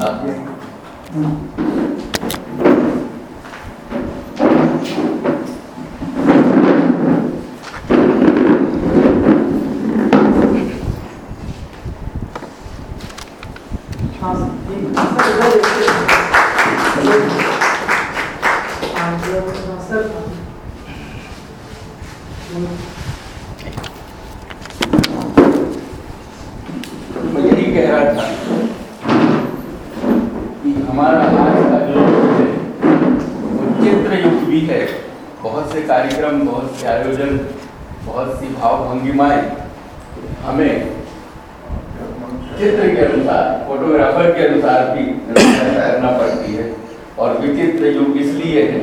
आप ये- हाँ जी सर इधर देखिए हाँ जी अब हाँ, सर मैं यही कह रहा था कि हमारा आज का जो है वो चित्र युग भी है बहुत से कार्यक्रम बहुत से आयोजन बहुत सी भाव भंगिमाएँ हमें चित्र के अनुसार फोटोग्राफर के अनुसार भी करना पड़ती है और विचित्र युग इसलिए है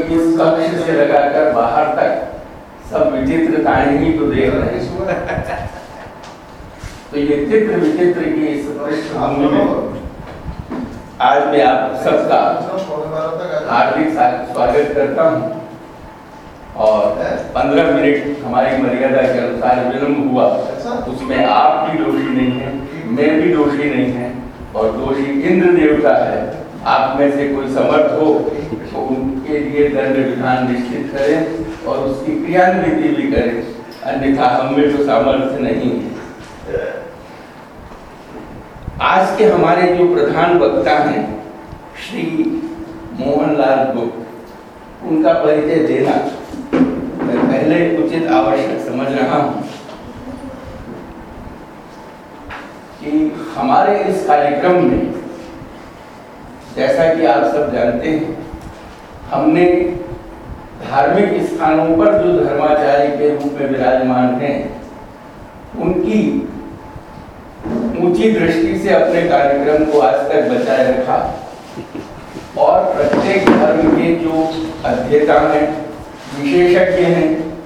कि इस कक्ष से लगाकर बाहर तक सब विचित्रताएँ ही तो देख रहे हैं तो ये चित्र विचित्र की इस पृष्ठभूमि में आज मैं आप सबका हार्दिक सा- स्वागत करता हूँ और पंद्रह मिनट हमारी मर्यादा के अनुसार विलम्ब हुआ उसमें आप भी दोषी नहीं हैं मैं भी दोषी नहीं है और दोषी इंद्र देवता है आप में से कोई समर्थ हो तो उनके लिए दंड विधान निश्चित करें और उसकी क्रियान्विति भी करें अन्यथा हम में तो सामर्थ्य नहीं है। आज के हमारे जो प्रधान वक्ता हैं, श्री मोहनलाल गुप्त, उनका परिचय देना मैं पहले उचित आवश्यक समझ रहा हूँ कि हमारे इस कार्यक्रम में, जैसा कि आप सब जानते हैं, हमने धार्मिक स्थानों पर जो धर्माचार्य के रूप में विराजमान हैं उनकी ऊँची दृष्टि से अपने कार्यक्रम को आज तक बचाए रखा। और प्रत्येक धर्म के जो अध्येता हैं, विशेषज्ञ हैं,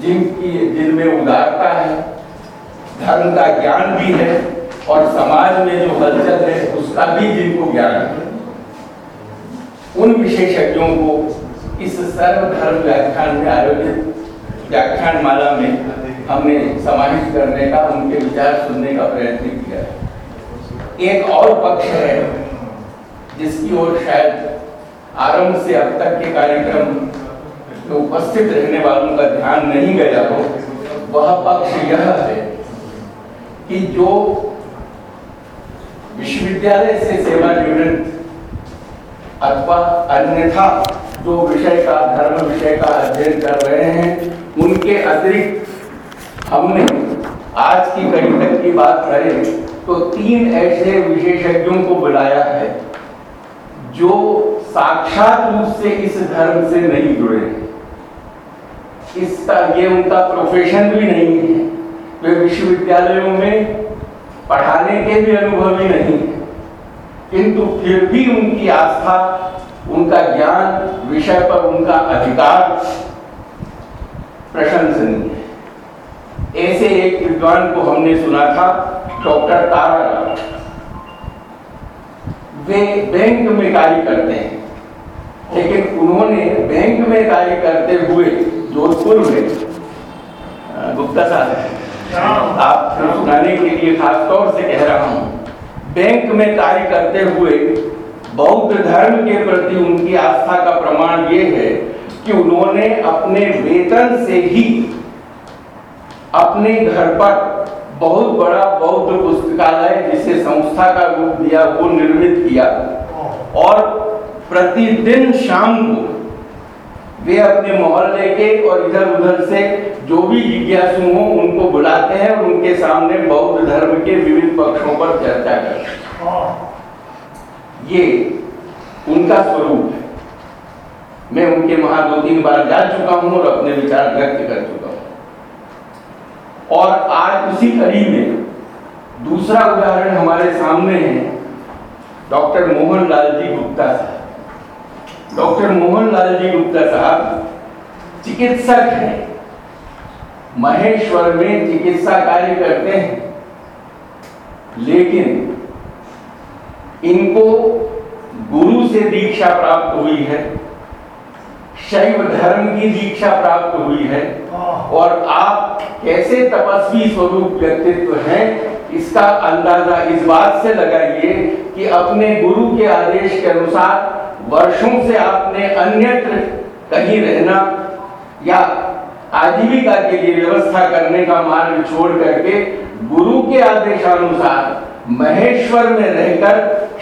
जिनकी जिनमें उदारता है, धर्म का ज्ञान भी है, और समाज में जो हलचल है, उसका भी जिनको ज्ञान है, उन विशेषज्ञों को इस सर्वधर्म व्याख्यान में आयोजित व्याख्यान माला में हमने समाहित करने का, उनके विचार सुनने का प्रयत्न किया। एक और पक्ष है, जिसकी ओर शायद आरंभ से अब तक के कार्यक्रम में उपस्थित रहने वालों का ध्यान नहीं गया हो, वह पक्ष यह है कि जो विश्वविद्यालय से सेवानिवृत्त अथवा अन्यथा जो विषय का, धर्म विषय का अध्ययन कर रहे हैं उनके अतिरिक्त हमने आज की तक की बात करें तो तीन ऐसे विशेषज्ञों को बुलाया है जो साक्षात रूप से इस धर्म से नहीं जुड़े इसका, ये उनका प्रोफेशन भी नहीं है। वे विश्वविद्यालयों में पढ़ाने के भी अनुभवी नहीं है। किंतु फिर भी उनकी आस्था, उनका ज्ञान, विषय पर उनका अधिकार प्रशंसनीय। ऐसे एक विद्वान को हमने सुना था, डॉक्टर ताराराम वे बैंक में कार्य करते हैं, लेकिन उन्होंने बैंक में कार्य करते हुए जोधपुर में गुप्ता साहब, आप सुनाने के लिए खास तौर से कह रहा हूँ, बैंक में कार्य करते हुए बौद्ध धर्म के प्रति उनकी आस्था का प्रमाण ये है कि उन्होंने अपने वेतन से ही अपने घर पर बहुत बड़ा बौद्ध पुस्तकालय, जिसे संस्था का रूप दिया, वो निर्मित किया। और प्रतिदिन शाम को वे अपने मोहल्ले के और इधर उधर से जो भी जिज्ञासु हो, उनको बुलाते हैं और उनके सामने बौद्ध धर्म के विविध पक्षों पर चर्चा करते हैं। ये उनका स्वरूप है। मैं उनके वहाँ दो तीन बार जा चुका हूँ और अपने विचार व्यक्त कर चुका हूँ। और आज उसी कड़ी में दूसरा उदाहरण हमारे सामने है, डॉक्टर मोहन लाल जी गुप्ता साहब। डॉक्टर मोहन लाल जी गुप्ता साहब चिकित्सक हैं। महेश्वर में चिकित्सा कार्य करते हैं। लेकिन इनको गुरु से दीक्षा प्राप्त हुई है। शैव धर्म की दीक्षा प्राप्त हुई है। और आप कैसे तपस्वी स्वरूप व्यक्तित्व हैं इसका अंदाज़ा इस बात से लगाइए कि अपने गुरु के आदेश के अनुसार वर्षों से आपने अन्यत्र कहीं रहना या आजीविका के लिए व्यवस्था करने का मार्ग छोड़ करके गुरु के आदेशानुसार महेश्वर में रहकर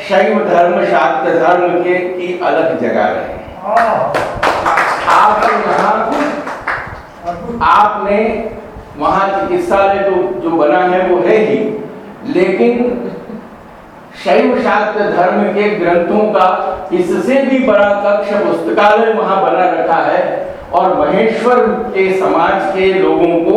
शैव धर्म शाक्त धर्म के की अलग जगह रहे। आप यहाँ आपने वहाँ चिकित्सालय तो जो बना है वो है ही, लेकिन शैव शास्त्र धर्म के ग्रंथों का इससे भी बड़ा कक्ष पुस्तकालय वहाँ बना रखा है और महेश्वर के समाज के लोगों को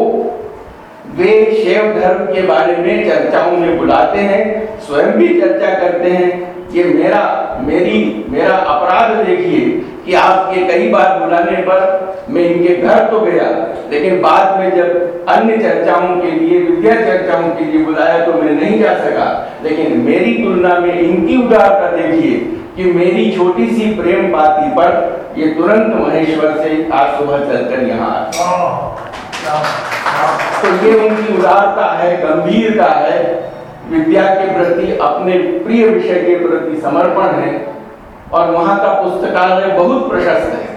वे शैव धर्म के बारे में चर्चाओं में बुलाते हैं, स्वयं भी चर्चा करते हैं कि मेरा, मेरी, मेरा अपराध देखिए कि आपके कई बार बुलाने पर मैं इनके घर तो गया लेकिन बाद में जब अन्य चर्चाओं के लिए विद्या चर्चाओं के लिए बुलाया तो मैं नहीं जा सका। लेकिन मेरी तुलना में इनकी उदारता देखिए कि मेरी छोटी सी प्रेम पाती पर ये तुरंत महेश्वर से आज सुबह चलकर यहाँ तो ये उनकी उदारता है गंभीरता है। विद्या के प्रति अपने प्रिय विषय के प्रति समर्पण है। और वहाँ का पुस्तकालय बहुत प्रशस्त है।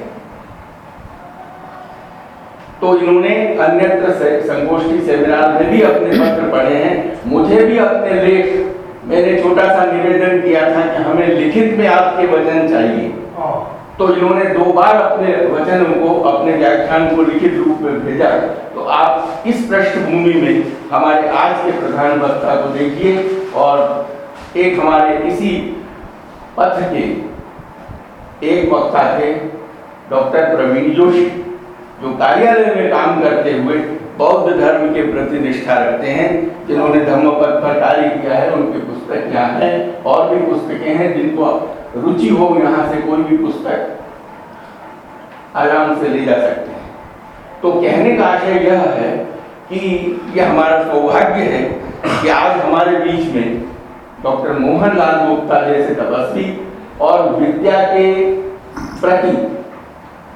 तो इन्होंने अन्यत्र से संगोष्ठी सेमिनार में भी अपने पत्र पढ़े हैं। मुझे भी अपने लेख मैंने छोटा सा निवेदन किया था कि हमें लिखित में आपके वचन चाहिए। तो इन्होंने दो बार अपने वचन को अपने व्याख्यान को लिखित रूप में भेजा। तो आप इस पृष्ठभूमि में हमारे आज के प्रधान वक्ता को देखिए और एक हमारे इसी पथ के एक वक्ता थे डॉक्टर प्रवीण जोशी, जो कार्यालय में काम करते हुए बौद्ध धर्म के प्रति निष्ठा रखते हैं, जिन्होंने धर्म पद पर कार्य किया है, उनकी पुस्तक यहाँ है, और भी पुस्तकें हैं, जिनको रुचि हो, यहाँ से कोई भी पुस्तक आराम से ले जा सकते हैं। तो कहने का आशय यह है कि यह हमारा सौभाग्य है कि आज हमारे बीच में डॉक्टर मोहन लाल गुप्ता जैसे तपस्वी और विद्या के प्रति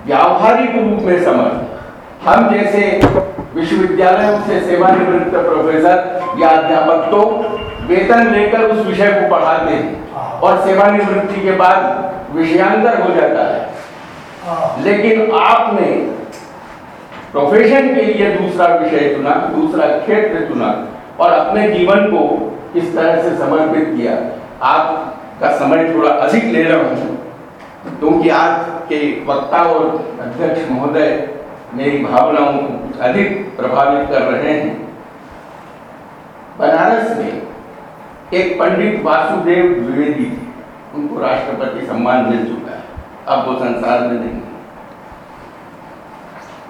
व्यावहारिक रूप में समर्थ। हम जैसे विश्वविद्यालयों से सेवानिवृत्त प्रोफेसर या अध्यापक तो वेतन लेकर उस विषय को पढ़ाते हैं और सेवानिवृत्ति के बाद विषयांतर हो जाता है। लेकिन आपने प्रोफेशन के लिए दूसरा विषय चुना, दूसरा क्षेत्र चुना और अपने जीवन को इस तरह से समर्पित किया। आपका समय थोड़ा अधिक ले रहा हूँ। क्योंकि आज के वक्ता और अध्यक्ष महोदय मेरी भावनाओं को अधिक प्रभावित कर रहे हैं। बनारस में एक पंडित वासुदेव द्विवेदी थे। उनको राष्ट्रपति सम्मान मिल चुका है। अब वो संसार में नहीं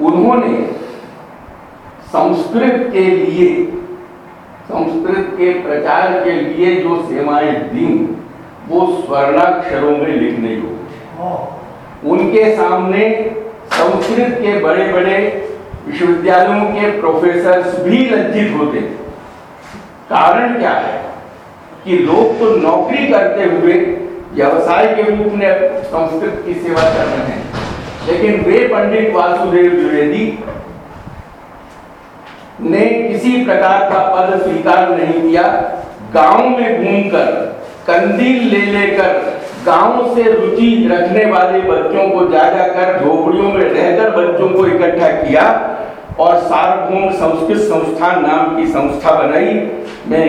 उन्होंने संस्कृत के लिए, संस्कृत के प्रचार के लिए जो सेवाएँ दी वो स्वर्णाक्षरों में लिखने योग्य उनके सामने संस्कृत के बड़े बड़े विश्वविद्यालयों के प्रोफेसर्स भी लज्जित होते कारण क्या है? कि लोग तो नौकरी करते हुए व्यवसाय के रूप में संस्कृत की सेवा कर रहे हैं। लेकिन वे पंडित वासुदेव द्विवेदी ने किसी प्रकार का पद स्वीकार नहीं किया। गाँव में घूमकर कंदील ले लेकर गाँव से रुचि रखने वाले बच्चों को जा जाकर झोपड़ियों में रहकर बच्चों को इकट्ठा किया और सार्वभौम संस्कृत संस्थान नाम की संस्था बनाई। मैं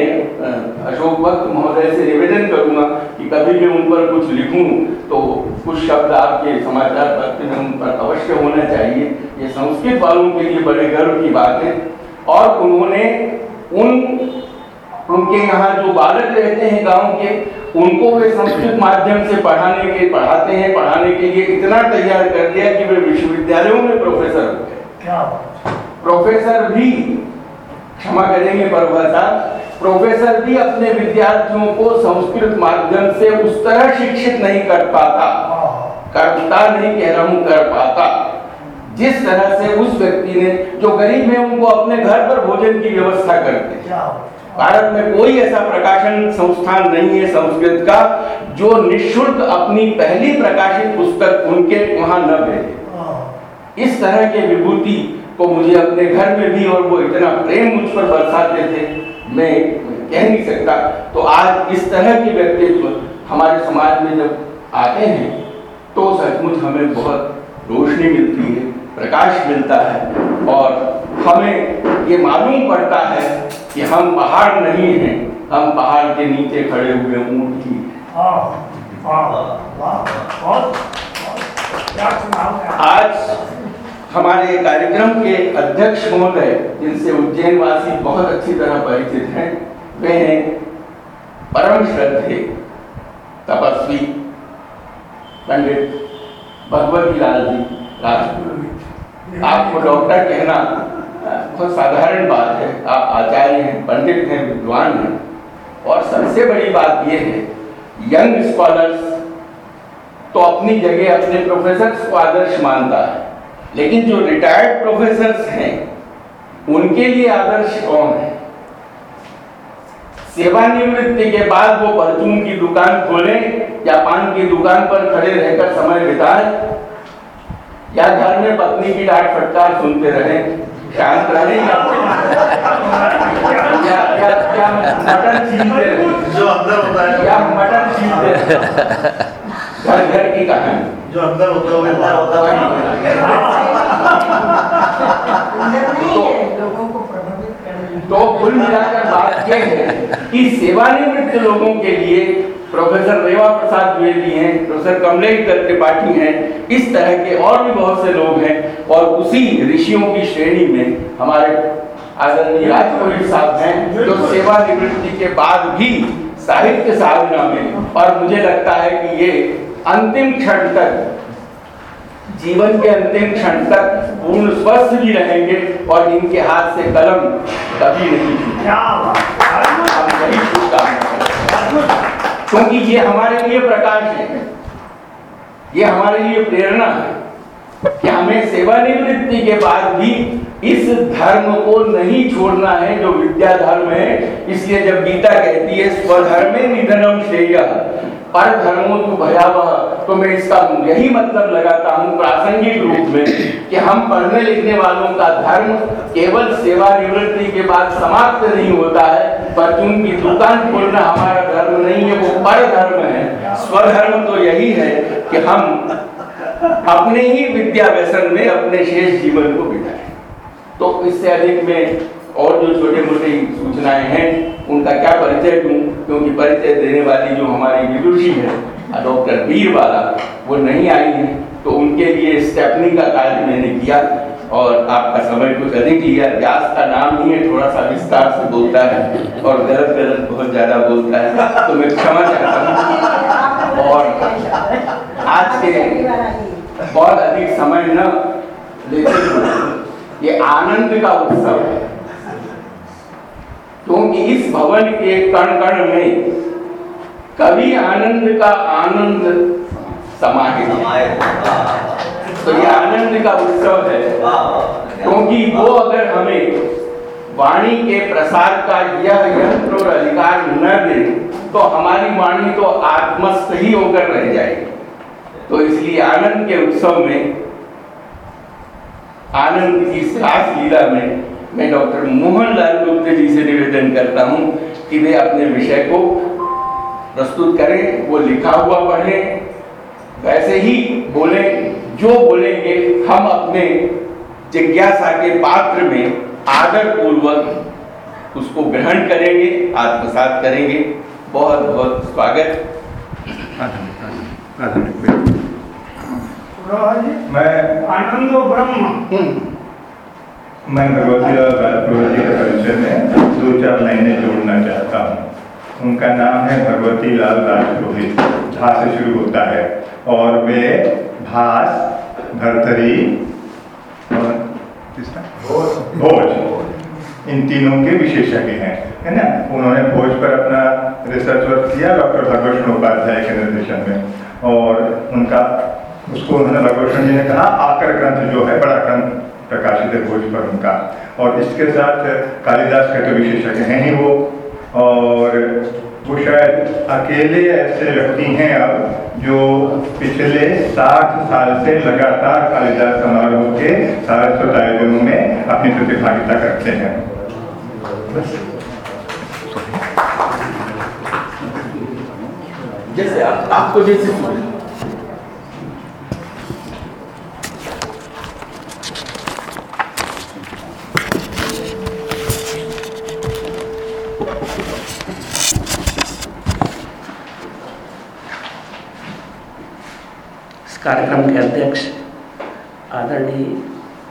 अशोक भक्त महोदय से निवेदन करूँगा कि कभी भी उन पर कुछ लिखूं तो कुछ शब्द आपके समाचार पत्र में उन पर अवश्य होना चाहिए। ये संस्कृत वालों के लिए बड़े गर्व की बात है। और उन्होंने उन उनके यहाँ जो बालक रहते हैं गाँव के उनको वे संस्कृत माध्यम से पढ़ाने के पढ़ाते हैं पढ़ाने के लिए इतना तैयार कर दिया कि वे विश्वविद्यालयों में प्रोफेसर हो गए। प्रोफेसर भी क्षमा करेंगे परभाषा प्रोफेसर भी अपने विद्यार्थियों को संस्कृत माध्यम से उस तरह शिक्षित नहीं कर पाता। करता नहीं कह रहा हूँ कर पाता। जिस तरह से उस व्यक्ति ने जो गरीब है उनको अपने घर पर भोजन की व्यवस्था करते। भारत में कोई ऐसा प्रकाशन संस्थान नहीं है संस्कृत का जो निशुल्क अपनी पहली प्रकाशित पुस्तक उनके वहाँ न भेजे। इस तरह के विभूति को मुझे अपने घर में भी और वो इतना प्रेम मुझ पर बरसाते थे मैं कह नहीं सकता। तो आज इस तरह के व्यक्तित्व हमारे समाज में जब आते हैं तो सचमुच हमें बहुत रोशनी मिलती है। प्रकाश मिलता है और हमें ये मालूम पड़ता है कि हम पहाड़ नहीं हैं। हम पहाड़ के नीचे खड़े हुए ऊँट की। आज हमारे कार्यक्रम के अध्यक्ष महोदय जिनसे उज्जैन वासी बहुत अच्छी तरह परिचित हैं वे हैं परम श्रद्धे तपस्वी पंडित भगवती लाल जी राजपुरोहित आपको डॉक्टर कहना, बहुत साधारण बात है, आप आचार्य हैं, पंडित हैं, विद्वान हैं। और सबसे बड़ी बात यह है, यंग स्कॉलर्स तो अपनी जगह अपने प्रोफेसर्स को आदर्श मानता है, लेकिन जो रिटायर्ड प्रोफेसर हैं, उनके लिए आदर्श कौन है? सेवानिवृत्ति के बाद वो परचून की दुकान खोलें या पान की दुकान पर खड़े रहकर समय बिताएँ या घर में पत्नी की डांट फटकार सुनते रहें? शांत रहें? या या, या, या मटन छीनते जो अंदर होता है। या मटन छीनते घर घर की कहानी। जो अंदर होता है वो बाहर होता है लोगों को प्रभावित करने तो कुल मिलाकर बात यह है कि सेवानिवृत्त लोगों के लिए प्रोफेसर रेवा प्रसाद द्विवेदी हैं प्रोफेसर कमलेश दत्त त्रिपाठी हैं इस तरह के और भी बहुत से लोग हैं और उसी ऋषियों की श्रेणी में हमारे आदरणीय राजपुरी साहब हैं जो सेवानिवृत्ति के बाद भी साहित्य साधना में और मुझे लगता है कि ये अंतिम क्षण तक जीवन के अंतिम क्षण तक पूर्ण स्वस्थ भी रहेंगे और इनके हाथ से कलम कभी नहीं क्योंकि ये हमारे लिए प्रकाश है। ये हमारे लिए प्रेरणा है कि हमें सेवानिवृत्ति के बाद भी इस धर्म को नहीं छोड़ना है जो विद्या धर्म है। इसलिए जब गीता कहती है, स्वधर्मे निधनम श्रेय पर धर्मो तू भयावह। तो मैं इसका यही मतलब लगाता हूँ प्रासंगिक रूप में कि हम पढ़ने लिखने वालों का धर्म केवल सेवानिवृत्ति के बाद समाप्त नहीं होता है पर उनकी दुकान खोलना हमारा धर्म नहीं है, वो पर धर्म है। स्वधर्म तो यही है कि हम अपने ही विद्या व्यसन में अपने शेष जीवन को बिताएँ। तो इससे अधिक में और जो छोटे मोटे सूचनाएँ हैं, उनका क्या परिचय दूँ? क्योंकि परिचय देने वाली जो हमारी विदुषी है डॉक्टर वीर वाला वो नहीं आई हैं। तो उनके लिए स्टेपनी का कार्य मैंने किया और आपका समय कुछ अधिक लिया व्यास का नाम ही है, थोड़ा सा विस्तार से बोलता है और गलत गलत बहुत ज़्यादा बोलता है तो मैं क्षमा चाहता हूँ। और आज के बहुत अधिक समय न लेते ये आनंद का उत्सव है। क्योंकि इस भवन के कण कण में कभी आनंद का आनंद समाहित तो ये आनंद का उत्सव है, क्योंकि वो अगर हमें वाणी के प्रसार का यह यंत्र और अधिकार न दे तो हमारी वाणी तो आत्मस्थ ही होकर रह जाएगी। तो इसलिए आनंद के उत्सव में, आनंद की रास लीला में मैं डॉक्टर मोहन लाल गुप्ते जी से निवेदन करता हूँ कि वे अपने विषय को प्रस्तुत करें, वो लिखा हुआ पढ़ें वैसे ही बोले जो बोलेंगे हम अपने जिज्ञासा के पात्र में आदर पूर्वक उसको ग्रहण करेंगे आत्मसात करेंगे। बहुत बहुत स्वागत। मैं आनंदो ब्रह्म। मैं भगवती के परिचय में दो चार लाइनें जोड़ना चाहता हूँ। उनका नाम है भगवती लाल राजपुरोहित। झा से शुरू होता है। और वे भास भरतरी और तीसरा? भोज। इन तीनों के विशेषज्ञ हैं है ना? उन्होंने भोज पर अपना रिसर्च वर्क किया डॉक्टर भगवत उपाध्याय के निर्देशन में। और उनका उसको उन्होंने भगवत जी ने कहा आकर ग्रंथ जो है बड़ा ग्रंथ प्रकाशित है भोज पर उनका। और इसके साथ कालिदास के तो विशेषज्ञ हैं ही वो। और वो शायद अकेले ऐसे व्यक्ति हैं अब जो पिछले साठ साल से लगातार कालिदास समारोह के सारस्वत आयोजनों में अपनी प्रतिभागिता करते हैं। जैसे आप, आपको जैसे कार्यक्रम के अध्यक्ष आदरणीय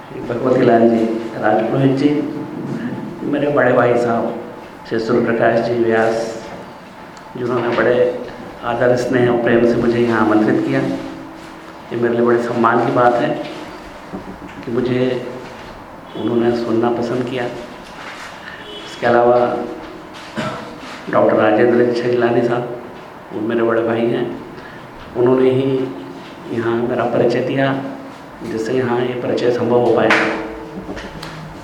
श्री भगवती लाल जी, राजपुरोहित जी, मेरे बड़े भाई साहब, श्री सूर्य प्रकाश जी व्यास, जिन्होंने बड़े आदर स्नेह और प्रेम से मुझे यहाँ आमंत्रित किया। ये मेरे लिए बड़े सम्मान की बात है कि मुझे उन्होंने सुनना पसंद किया। इसके अलावा डॉक्टर राजेंद्र छैलानी साहब, वो मेरे बड़े भाई हैं। उन्होंने ही यहाँ मेरा परिचय दिया, जिससे यहाँ ये परिचय संभव हो पाया।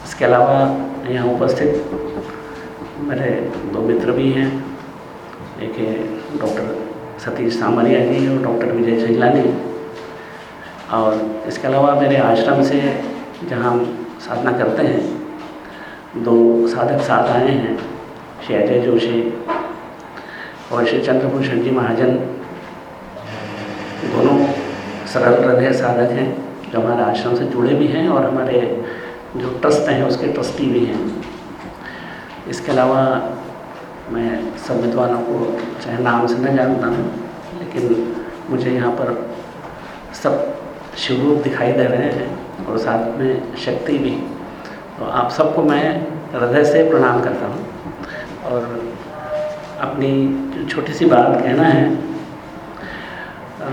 इसके अलावा यहाँ उपस्थित मेरे दो मित्र भी हैं। एक है डॉक्टर सतीश सामरिया जी और डॉक्टर विजय छैलानी और इसके अलावा मेरे आश्रम से जहाँ हम साधना करते हैं, दो साधक साथ आए हैं श्री अजय जोशी और श्री चंद्रभूषण जी महाजन। दोनों सरल हृदय साधक हैं जो हमारे आश्रम से जुड़े भी हैं और हमारे जो ट्रस्ट हैं उसके ट्रस्टी भी हैं। इसके अलावा मैं सब विद्वानों को चाहे नाम से न जानता हूँ लेकिन मुझे यहाँ पर सब शिवरूप दिखाई दे रहे हैं और साथ में शक्ति भी। तो आप सबको मैं हृदय से प्रणाम करता हूँ और अपनी छोटी सी बात कहना है अ,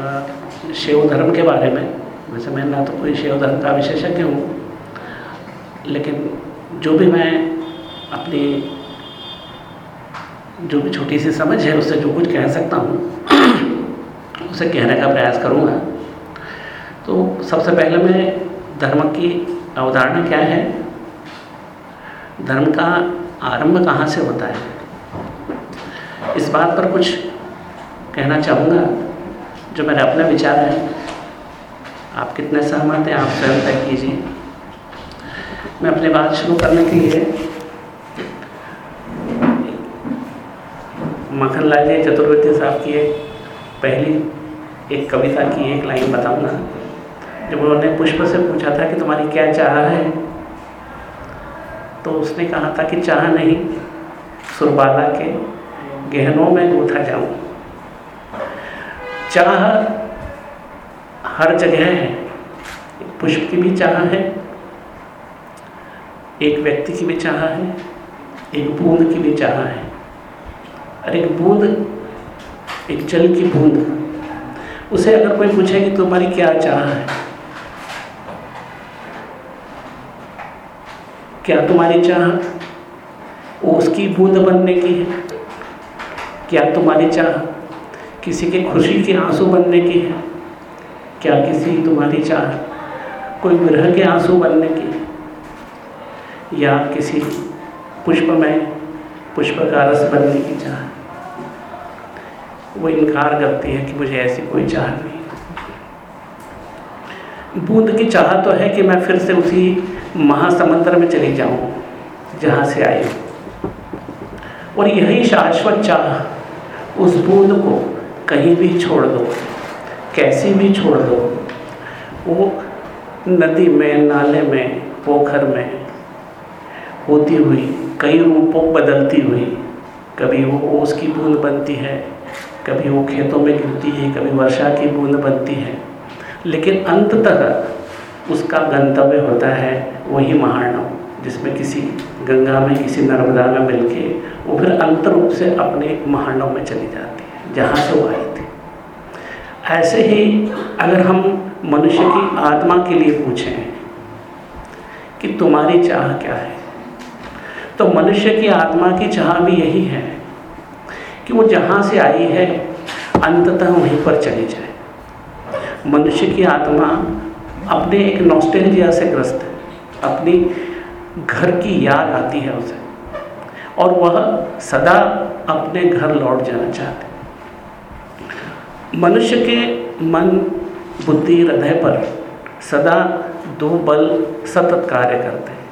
शिव धर्म के बारे में। वैसे मैं ना तो कोई शिव धर्म का विशेषज्ञ हूँ, लेकिन जो भी मैं अपनी, जो भी छोटी सी समझ है, उससे जो कुछ कह सकता हूँ, उसे कहने का प्रयास करूँगा। तो सबसे पहले मैं धर्म की अवधारणा क्या है? धर्म का आरंभ कहाँ से होता है? इस बात पर कुछ कहना चाहूँगा। जो मेरे अपने विचार हैं आप कितने सहमत हैं, आप स्वयं तय कीजिए। मैं अपनी बात शुरू करने के लिए मक्खनलाल जी चतुर्वेदी साहब की एक पहली एक कविता की एक लाइन बताऊँगा, जब उन्होंने पुष्प से पूछा था कि तुम्हारी क्या चाह है तो उसने कहा था कि चाह नहीं, सुरबाला के गहनों में गूथा जाऊँ। चाह हर जगह है। पुष्प की भी चाह है, एक व्यक्ति की भी चाह है, एक बूंद की भी चाह है। और एक बूंद, एक जल की बूंद। उसे अगर कोई पूछे कि तुम्हारी क्या चाह है? क्या तुम्हारी चाह? उसकी बूंद बनने की है। क्या तुम्हारी चाह? किसी के खुशी के आँसू बनने की है? क्या किसी तुम्हारी चाह कोई ग्रह के आँसू बनने की? या किसी पुष्प में पुष्प का रस बनने की चाह वो इनकार करती है कि मुझे ऐसी कोई चाह नहीं। बूंद की चाह तो है कि मैं फिर से उसी महासमुद्र में चली जाऊँ, जहाँ से आई और यही शाश्वत चाह उस बूंद को कहीं भी छोड़ दो, कैसी भी छोड़ दो, वो नदी में, नाले में, पोखर में होती हुई, कई रूपों बदलती हुई, कभी वो ओस की बूंद बनती है, कभी वो खेतों में गिरती है, कभी वर्षा की बूंद बनती है। लेकिन अंत तक उसका गंतव्य होता है वही महानव जिसमें किसी गंगा में, किसी नर्मदा में मिलके वो फिर अंत रूप से अपने महानव में चली जाती है। जहाँ से वो आई थी। ऐसे ही अगर हम मनुष्य की आत्मा के लिए पूछें कि तुम्हारी चाह क्या है तो मनुष्य की आत्मा की चाह भी यही है कि वो जहाँ से आई है, अंततः वहीं पर चली जाए। मनुष्य की आत्मा अपने एक नॉस्टेल्जिया से ग्रस्त है, अपनी घर की याद आती है उसे, और वह सदा अपने घर लौट जाना चाहते मनुष्य के मन, बुद्धि, हृदय पर सदा दो बल सतत कार्य करते हैं।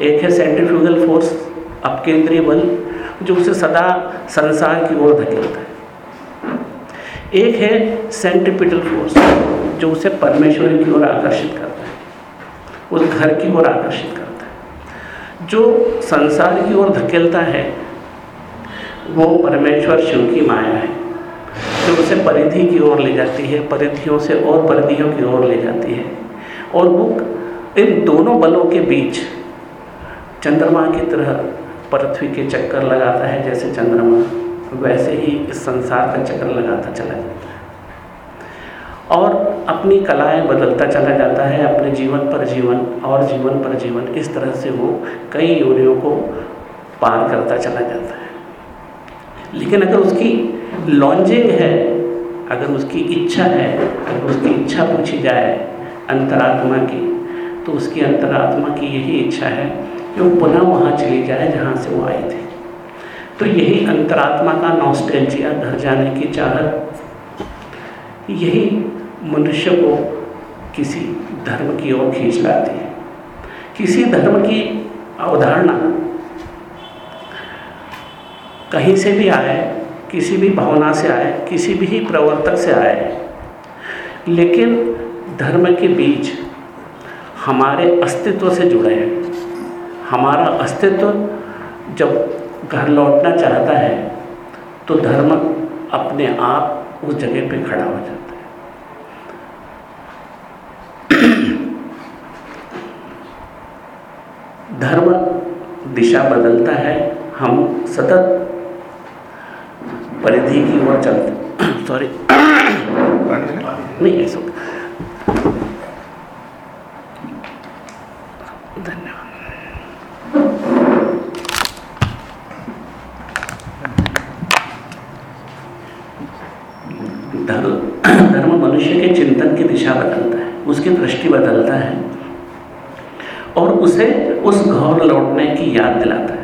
एक है सेंट्रीफ्यूगल फोर्स अपकेंद्रीय बल, जो उसे सदा संसार की ओर धकेलता है। एक है सेंट्रिपिटल फोर्स जो उसे परमेश्वर की ओर आकर्षित करता है, उस घर की ओर आकर्षित करता है। जो संसार की ओर धकेलता है, वो परमेश्वर शिव की माया है। जो उसे परिधि की ओर ले जाती है, परिधियों से और परिधियों की ओर ले जाती है। और वो इन दोनों बलों के बीच चंद्रमा की तरह पृथ्वी के चक्कर लगाता है, जैसे चंद्रमा वैसे ही इस संसार का चक्कर लगाता चला जाता है। और अपनी कलाएँ बदलता चला जाता है, अपने जीवन पर जीवन और जीवन पर जीवन, इस तरह से वो कई योनियों को पार करता चला जाता है। लेकिन अगर उसकी लॉन्जिंग है, अगर उसकी इच्छा है, अगर उसकी इच्छा पूछी जाए अंतरात्मा की तो उसकी अंतरात्मा की यही इच्छा है कि वो पुनः वहाँ चली जाए जहाँ से वो आए थे। तो यही अंतरात्मा का नॉस्टेल्जिया घर जाने की चाहत, यही मनुष्य को किसी धर्म की ओर खींच लाती है। किसी धर्म की अवधारणा कहीं से भी आए, किसी भी भावना से आए, किसी भी प्रवर्तक से आए। लेकिन धर्म के बीच हमारे अस्तित्व से जुड़े हैं। हमारा अस्तित्व जब घर लौटना चाहता है तो धर्म अपने आप उस जगह पे खड़ा हो जाता है। धर्म दिशा बदलता है, हम सतत परिधि की ओर चलते सॉरी नहीं, ऐसा धर्म धर्म मनुष्य के चिंतन की दिशा बदलता है, उसकी दृष्टि बदलता है और उसे उस घर लौटने की याद दिलाता है।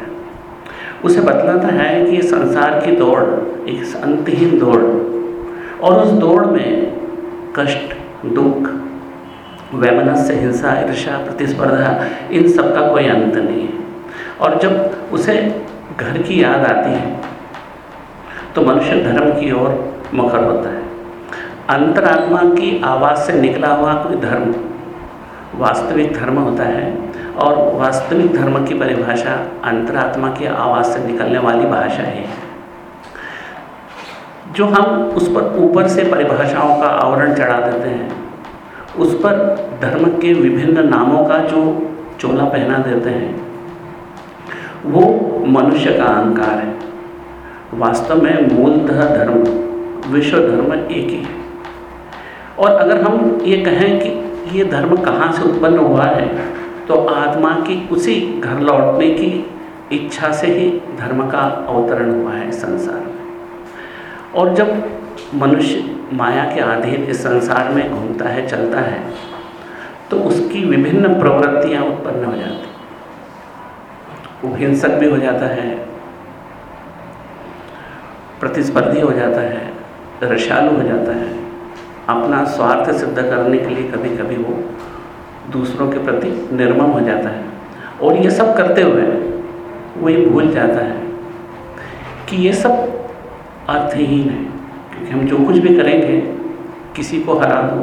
उसे बतलाता है कि संसार की दौड़, एक अंतहीन दौड़। और उस दौड़ में कष्ट, दुख, वैमनस्य, हिंसा ईर्षा प्रतिस्पर्धा, इन सब का कोई अंत नहीं है। और जब उसे घर की याद आती है तो मनुष्य धर्म की ओर मुखर होता है। अंतरात्मा की आवाज़ से निकला हुआ कोई धर्म, वास्तविक धर्म होता है और वास्तविक धर्म की परिभाषा अंतरात्मा की आवाज़ से निकलने वाली भाषा है। जो हम उस पर ऊपर से परिभाषाओं का आवरण चढ़ा देते हैं, उस पर धर्म के विभिन्न नामों का जो चोला पहना देते हैं, वो मनुष्य का अहंकार है। वास्तव में मूलतः धर्म, विश्व धर्म एक ही है। और अगर हम ये कहें कि ये धर्म कहाँ से उत्पन्न हुआ है तो आत्मा की उसी घर लौटने की इच्छा से ही धर्म का अवतरण हुआ है संसार में। और जब मनुष्य माया के अधीन इस संसार में घूमता है, चलता है तो उसकी विभिन्न प्रवृत्तियाँ उत्पन्न हो जाती वो हिंसक भी हो जाता है, प्रतिस्पर्धी हो जाता है, रसालु हो जाता है। अपना स्वार्थ सिद्ध करने के लिए कभी कभी वो दूसरों के प्रति निर्मम हो जाता है। और ये सब करते हुए वो ये भूल जाता है कि ये सब अर्थहीन है क्योंकि हम जो कुछ भी करेंगे, किसी को हरा दो,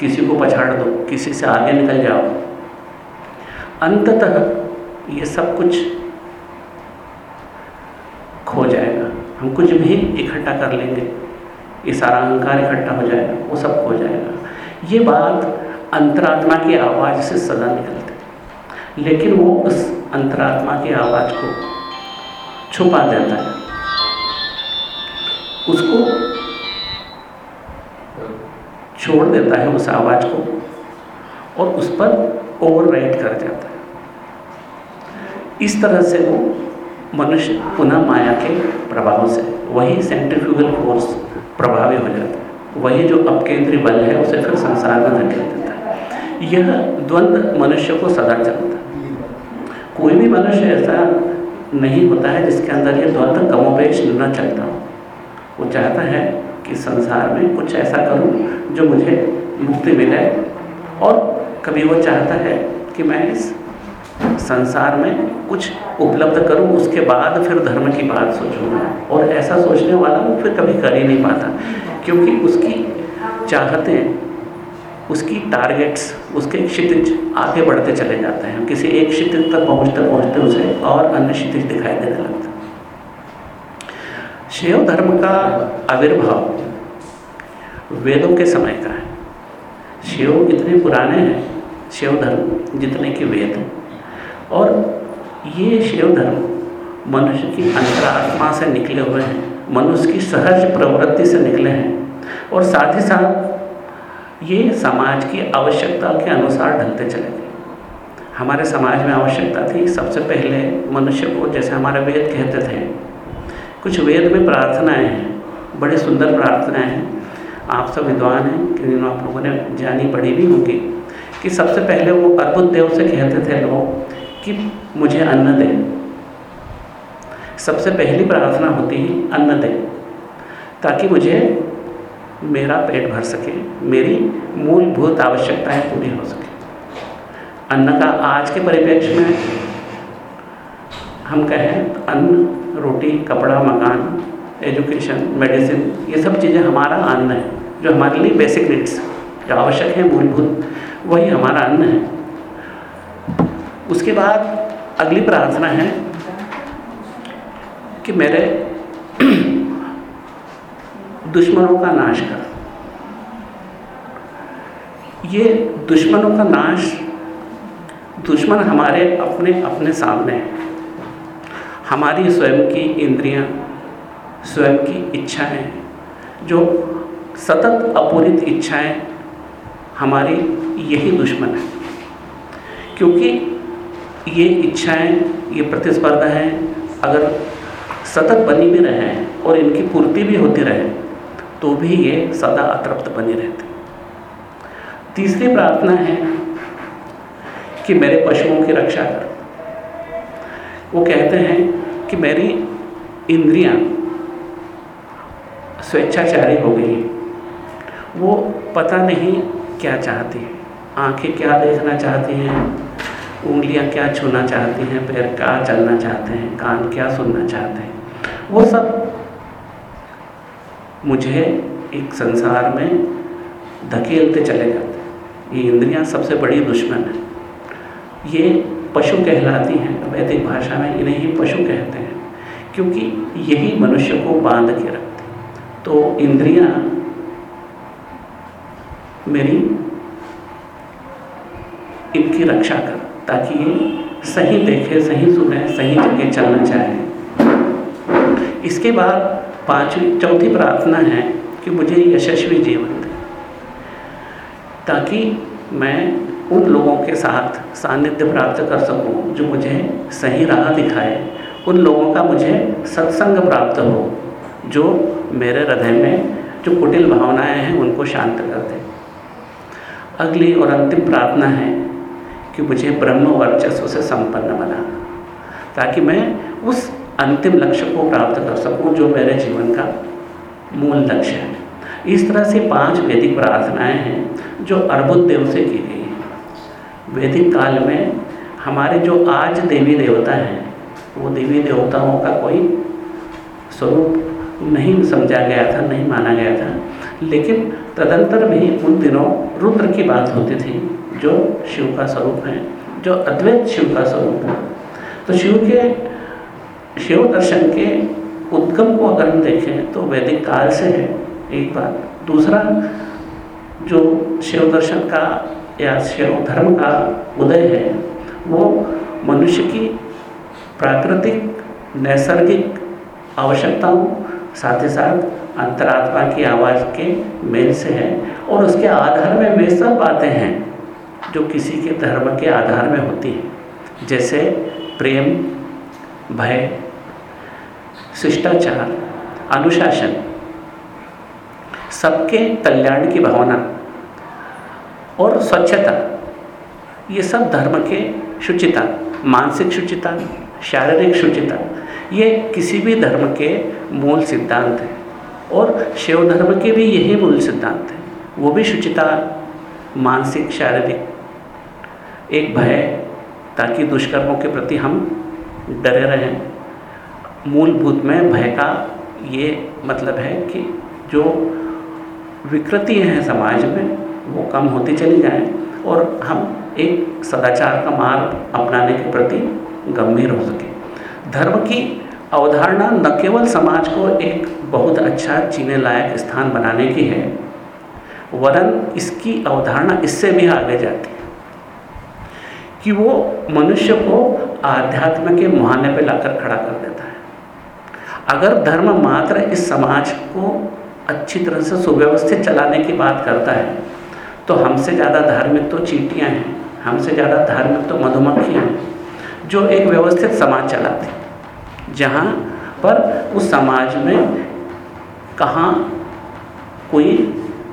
किसी को पछाड़ दो, किसी से आगे निकल जाओ। अंततः ये सब कुछ खो जाएगा। हम कुछ भी इकट्ठा कर लेंगे, ये सारा अहंकार इकट्ठा हो जाएगा, वो सब खो जाएगा। ये बात अंतरात्मा की आवाज़ से सदा निकलती लेकिन वो उस अंतरात्मा की आवाज़ को छुपा देता है। उसको छोड़ देता है उस आवाज़ को और उस पर ओवर कर जाता है। इस तरह से वो मनुष्य पुनः माया के प्रभाव से, वही सेंट्रीफ्यूगल फोर्स प्रभावी हो जाता है। वही जो अपकेंद्रीय बल है, उसे फिर संसार में धकेल देता है। यह द्वंद्व मनुष्य को सदा चलता है। कोई भी मनुष्य ऐसा नहीं होता है जिसके अंदर ये द्वंद्व कमोपेश न चलता हो। वो चाहता है कि संसार में कुछ ऐसा करूँ जो मुझे मुक्ति मिले और कभी वो चाहता है कि मैं इस संसार में कुछ उपलब्ध करूँ, उसके बाद फिर धर्म की बात सोचूँगा और ऐसा सोचने वाला वो फिर कभी कर ही नहीं पाता, क्योंकि उसकी चाहतें उसकी टारगेट्स उसके क्षितिज आगे बढ़ते चले जाते हैं। किसी एक क्षितिज तक पहुँचते पहुँचते उसे और अन्य क्षितिज दिखाई देने लगता शिव धर्म का आविर्भाव वेदों के समय का है। शिव इतने पुराने हैं शिव धर्म जितने के वेद और ये शिव धर्म मनुष्य की अंतरात्मा से निकले हुए हैं, मनुष्य की सहज प्रवृत्ति से निकले हैं। और साथ ही साथ ये समाज की आवश्यकता के अनुसार ढलते चले गए। हमारे समाज में आवश्यकता थी सबसे पहले मनुष्य को, जैसे हमारे वेद कहते थे, कुछ वेद में प्रार्थनाएँ हैं, बड़ी सुंदर प्रार्थनाएँ हैं। आप सब विद्वान हैं कि आप लोगों ने जानी पढ़ी भी होंगी, कि सबसे पहले वो अद्भुत देव से कहते थे लोग कि मुझे अन्न दे। सबसे पहली प्रार्थना होती है, अन्न दे, ताकि मुझे मेरा पेट भर सके, मेरी मूलभूत आवश्यकताएँ पूरी हो सके। अन्न का आज के परिप्रेक्ष्य में हम कहें अन्न, रोटी, कपड़ा, मकान एजुकेशन मेडिसिन ये सब चीज़ें हमारा अन्न है, जो हमारे लिए बेसिक नीड्स जो आवश्यक है मूलभूत, वही हमारा अन्न है। उसके बाद अगली प्रार्थना है कि मेरे दुश्मनों का नाश कर। ये दुश्मनों का नाश, दुश्मन हमारे अपने अपने सामने हैं। हमारी स्वयं की इंद्रियाँ, स्वयं की इच्छाएँ, जो सतत अपूरित इच्छाएँ, हमारी यही दुश्मन है। क्योंकि ये इच्छाएँ, ये प्रतिस्पर्धा है, अगर सतत बनी भी रहे और इनकी पूर्ति भी होती रहे तो भी ये सदा अतृप्त बनी रहती। तीसरी प्रार्थना है कि मेरे पशुओं की रक्षा कर। वो कहते हैं कि मेरी इंद्रियाँ स्वेच्छाचारी हो गई वो पता नहीं क्या चाहती है। आँखें क्या देखना चाहती हैं? उंगलियाँ क्या छूना चाहती हैं? पैर क्या चलना चाहते हैं? कान क्या सुनना चाहते हैं? वो सब मुझे एक संसार में धकेलते चले जाते हैं। ये इंद्रियाँ सबसे बड़ी दुश्मन है। ये पशु कहलाती हैं। वैदिक भाषा में इन्हें ही पशु कहते हैं, क्योंकि यही मनुष्य को बाँध के रखते तो इंद्रियाँ मेरी इनकी रक्षा कर, ताकि ये सही देखे, सही सुने, सही जगह चलना चाहे। इसके बाद पांचवी, चौथी प्रार्थना है कि मुझे यशस्वी जीवन दे। ताकि मैं उन लोगों के साथ सानिध्य प्राप्त कर सकूँ जो मुझे सही राह दिखाए। उन लोगों का मुझे सत्संग प्राप्त हो, जो मेरे हृदय में जो कुटिल भावनाएँ हैं, उनको शांत कर दे। अगली और अंतिम प्रार्थना है कि मुझे ब्रह्म वर्चस्व से संपन्न बना, ताकि मैं उस अंतिम लक्ष्य को प्राप्त कर सकूँ, जो मेरे जीवन का मूल लक्ष्य है। इस तरह से पाँच वैदिक प्रार्थनाएँ हैं, जो अर्बुद देव से की गई हैं। वैदिक काल में हमारे जो आज देवी देवता हैं, वो देवी देवताओं का कोई स्वरूप नहीं समझा गया था, नहीं माना गया था। लेकिन तदंतर भी उन दिनों रुद्र की बात होती थी, जो शिव का स्वरूप है, जो अद्वैत शिव का स्वरूप है। तो शिव के शिव दर्शन के उद्गम को अगर हम देखें तो वैदिक काल से है, एक बात। दूसरा, जो शिव दर्शन का या शिव धर्म का उदय है, वो मनुष्य की प्राकृतिक, नैसर्गिक आवश्यकताओं, साथ ही साथ अंतरात्मा की आवाज़ के मेल से है और उसके आधार में वे सब बातें हैं, जो किसी के धर्म के आधार में होती हैं। जैसे प्रेम भय, शिष्टाचार, अनुशासन, सबके कल्याण की भावना और स्वच्छता, ये सब धर्म के शुचिता, मानसिक शुचिता, शारीरिक शुचिता, ये किसी भी धर्म के मूल सिद्धांत हैं। और शिव धर्म के भी यही मूल सिद्धांत हैं। वो भी शुचिता, मानसिक, शारीरिक, एक भय, ताकि दुष्कर्मों के प्रति हम डरे रहें। मूलभूत में भय का ये मतलब है कि जो विकृति हैं समाज में, वो कम होती चली जाएँ और हम एक सदाचार का मार्ग अपनाने के प्रति गंभीर हो सके। धर्म की अवधारणा न केवल समाज को एक बहुत अच्छा जीने लायक स्थान बनाने की है, वरन इसकी अवधारणा इससे भी आगे जाती है कि वो मनुष्य को आध्यात्म के मुहाने पे लाकर खड़ा कर देता है। अगर धर्म मात्र इस समाज को अच्छी तरह से सुव्यवस्थित चलाने की बात करता है तो हमसे ज़्यादा धार्मिक तो चीटियाँ हैं, हमसे ज़्यादा धार्मिक तो मधुमक्खियाँ हैं, जो एक व्यवस्थित समाज चलाती जहाँ पर उस समाज में कहाँ कोई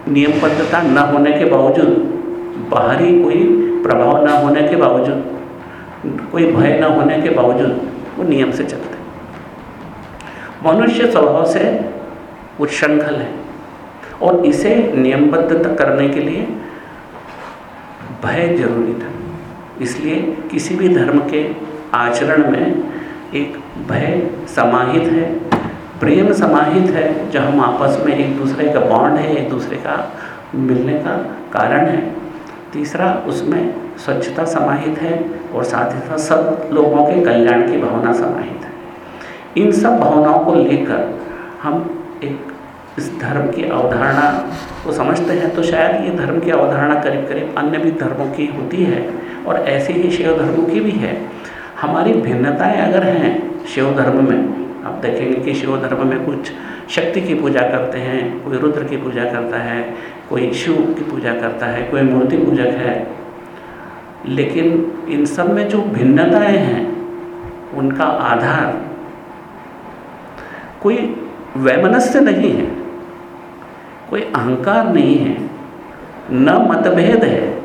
नियमबद्धता न होने के बावजूद बाहरी कोई प्रभाव न होने के बावजूद, कोई भय न होने के बावजूद वो नियम से चलते मनुष्य स्वभाव से उच्छृंखल है और इसे नियमबद्ध करने के लिए भय ज़रूरी था। इसलिए किसी भी धर्म के आचरण में एक भय समाहित है, प्रेम समाहित है जो हम आपस में एक दूसरे का बॉन्ड है, एक दूसरे का मिलने का कारण है। तीसरा, उसमें स्वच्छता समाहित है और साथ ही साथ सब लोगों के कल्याण की भावना समाहित है। इन सब भावनाओं को लेकर हम एक इस धर्म की अवधारणा को समझते हैं तो शायद ये धर्म की अवधारणा करीब करीब अन्य भी धर्मों की होती है और ऐसे ही शिव धर्मों की भी है। हमारी भिन्नताएँ अगर हैं शिव धर्म में, आप देखेंगे कि शिव धर्म में कुछ शक्ति की पूजा करते हैं, कोई रुद्र की पूजा करता है कोई शिव की पूजा करता है, कोई मूर्ति पूजक है, लेकिन इन सब में जो भिन्नताएँ हैं, उनका आधार कोई वैमनस्य नहीं है, कोई अहंकार नहीं है, न मतभेद है।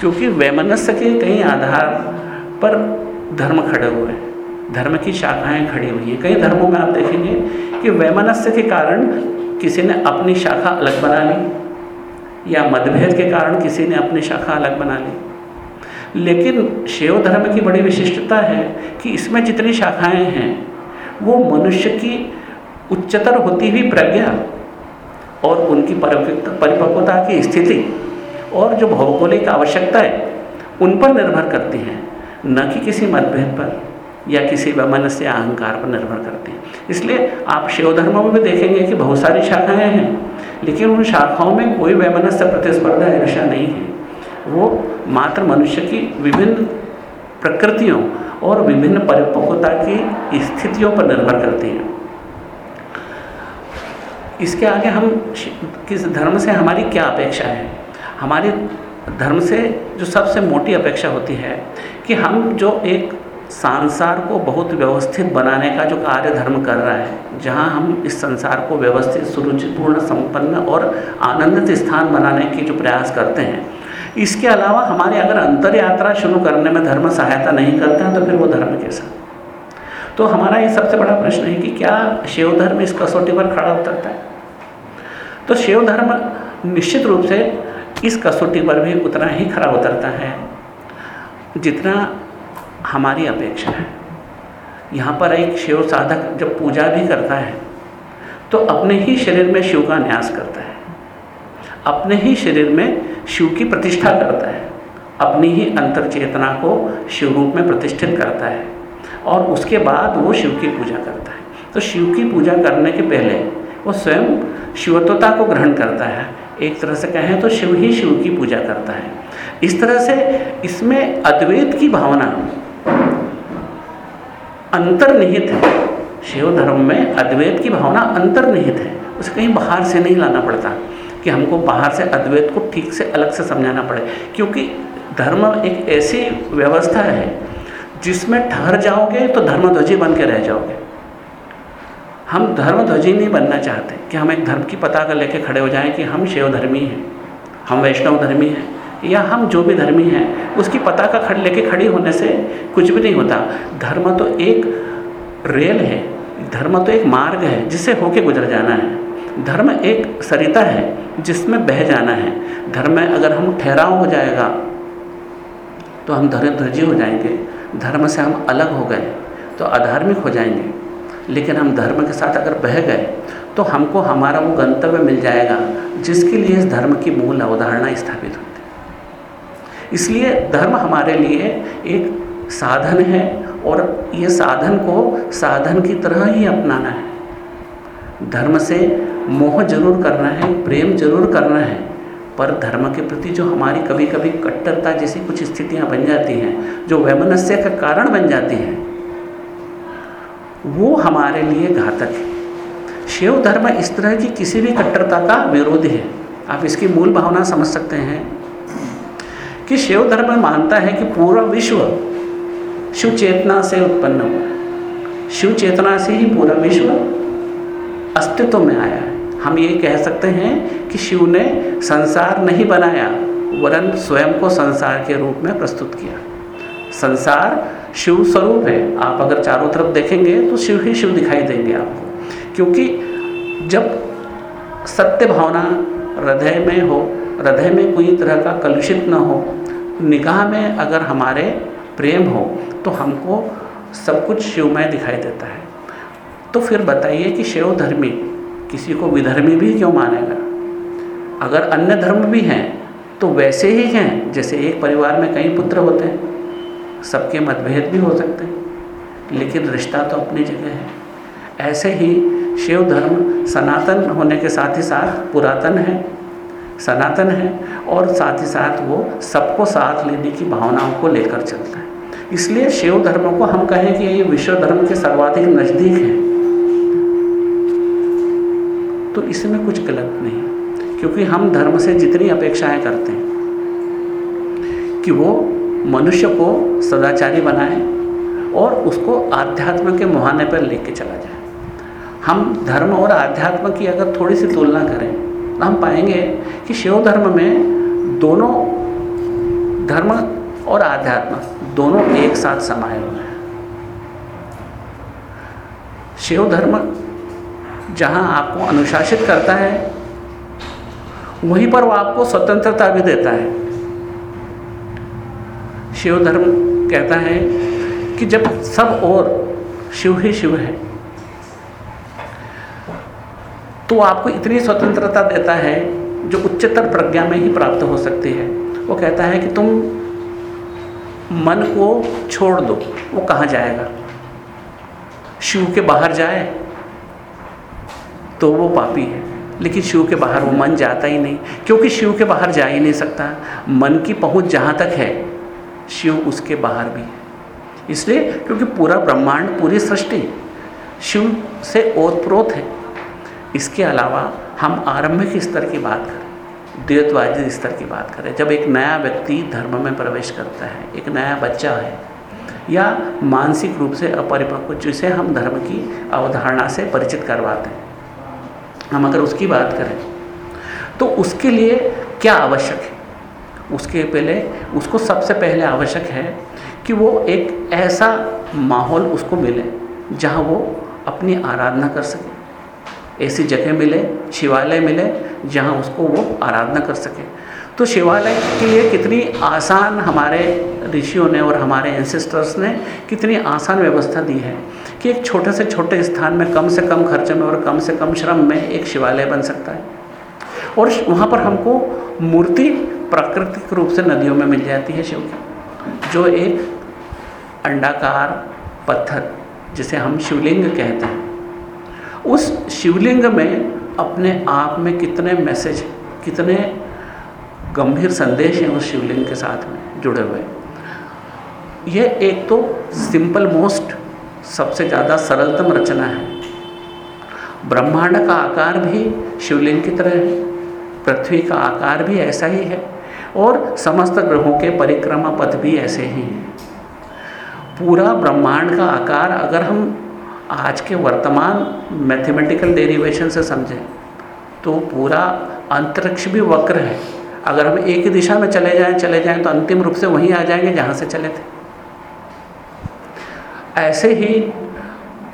क्योंकि वैमनस्य के कई आधार पर धर्म खड़े हुए हैं। धर्म की शाखाएँ खड़ी हुई हैं। कई धर्मों में आप देखेंगे कि वैमनस्य के कारण किसी ने अपनी शाखा अलग बना ली, या मतभेद के कारण किसी ने अपनी शाखा अलग बना ली। लेकिन शिव धर्म की बड़ी विशिष्टता है कि इसमें जितनी शाखाएँ हैं, वो मनुष्य की उच्चतर होती हुई प्रज्ञा और उनकी परिपक्वता की स्थिति और जो भौगोलिक आवश्यकताएँ, उन पर निर्भर करती हैं, न कि किसी मतभेद पर। या किसी वमनस्य या अहंकार पर निर्भर करते हैं। इसलिए आप शिव धर्मों में भी देखेंगे कि बहुत सारी शाखाएँ हैं, लेकिन उन शाखाओं में कोई वैमनस्य प्रतिस्पर्धा ईर्षा नहीं है। वो मात्र मनुष्य की विभिन्न प्रकृतियों और विभिन्न परिपक्वता की स्थितियों पर निर्भर करती हैं। इसके आगे हम किस धर्म से हमारी क्या अपेक्षा है? हमारे धर्म से जो सबसे मोटी अपेक्षा होती है कि हम जो एक संसार को बहुत व्यवस्थित बनाने का जो कार्य धर्म कर रहा है, जहाँ हम इस संसार को व्यवस्थित, सुरुचिपूर्ण, संपन्न और आनंदित स्थान बनाने की जो प्रयास करते हैं। इसके अलावा हमारे अगर अंतर यात्रा शुरू करने में धर्म सहायता नहीं करते हैं तो फिर वो धर्म कैसा? तो हमारा ये सबसे बड़ा प्रश्न है कि क्या शिव धर्म इस कसौटी पर खड़ा उतरता है? तो शिव धर्म निश्चित रूप से इस कसौटी पर भी उतना ही खड़ा उतरता है, जितना हमारी अपेक्षा है। यहाँ पर एक शिव साधक जब पूजा भी करता है तो अपने ही शरीर में शिव का न्यास करता है। अपने ही शरीर में शिव की प्रतिष्ठा करता है। अपनी ही अंतर चेतना को शिव रूप में प्रतिष्ठित करता है और उसके बाद वो शिव की पूजा करता है। तो शिव की पूजा करने के पहले वो स्वयं शिवत्वता को ग्रहण करता है। एक तरह से कहें तो शिव ही शिव की पूजा करता है। इस तरह से इसमें अद्वैत की भावना अंतर्निहित है। शिव धर्म में अद्वैत की भावना अंतर्निहित है। उसे कहीं बाहर से नहीं लाना पड़ता कि हमको बाहर से अद्वैत को ठीक से अलग से समझाना पड़े। क्योंकि धर्म एक ऐसी व्यवस्था है जिसमें ठहर जाओगे तो धर्मध्वजी बन के रह जाओगे। हम धर्मध्वजी नहीं बनना चाहते कि हम एक धर्म की पताका लेके खड़े हो जाएँ कि हम शिव धर्मी हैं, हम वैष्णव धर्मी हैं। या हम जो भी धर्मी हैं, उसकी पताका खड़ लेके खड़ी होने से कुछ भी नहीं होता। धर्म तो एक रेल है, धर्म तो एक मार्ग है, जिससे होके गुजर जाना है। धर्म एक सरिता है, जिसमें बह जाना है। धर्म में अगर हम ठहराव हो जाएगा तो हम धर्मध्वजी हो जाएँगे। धर्म से हम अलग हो गए तो अधार्मिक हो जाएँगे। लेकिन हम धर्म के साथ अगर बह गए तो हमको हमारा वो गंतव्य मिल जाएगा, जिसके लिए इस धर्म की मूल अवधारणा स्थापित होती है इसलिए धर्म हमारे लिए एक साधन है और ये साधन को साधन की तरह ही अपनाना है। धर्म से मोह ज़रूर करना है, प्रेम ज़रूर करना है, पर धर्म के प्रति जो हमारी कभी कभी कट्टरता जैसी कुछ स्थितियाँ बन जाती हैं, जो वैमनस्य का कारण बन जाती हैं, वो हमारे लिए घातक है। शिव धर्म इस तरह की किसी भी कट्टरता का विरोध है। आप इसकी मूल भावना समझ सकते हैं। कि शिव धर्म मानता है कि पूरा विश्व शिव चेतना से उत्पन्न हुआ शिव चेतना से ही पूरा विश्व अस्तित्व में आया है। हम ये कह सकते हैं कि शिव ने संसार नहीं बनाया, वरन स्वयं को संसार के रूप में प्रस्तुत किया। संसार शिव स्वरूप है। आप अगर चारों तरफ़ देखेंगे तो शिव ही शिव दिखाई देंगे आपको। क्योंकि जब सत्य भावना हृदय में हो हृदय में कोई तरह का कलुषित न हो, निगाह में अगर हमारे प्रेम हो तो हमको सब कुछ शिवमय दिखाई देता है। तो फिर बताइए कि शिव धर्मी किसी को विधर्मी भी क्यों मानेगा? अगर अन्य धर्म भी हैं तो वैसे ही हैं, जैसे एक परिवार में कई पुत्र होते हैं, सबके मतभेद भी हो सकते हैं, लेकिन रिश्ता तो अपनी जगह है। ऐसे ही शिव धर्म सनातन होने के साथ ही साथ पुरातन है। सनातन है और साथ ही साथ वो सबको साथ लेने की भावनाओं को लेकर चलता है। इसलिए शिव धर्म को हम कहें कि ये विश्व धर्म के सर्वाधिक नज़दीक है। तो इसमें कुछ गलत नहीं, क्योंकि हम धर्म से जितनी अपेक्षाएँ करते हैं कि वो मनुष्य को सदाचारी बनाए और उसको आध्यात्म के मुहाने पर लेके चला जाए। हम धर्म और आध्यात्म की अगर थोड़ी सी तुलना करें हम पाएँगे कि शिव धर्म में दोनों धर्म और आध्यात्म दोनों एक साथ समाये हुए हैं। शिव धर्म जहाँ आपको अनुशासित करता है, वहीं पर वो आपको स्वतंत्रता भी देता है। शिव धर्म कहता है कि जब सब और शिव ही शिव है तो आपको इतनी स्वतंत्रता देता है जो उच्चतर प्रज्ञा में ही प्राप्त हो सकती है। वो कहता है कि तुम मन को छोड़ दो, वो कहाँ जाएगा? शिव के बाहर जाए तो वो पापी है, लेकिन शिव के बाहर वो मन जाता ही नहीं, क्योंकि शिव के बाहर जा ही नहीं सकता। मन की पहुँच जहाँ तक है, शिव उसके बाहर भी है। इसलिए क्योंकि पूरा ब्रह्मांड, पूरी सृष्टि शिव से ओतप्रोत है इसके अलावा हम आरंभिक स्तर की बात करें द्वैतवादी स्तर की बात करें, जब एक नया व्यक्ति धर्म में प्रवेश करता है, एक नया बच्चा है, या मानसिक रूप से अपरिपक्व, जिसे हम धर्म की अवधारणा से परिचित करवाते हैं, हम अगर उसकी बात करें तो उसके लिए क्या आवश्यक है? उसके पहले, उसको सबसे पहले आवश्यक है कि वो एक ऐसा माहौल उसको मिले, जहाँ वो अपनी आराधना कर सके। ऐसी जगह मिले, शिवालय मिले, जहाँ उसको वो आराधना कर सके। तो शिवालय के लिए कितनी आसान हमारे ऋषियों ने और हमारे एंसेस्टर्स ने कितनी आसान व्यवस्था दी है कि एक छोटे से छोटे स्थान में कम से कम खर्चे में और कम से कम श्रम में एक शिवालय बन सकता है। और वहाँ पर हमको मूर्ति प्राकृतिक रूप से नदियों में मिल जाती है शिव की, जो एक अंडाकार पत्थर, जिसे हम शिवलिंग कहते हैं। उस शिवलिंग में अपने आप में कितने मैसेज कितने गंभीर संदेश हैं उस शिवलिंग के साथ में जुड़े हुए। ये एक तो सिंपल मोस्ट सबसे ज़्यादा सरलतम रचना है। ब्रह्मांड का आकार भी शिवलिंग की तरह है, पृथ्वी का आकार भी ऐसा ही है, और समस्त ग्रहों के परिक्रमा पथ भी ऐसे ही हैं। पूरा ब्रह्मांड का आकार अगर हम आज के वर्तमान मैथमेटिकल डेरिवेशन से समझें तो पूरा अंतरिक्ष भी वक्र है। अगर हम एक ही दिशा में चले जाएँ चले जाएँ तो अंतिम रूप से वहीं आ जाएँगे जहाँ से चले थे। ऐसे ही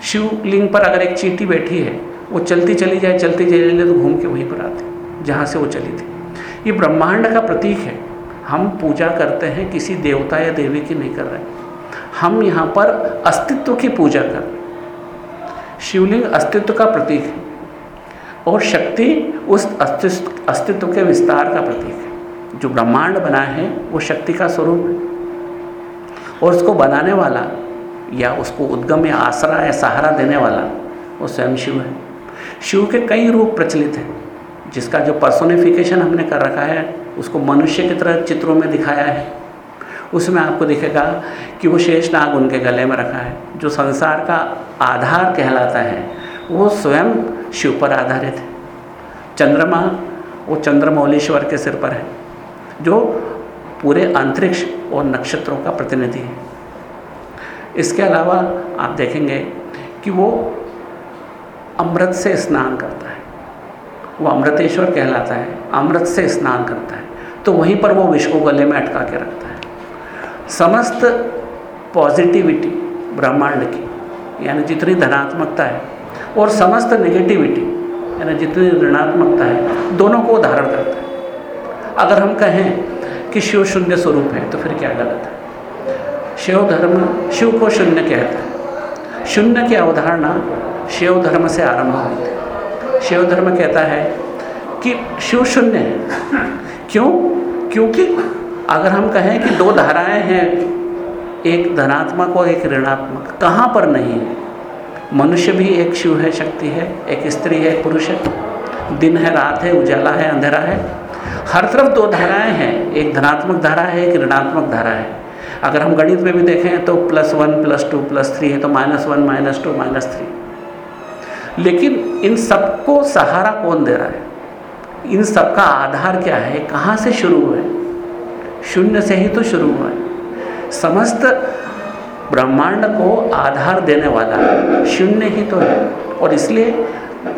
शिवलिंग पर अगर एक चींटी बैठी है, वो चलती चली जाए, चलती चली जाए तो घूम के वहीं पर आते जहाँ से वो चली थी। ये ब्रह्मांड का प्रतीक है। हम पूजा करते हैं, किसी देवता या देवी की नहीं कर रहे। हम यहाँ पर अस्तित्व की पूजा कर रहे हैं। शिवलिंग अस्तित्व का प्रतीक है और शक्ति उस अस्तित्व के विस्तार का प्रतीक है। जो ब्रह्मांड बना है, वो शक्ति का स्वरूप है। और उसको बनाने वाला या उसको उद्गम या आसरा या सहारा देने वाला वो स्वयं शिव है। शिव के कई रूप प्रचलित हैं, जिसका जो पर्सोनिफिकेशन हमने कर रखा है, उसको मनुष्य की तरह चित्रों में दिखाया है। उसमें आपको दिखेगा कि वो शेष नाग उनके गले में रखा है। जो संसार का आधार कहलाता है, वो स्वयं शिव पर आधारित है। चंद्रमा, वो चंद्रमौलीश्वर के सिर पर है, जो पूरे अंतरिक्ष और नक्षत्रों का प्रतिनिधि है। इसके अलावा आप देखेंगे कि वो अमृत से स्नान करता है। वो अमृतेश्वर कहलाता है, अमृत से स्नान करता है तो वहीं पर वो विष को गले में अटका के रखता है। समस्त पॉजिटिविटी ब्रह्मांड की। यानी जितनी धनात्मकता है और समस्त नेगेटिविटी यानी जितनी ऋणात्मकता है, दोनों को धारण करता है। अगर हम कहें कि शिव शून्य स्वरूप है तो फिर क्या गलत है? शिव धर्म शिव को शून्य कहता है। शून्य की अवधारणा शिव धर्म से आरंभ हुई थी शिव धर्म कहता है कि शिव शून्य है। क्यों? क्योंकि अगर हम कहें कि दो धाराएँ हैं एक धनात्मक और एक ऋणात्मक, कहाँ पर नहीं है? मनुष्य भी एक शिव है, शक्ति है, एक स्त्री है, पुरुष है। दिन है, रात है, उजाला है, अंधेरा है। हर तरफ़ दो धाराएँ हैं, एक धनात्मक धारा है, एक ऋणात्मक धारा है। अगर हम गणित में भी देखें तो plus one plus two plus three है तो minus one minus two minus three लेकिन इन सबको सहारा कौन दे रहा है? इन सबका आधार क्या है? कहाँ से शुरू हुआ है? शून्य से ही तो शुरू हुआ है। समस्त ब्रह्मांड को आधार देने वाला शून्य ही तो है। और इसलिए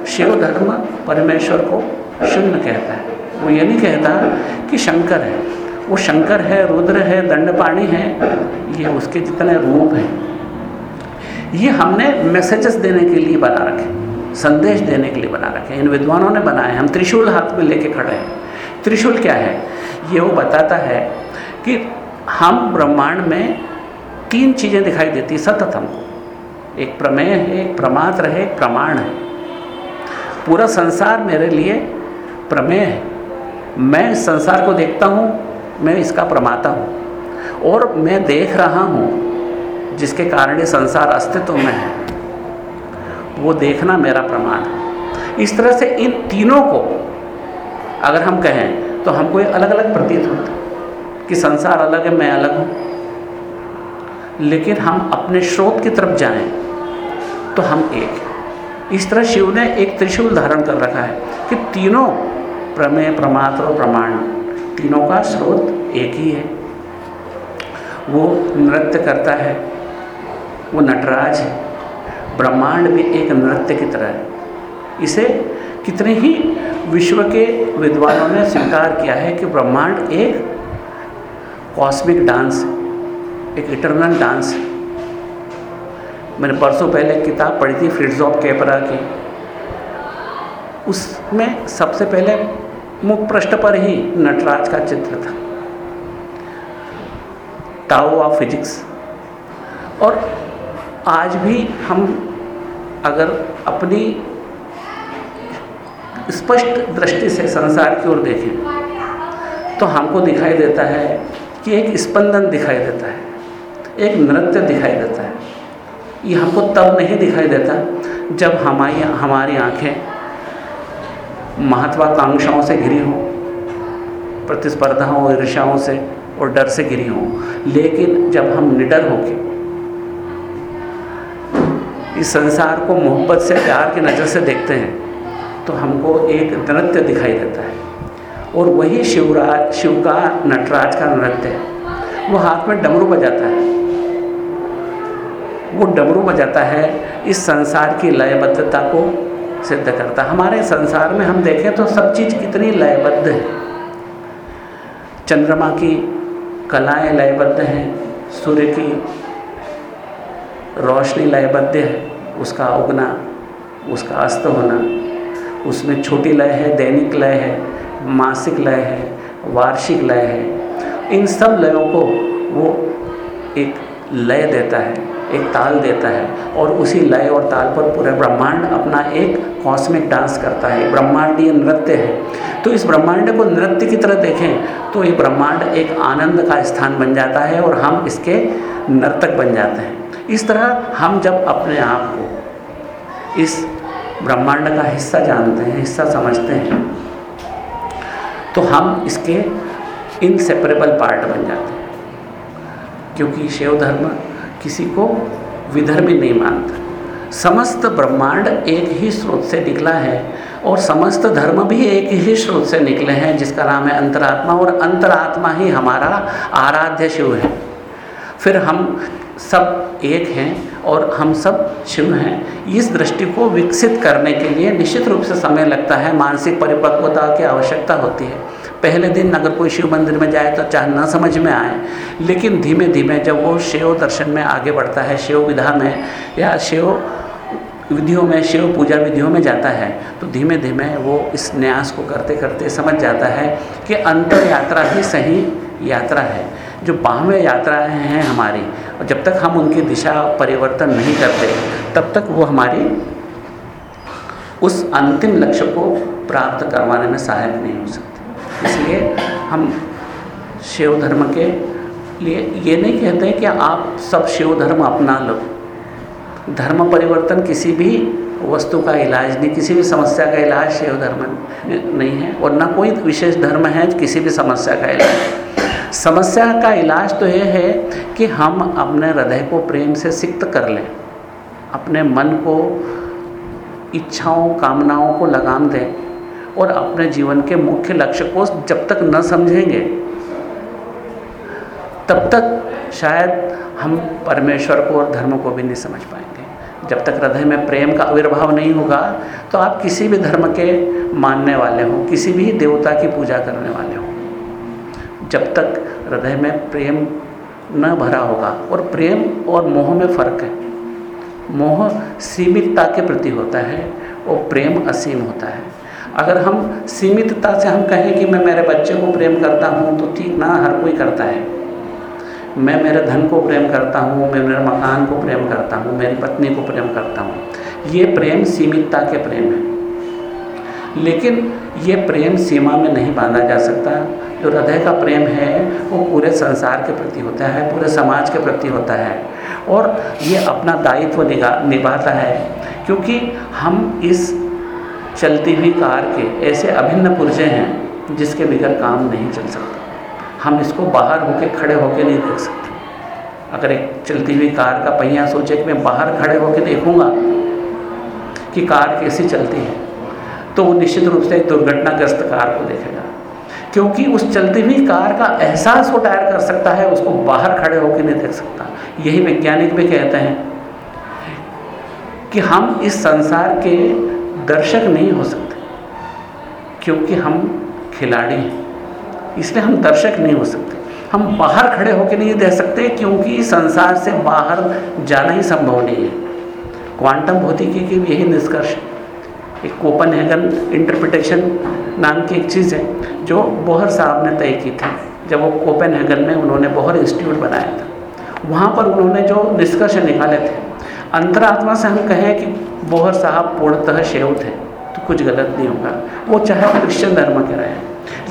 शिव धर्म परमेश्वर को शून्य कहता है। वो ये नहीं कहता कि शंकर है। वो शंकर है, रुद्र है, दंडपाणी है, ये उसके जितने रूप हैं। ये हमने मैसेजेस देने के लिए बना रखे संदेश देने के लिए बना रखे इन विद्वानों ने बनाए हम त्रिशूल हाथ में लेके खड़े हैं। त्रिशूल क्या है? ये वो बताता है कि हम ब्रह्मांड में तीन चीज़ें दिखाई देती सतत हमको। एक प्रमेय है, एक प्रमात्र है, एक प्रमाण है। पूरा संसार मेरे लिए प्रमेय है। मैं संसार को देखता हूँ, मैं इसका प्रमाता हूँ। और मैं देख रहा हूँ, जिसके कारण ये संसार अस्तित्व में है। वो देखना मेरा प्रमाण है। इस तरह से इन तीनों को अगर हम कहें तो हमको ये अलग अलग प्रतीत होता है। कि संसार अलग है, मैं अलग हूँ। लेकिन हम अपने स्रोत की तरफ़ जाएँ तो हम एक इस तरह शिव ने एक त्रिशूल धारण कर रखा है कि तीनों प्रमेय, प्रमात्र और प्रमाण, तीनों का स्रोत एक ही है। वो नृत्य करता है, वो नटराज है, ब्रह्मांड भी एक नृत्य की तरह है। इसे कितने ही विश्व के विद्वानों ने स्वीकार किया है कि ब्रह्मांड एक कॉस्मिक डांस एक इटरनल डांस मैंने परसों पहले किताब पढ़ी थी फ्रिड्स ऑफ़ कैपरा की। उसमें सबसे पहले मुख पृष्ठ पर ही नटराज का चित्र था। टाओ ऑफ़ फिजिक्स और आज भी हम अगर अपनी स्पष्ट दृष्टि से संसार की ओर देखें तो हमको दिखाई देता है कि एक स्पंदन दिखाई देता है, एक नृत्य दिखाई देता है। ये हमको तब नहीं दिखाई देता जब हमारी हमारी आँखें महत्वाकांक्षाओं से घिरी हों, प्रतिस्पर्धाओं ईर्षाओं से और डर से घिरी हों। लेकिन जब हम निडर होके इस संसार को मोहब्बत से, प्यार की नज़र से देखते हैं तो हमको एक नृत्य दिखाई देता है। और वही शिवराज शिव का नटराज का नृत्य है। वो हाथ में डमरू बजाता है। वो डमरू बजाता है, इस संसार की लयबद्धता को सिद्ध करता है। हमारे संसार में हम देखें तो सब चीज़ कितनी लयबद्ध है। चंद्रमा की कलाएँ लयबद्ध हैं, सूर्य की रोशनी लयबद्ध है, उसका उगना, उसका अस्त होना, उसमें छोटी लय है, दैनिक लय है मासिक लय है, वार्षिक लय है, इन सब लयों को वो एक लय देता है, एक ताल देता है और उसी लय और ताल पर पूरा ब्रह्मांड अपना एक कॉस्मिक डांस करता है ब्रह्मांडीय नृत्य है। तो इस ब्रह्मांड को नृत्य की तरह देखें तो ये ब्रह्मांड एक आनंद का स्थान बन जाता है और हम इसके नर्तक बन जाते हैं। इस तरह हम जब अपने आप को इस ब्रह्मांड का हिस्सा जानते हैं, हिस्सा समझते हैं तो हम इसके इनसेपरेबल पार्ट बन जाते हैं। क्योंकि शिव धर्म किसी को विधर्मी नहीं मानता। समस्त ब्रह्मांड एक ही स्रोत से निकला है और समस्त धर्म भी एक ही स्रोत से निकले हैं, जिसका नाम है अंतरात्मा और अंतरात्मा ही हमारा आराध्य शिव है। फिर हम सब एक हैं और हम सब शिव हैं। इस दृष्टि को विकसित करने के लिए निश्चित रूप से समय लगता है, मानसिक परिपक्वता की आवश्यकता होती है। पहले दिन अगर कोई शिव मंदिर में जाए तो चाहे ना समझ में आए, लेकिन धीमे धीमे जब वो शिव दर्शन में आगे बढ़ता है, शिव विधा में या शिव विधियों में, शिव पूजा विधियों में जाता है तो धीमे धीमे वो इस न्यास को करते करते समझ जाता है कि अंतर यात्रा ही सही यात्रा है। जो बाहवें यात्राएँ हैं हमारी और जब तक हम उनकी दिशा परिवर्तन नहीं करते, तब तक वो हमारी उस अंतिम लक्ष्य को प्राप्त करवाने में सहायक नहीं हो सकती। इसलिए हम शिव धर्म के लिए ये नहीं कहते कि आप सब शिव धर्म अपना लो। धर्म परिवर्तन किसी भी वस्तु का इलाज नहीं, किसी भी समस्या का इलाज शिव धर्म नहीं है और ना कोई विशेष धर्म है किसी भी समस्या का इलाज। समस्या का इलाज तो ये है कि हम अपने हृदय को प्रेम से सिक्त कर लें, अपने मन को, इच्छाओं, कामनाओं को लगाम दें और अपने जीवन के मुख्य लक्ष्य को जब तक न समझेंगे, तब तक शायद हम परमेश्वर को और धर्म को भी नहीं समझ पाएँगे। जब तक हृदय में प्रेम का आविर्भाव नहीं होगा तो आप किसी भी धर्म के मानने वाले हों, किसी भी देवता की पूजा करने वाले हों। जब तक हृदय में प्रेम न भरा होगा, और प्रेम और मोह में फ़र्क है। मोह सीमितता के प्रति होता है, और प्रेम असीम होता है। अगर हम सीमितता से हम कहें कि मैं मेरे बच्चे को प्रेम करता हूँ तो ठीक ना, हर कोई करता है। मैं मेरे धन को प्रेम करता हूँ, मैं मेरे मकान को प्रेम करता हूँ, मेरी पत्नी को प्रेम करता हूँ। ये प्रेम सीमितता के प्रेम है। लेकिन ये प्रेम सीमा में नहीं बांधा जा सकता। जो हृदय का प्रेम है, वो पूरे संसार के प्रति होता है, पूरे समाज के प्रति होता है। और ये अपना दायित्व निभाता है, क्योंकि हम इस चलती हुई कार के ऐसे अभिन्न पुर्जे हैं, जिसके बगैर काम नहीं चल सकता। हम इसको बाहर होके खड़े होके नहीं देख सकते। अगर एक चलती हुई कार का पहिया सोचे कि मैं बाहर खड़े होके देखूँगा कि कार कैसी चलती है तो वो निश्चित रूप से दुर्घटनाग्रस्त कार को देखेगा। क्योंकि उस चलती हुई कार का एहसास वो टायर कर सकता है, उसको बाहर खड़े होकर नहीं देख सकता। यही वैज्ञानिक भी कहते हैं कि हम इस संसार के दर्शक नहीं हो सकते, क्योंकि हम खिलाड़ी हैं। इसलिए हम दर्शक नहीं हो सकते। हम बाहर खड़े होकर नहीं देख सकते, क्योंकि संसार से बाहर जाना ही संभव नहीं है। क्वांटम भौतिकी की भी यही निष्कर्ष है। एक कोपन हैगन इंटरप्रिटेशन नाम की एक चीज़ है, जो बोहर साहब ने तय की थी, जब वो कोपन हैगन में उन्होंने बोहर इंस्टीट्यूट बनाया था। वहाँ पर उन्होंने जो निष्कर्ष निकाले थे, अंतरात्मा से हम कहें कि बोहर साहब पूर्णतः शेव थे तो कुछ गलत नहीं होगा। वो चाहे क्रिश्चियन धर्म के रहे।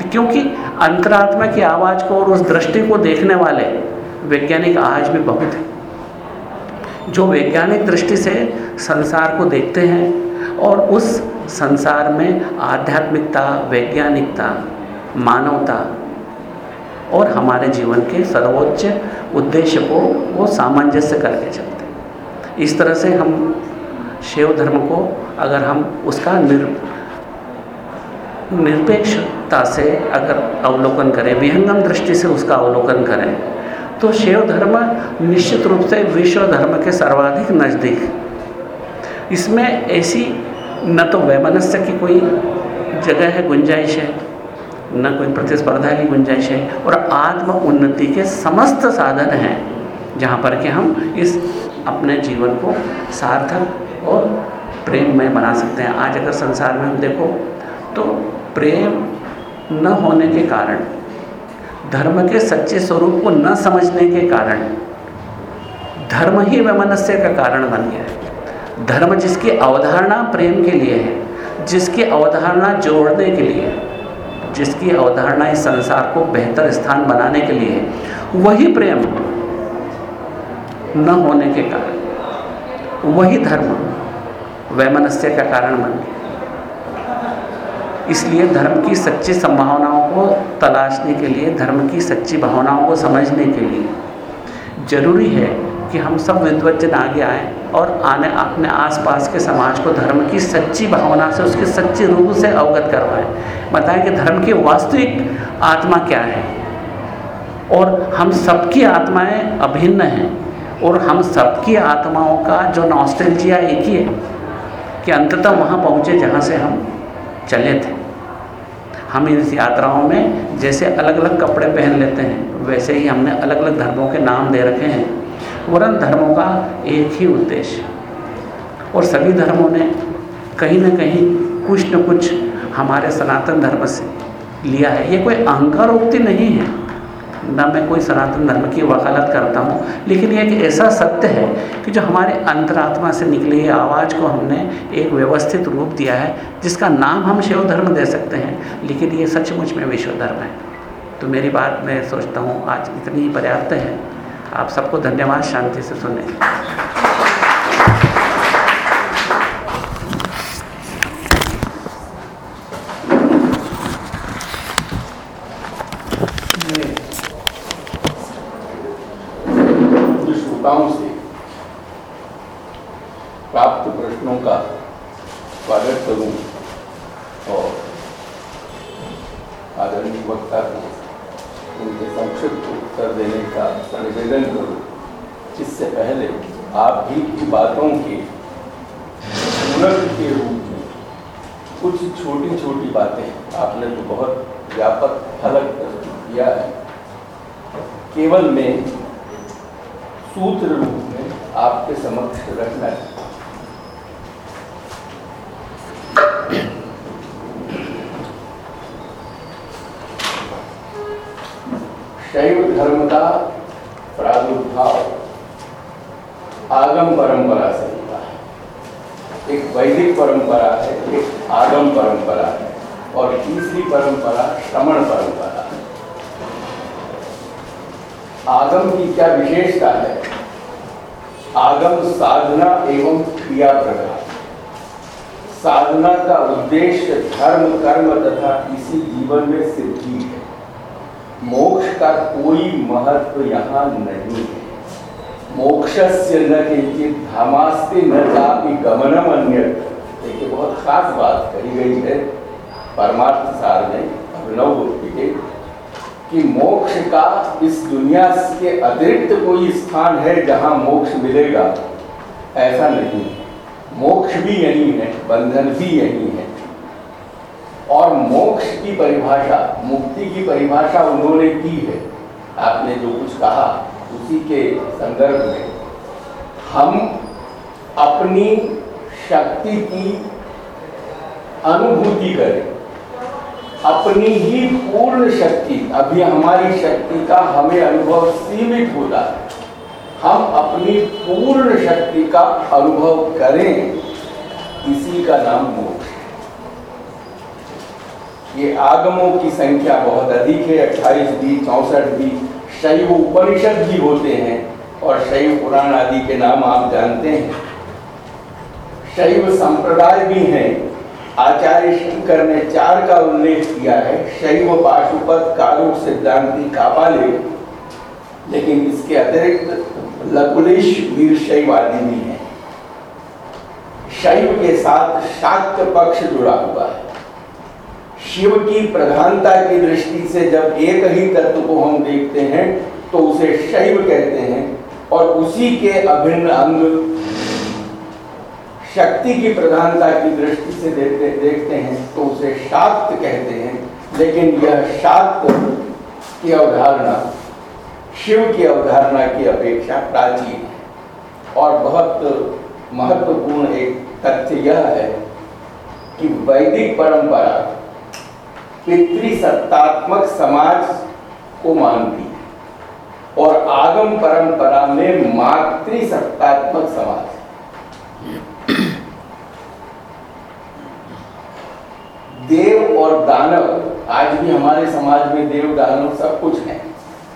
क्योंकि अंतरात्मा की आवाज़ को और उस दृष्टि को देखने वाले वैज्ञानिक आज भी बहुत हैं। जो वैज्ञानिक दृष्टि से संसार को देखते हैं और उस संसार में आध्यात्मिकता, वैज्ञानिकता, मानवता और हमारे जीवन के सर्वोच्च उद्देश्य को वो सामंजस्य करके चलते इस तरह से हम शिव धर्म को अगर हम उसका निर, निरपेक्षता से अगर अवलोकन करें, विहंगम दृष्टि से उसका अवलोकन करें तो शिव धर्म निश्चित रूप से विश्व धर्म के सर्वाधिक नज़दीक इसमें ऐसी न तो वैमनस्य की कोई जगह है, गुंजाइश है, न कोई प्रतिस्पर्धा की गुंजाइश है, और आत्म उन्नति के समस्त साधन हैं, जहाँ पर कि हम इस अपने जीवन को सार्थक और प्रेममय बना सकते हैं। आज अगर संसार में हम देखो तो प्रेम न होने के कारण, धर्म के सच्चे स्वरूप को न समझने के कारण, धर्म ही वैमनस्य का कारण बन गया है। धर्म जिसकी अवधारणा प्रेम के लिए है, जिसकी अवधारणा जोड़ने के लिए, जिसकी अवधारणा इस संसार को बेहतर स्थान बनाने के लिए है, वही प्रेम न होने के कारण, वही धर्म वैमनस्य का कारण बन गया। इसलिए धर्म की सच्ची संभावनाओं को तलाशने के लिए, धर्म की सच्ची भावनाओं को समझने के लिए ज़रूरी है कि हम सब विद्वजन आगे आए। और आने, अपने आसपास के समाज को धर्म की सच्ची भावना से, उसके सच्चे रूप से अवगत करवाएँ। बताएँ कि धर्म की वास्तविक आत्मा क्या है? और हम सबकी आत्माएँ अभिन्न हैं, और हम सबकी आत्माओं का जो नॉस्टेल्जिया एक ही है, कि अंततः वहाँ पहुँचे जहाँ से हम चले थे। हम इस यात्राओं में जैसे अलग अलग कपड़े पहन लेते हैं, वैसे ही हमने अलग अलग धर्मों के नाम दे रखे हैं। वरन धर्मों का एक ही उद्देश्य। और सभी धर्मों ने कहीं ना कहीं कुछ न कुछ हमारे सनातन धर्म से लिया है। ये कोई अहंकार उक्ति नहीं है। ना मैं कोई सनातन धर्म की वकालत करता हूँ, लेकिन ये एक ऐसा सत्य है कि जो हमारे अंतरात्मा से निकली आवाज़ को हमने एक व्यवस्थित रूप दिया है, जिसका नाम हम शिव धर्म दे सकते हैं, लेकिन ये सचमुच में विश्व धर्म है। तो मेरी बात मैं सोचता हूँ, आज इतनी ही पर्याप्त है। आप सबको धन्यवाद शांति से सुने। केवल में सूत्र रूप में आपके समक्ष रखना है शैव धर्म का प्रादुर्भाव आगम परंपरा से हुआ है एक वैदिक परंपरा है एक आगम परंपरा है और तीसरी परंपरा श्रमण परंपरा है आगम की क्या विशेषता है आगम साधना एवं क्रिया प्रकार साधना का उद्देश्य धर्म कर्म तथा इसी जीवन में सिद्धि है मोक्ष का कोई महत्व यहाँ नहीं है मोक्षस्य न किंचित धामास्ते न चापि गमनम अन्य देखिए, बहुत खास बात कही गई है परमार्थ सार में, अभिनव गुप्ती के, कि मोक्ष का इस दुनिया के अतिरिक्त कोई स्थान है जहाँ मोक्ष मिलेगा? ऐसा नहीं। मोक्ष भी यही है, बंधन भी यही है। और मोक्ष की परिभाषा, मुक्ति की परिभाषा उन्होंने की है। आपने जो कुछ कहा, उसी के संदर्भ में हम अपनी शक्ति की अनुभूति करें। अपनी ही पूर्ण शक्ति, अभी हमारी शक्ति का हमें अनुभव सीमित होता है। हम अपनी पूर्ण शक्ति का अनुभव करें, इसी का नाम मोक्ष ये आगमों की संख्या बहुत अधिक है, अट्ठाईस भी चौसठ भी शैव उपनिषद भी होते हैं। और शैव पुराण आदि के नाम आप जानते हैं। शैव संप्रदाय भी हैं। आचार्य शंकर ने चार का उल्लेख किया है। शैव पाशुपत कारुक सिद्धांति, कापाले। लेकिन इसके अतिरिक्त लकुलिश, वीर शैव आदि भी हैं। शैव के साथ शाक्त पक्ष जुड़ा हुआ है। शिव की प्रधानता की दृष्टि से जब एक ही तत्व को हम देखते हैं तो उसे शैव कहते हैं। और उसी के अभिन्न अंग शक्ति की प्रधानता की दृष्टि से देखते देखते हैं तो उसे शाक्त कहते हैं। लेकिन यह शाक्त की अवधारणा, शिव की अवधारणा की अपेक्षा प्राचीन है। और बहुत महत्वपूर्ण एक तथ्य यह है कि वैदिक परंपरा पितृसत्तात्मक समाज को मानती है और आगम परंपरा में मातृसत्तात्मक समाज। देव और दानव, आज भी हमारे समाज में देव, दानव सब कुछ है।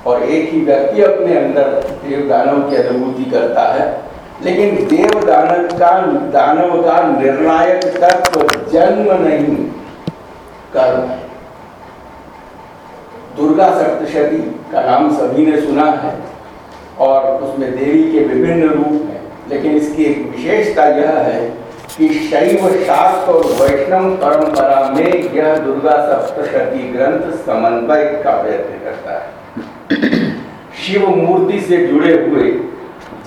और एक ही व्यक्ति अपने अंदर देव, दानव की अनुभूति करता है। लेकिन देव, दानव का दानव का निर्णायक तत्व जन्म नहीं, कर्म। है दुर्गा सप्तशती का नाम सभी ने सुना है और उसमें देवी के विभिन्न रूप हैं। लेकिन इसकी एक विशेषता यह है कि शैव, शास्त्र और वैष्णव परंपरा में यह दुर्गा सप्तशती ग्रंथ समन्वय का प्रयत्न करता है। शिव मूर्ति से जुड़े हुए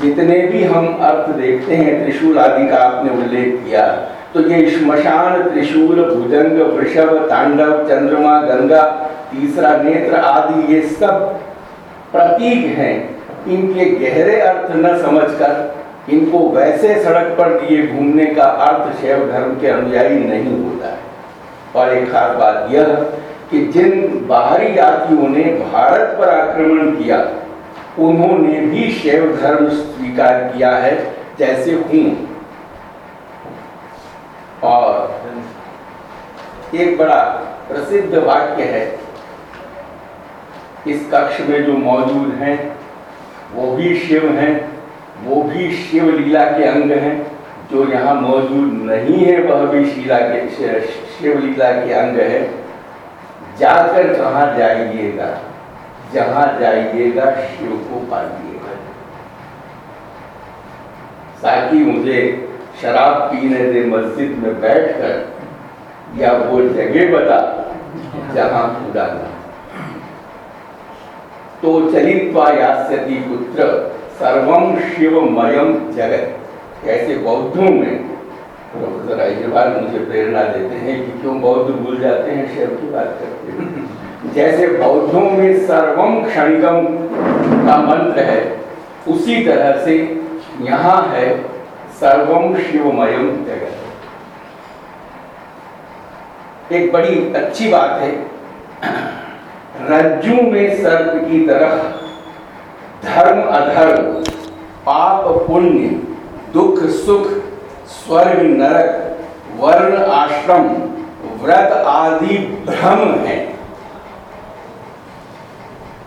जितने भी हम अर्थ देखते हैं, त्रिशूल आदि का आपने उल्लेख किया तो ये श्मशान, त्रिशूल, भुजंग, वृषभ, तांडव, चंद्रमा, गंगा, तीसरा नेत्र आदि ये सब प्रतीक हैं। इनके गहरे अर्थ न समझकर, इनको वैसे सड़क पर दिए घूमने का अर्थ शैव धर्म के अनुयायी नहीं होता है। और एक खास बात यह कि जिन बाहरी जातियों ने भारत पर आक्रमण किया, उन्होंने भी शैव धर्म स्वीकार किया है, जैसे हूँ। और एक बड़ा प्रसिद्ध वाक्य है, इस कक्ष में जो मौजूद हैं, वो भी शिव हैं, वो भी शिव लीला के अंग हैं, जो यहाँ मौजूद नहीं है, वह भी शीला के शिव लीला के अंग है। जाकर कहाँ जाइएगा, जहाँ जाइएगा, शिव को पाइएगा। साकी मुझे शराब पीने दे मस्जिद में बैठकर या वो जगह बता जहाँ खुदा ना तो चलित्वा यास्यति पुत्र सर्वम शिवमयम जगत। ऐसे बौद्धों में, प्रोफेसर अग्रवाल मुझे प्रेरणा देते हैं कि क्यों बौद्ध भूल जाते हैं शिव की बात करते हैं। जैसे बौद्धों में सर्वम क्षणिकम का मंत्र है, उसी तरह से यहाँ है सर्वम शिवमयम जगत। एक बड़ी अच्छी बात है। रज्जू में सर्प की तरह धर्म अधर्म, पाप पुण्य, दुख सुख, स्वर्ग नरक, वर्ण आश्रम, व्रत आदि भ्रम है।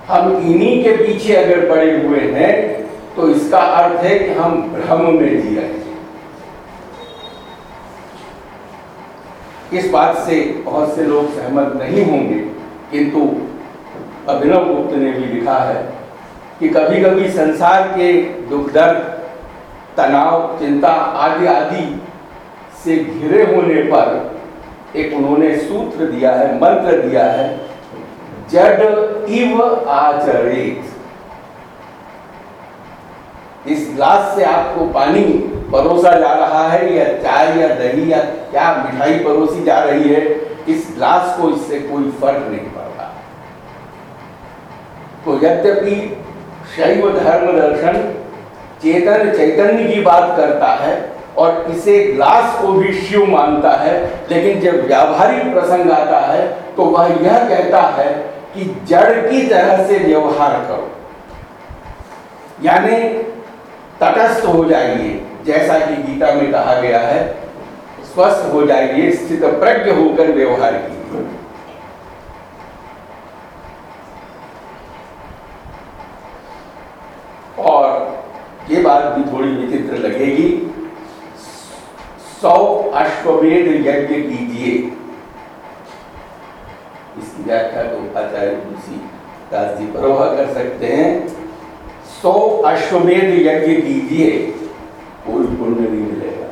हम इन्हीं के पीछे अगर पड़े हुए हैं तो इसका अर्थ है कि हम भ्रम में जी रहे हैं। इस बात से बहुत से लोग सहमत नहीं होंगे, किंतु अभिनव गुप्त ने भी लिखा है कि कभी कभी संसार के दुख दर्द, तनाव, चिंता आदि आदि से घिरे होने पर एक उन्होंने सूत्र दिया है, मंत्र दिया है, जड इव आचरित। इस ग्लास से आपको पानी परोसा जा रहा है, या चाय, या दही, या क्या मिठाई परोसी जा रही है, इस ग्लास को इससे कोई फ़र्क नहीं पड़ता। तो यद्यपि शैव धर्म दर्शन चेतन चैतन्य की बात करता है, और इसे ग्लास को भी शिव मानता है, लेकिन जब व्यावहारिक प्रसंग आता है तो वह यह कहता है कि जड़ की तरह से व्यवहार करो। यानी तटस्थ हो जाइए, जैसा कि गीता में कहा गया है, स्वस्थ हो जाइए, स्थित प्रज्ञ होकर व्यवहार कीजिए। और ये बात भी थोड़ी विचित्र लगेगी। सौ अश्वमेध यज्ञ कीजिए। इसकी व्याख्या तो आचार्य तुलसी दास जी परोहा कर सकते हैं। सौ अश्वमेध यज्ञ कीजिए, कोई पुण्य नहीं मिलेगा।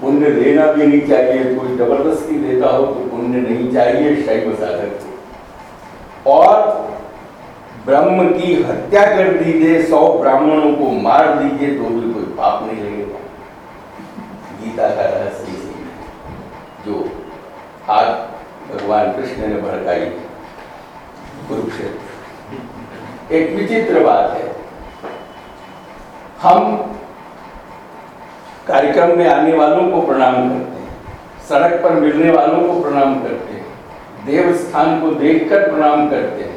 पुण्य देना भी नहीं चाहिए, कोई ज़बरदस्ती देता हो तो पुण्य नहीं चाहिए शैव साधक और ब्रह्म की हत्या कर दीजिए, सौ ब्राह्मणों को मार दीजिए तो भी कोई पाप नहीं लगेगा। गीता का रहस्य जो आज भगवान कृष्ण ने भड़काई। कुरुक्षेत्र। एक विचित्र बात है हम कार्यक्रम में आने वालों को प्रणाम करते हैं। सड़क पर मिलने वालों को प्रणाम करते हैं। देव स्थान को देखकर प्रणाम करते हैं।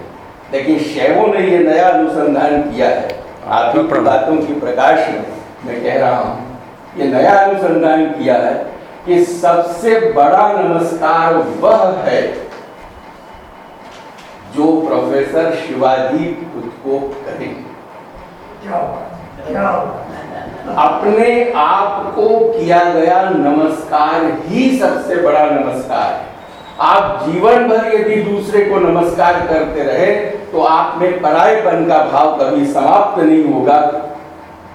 लेकिन शैवों ने ये नया अनुसंधान किया है। आप ही की बातों की प्रकाश में मैं कह रहा हूँ ये नया अनुसंधान किया है कि सबसे बड़ा नमस्कार वह है जो प्रोफेसर शिवाजी खुद को करें क्या बात है, क्या अपने आप को किया गया नमस्कार ही सबसे बड़ा नमस्कार है। आप जीवन भर यदि दूसरे को नमस्कार करते रहे तो आप में परायपन का भाव कभी समाप्त नहीं होगा।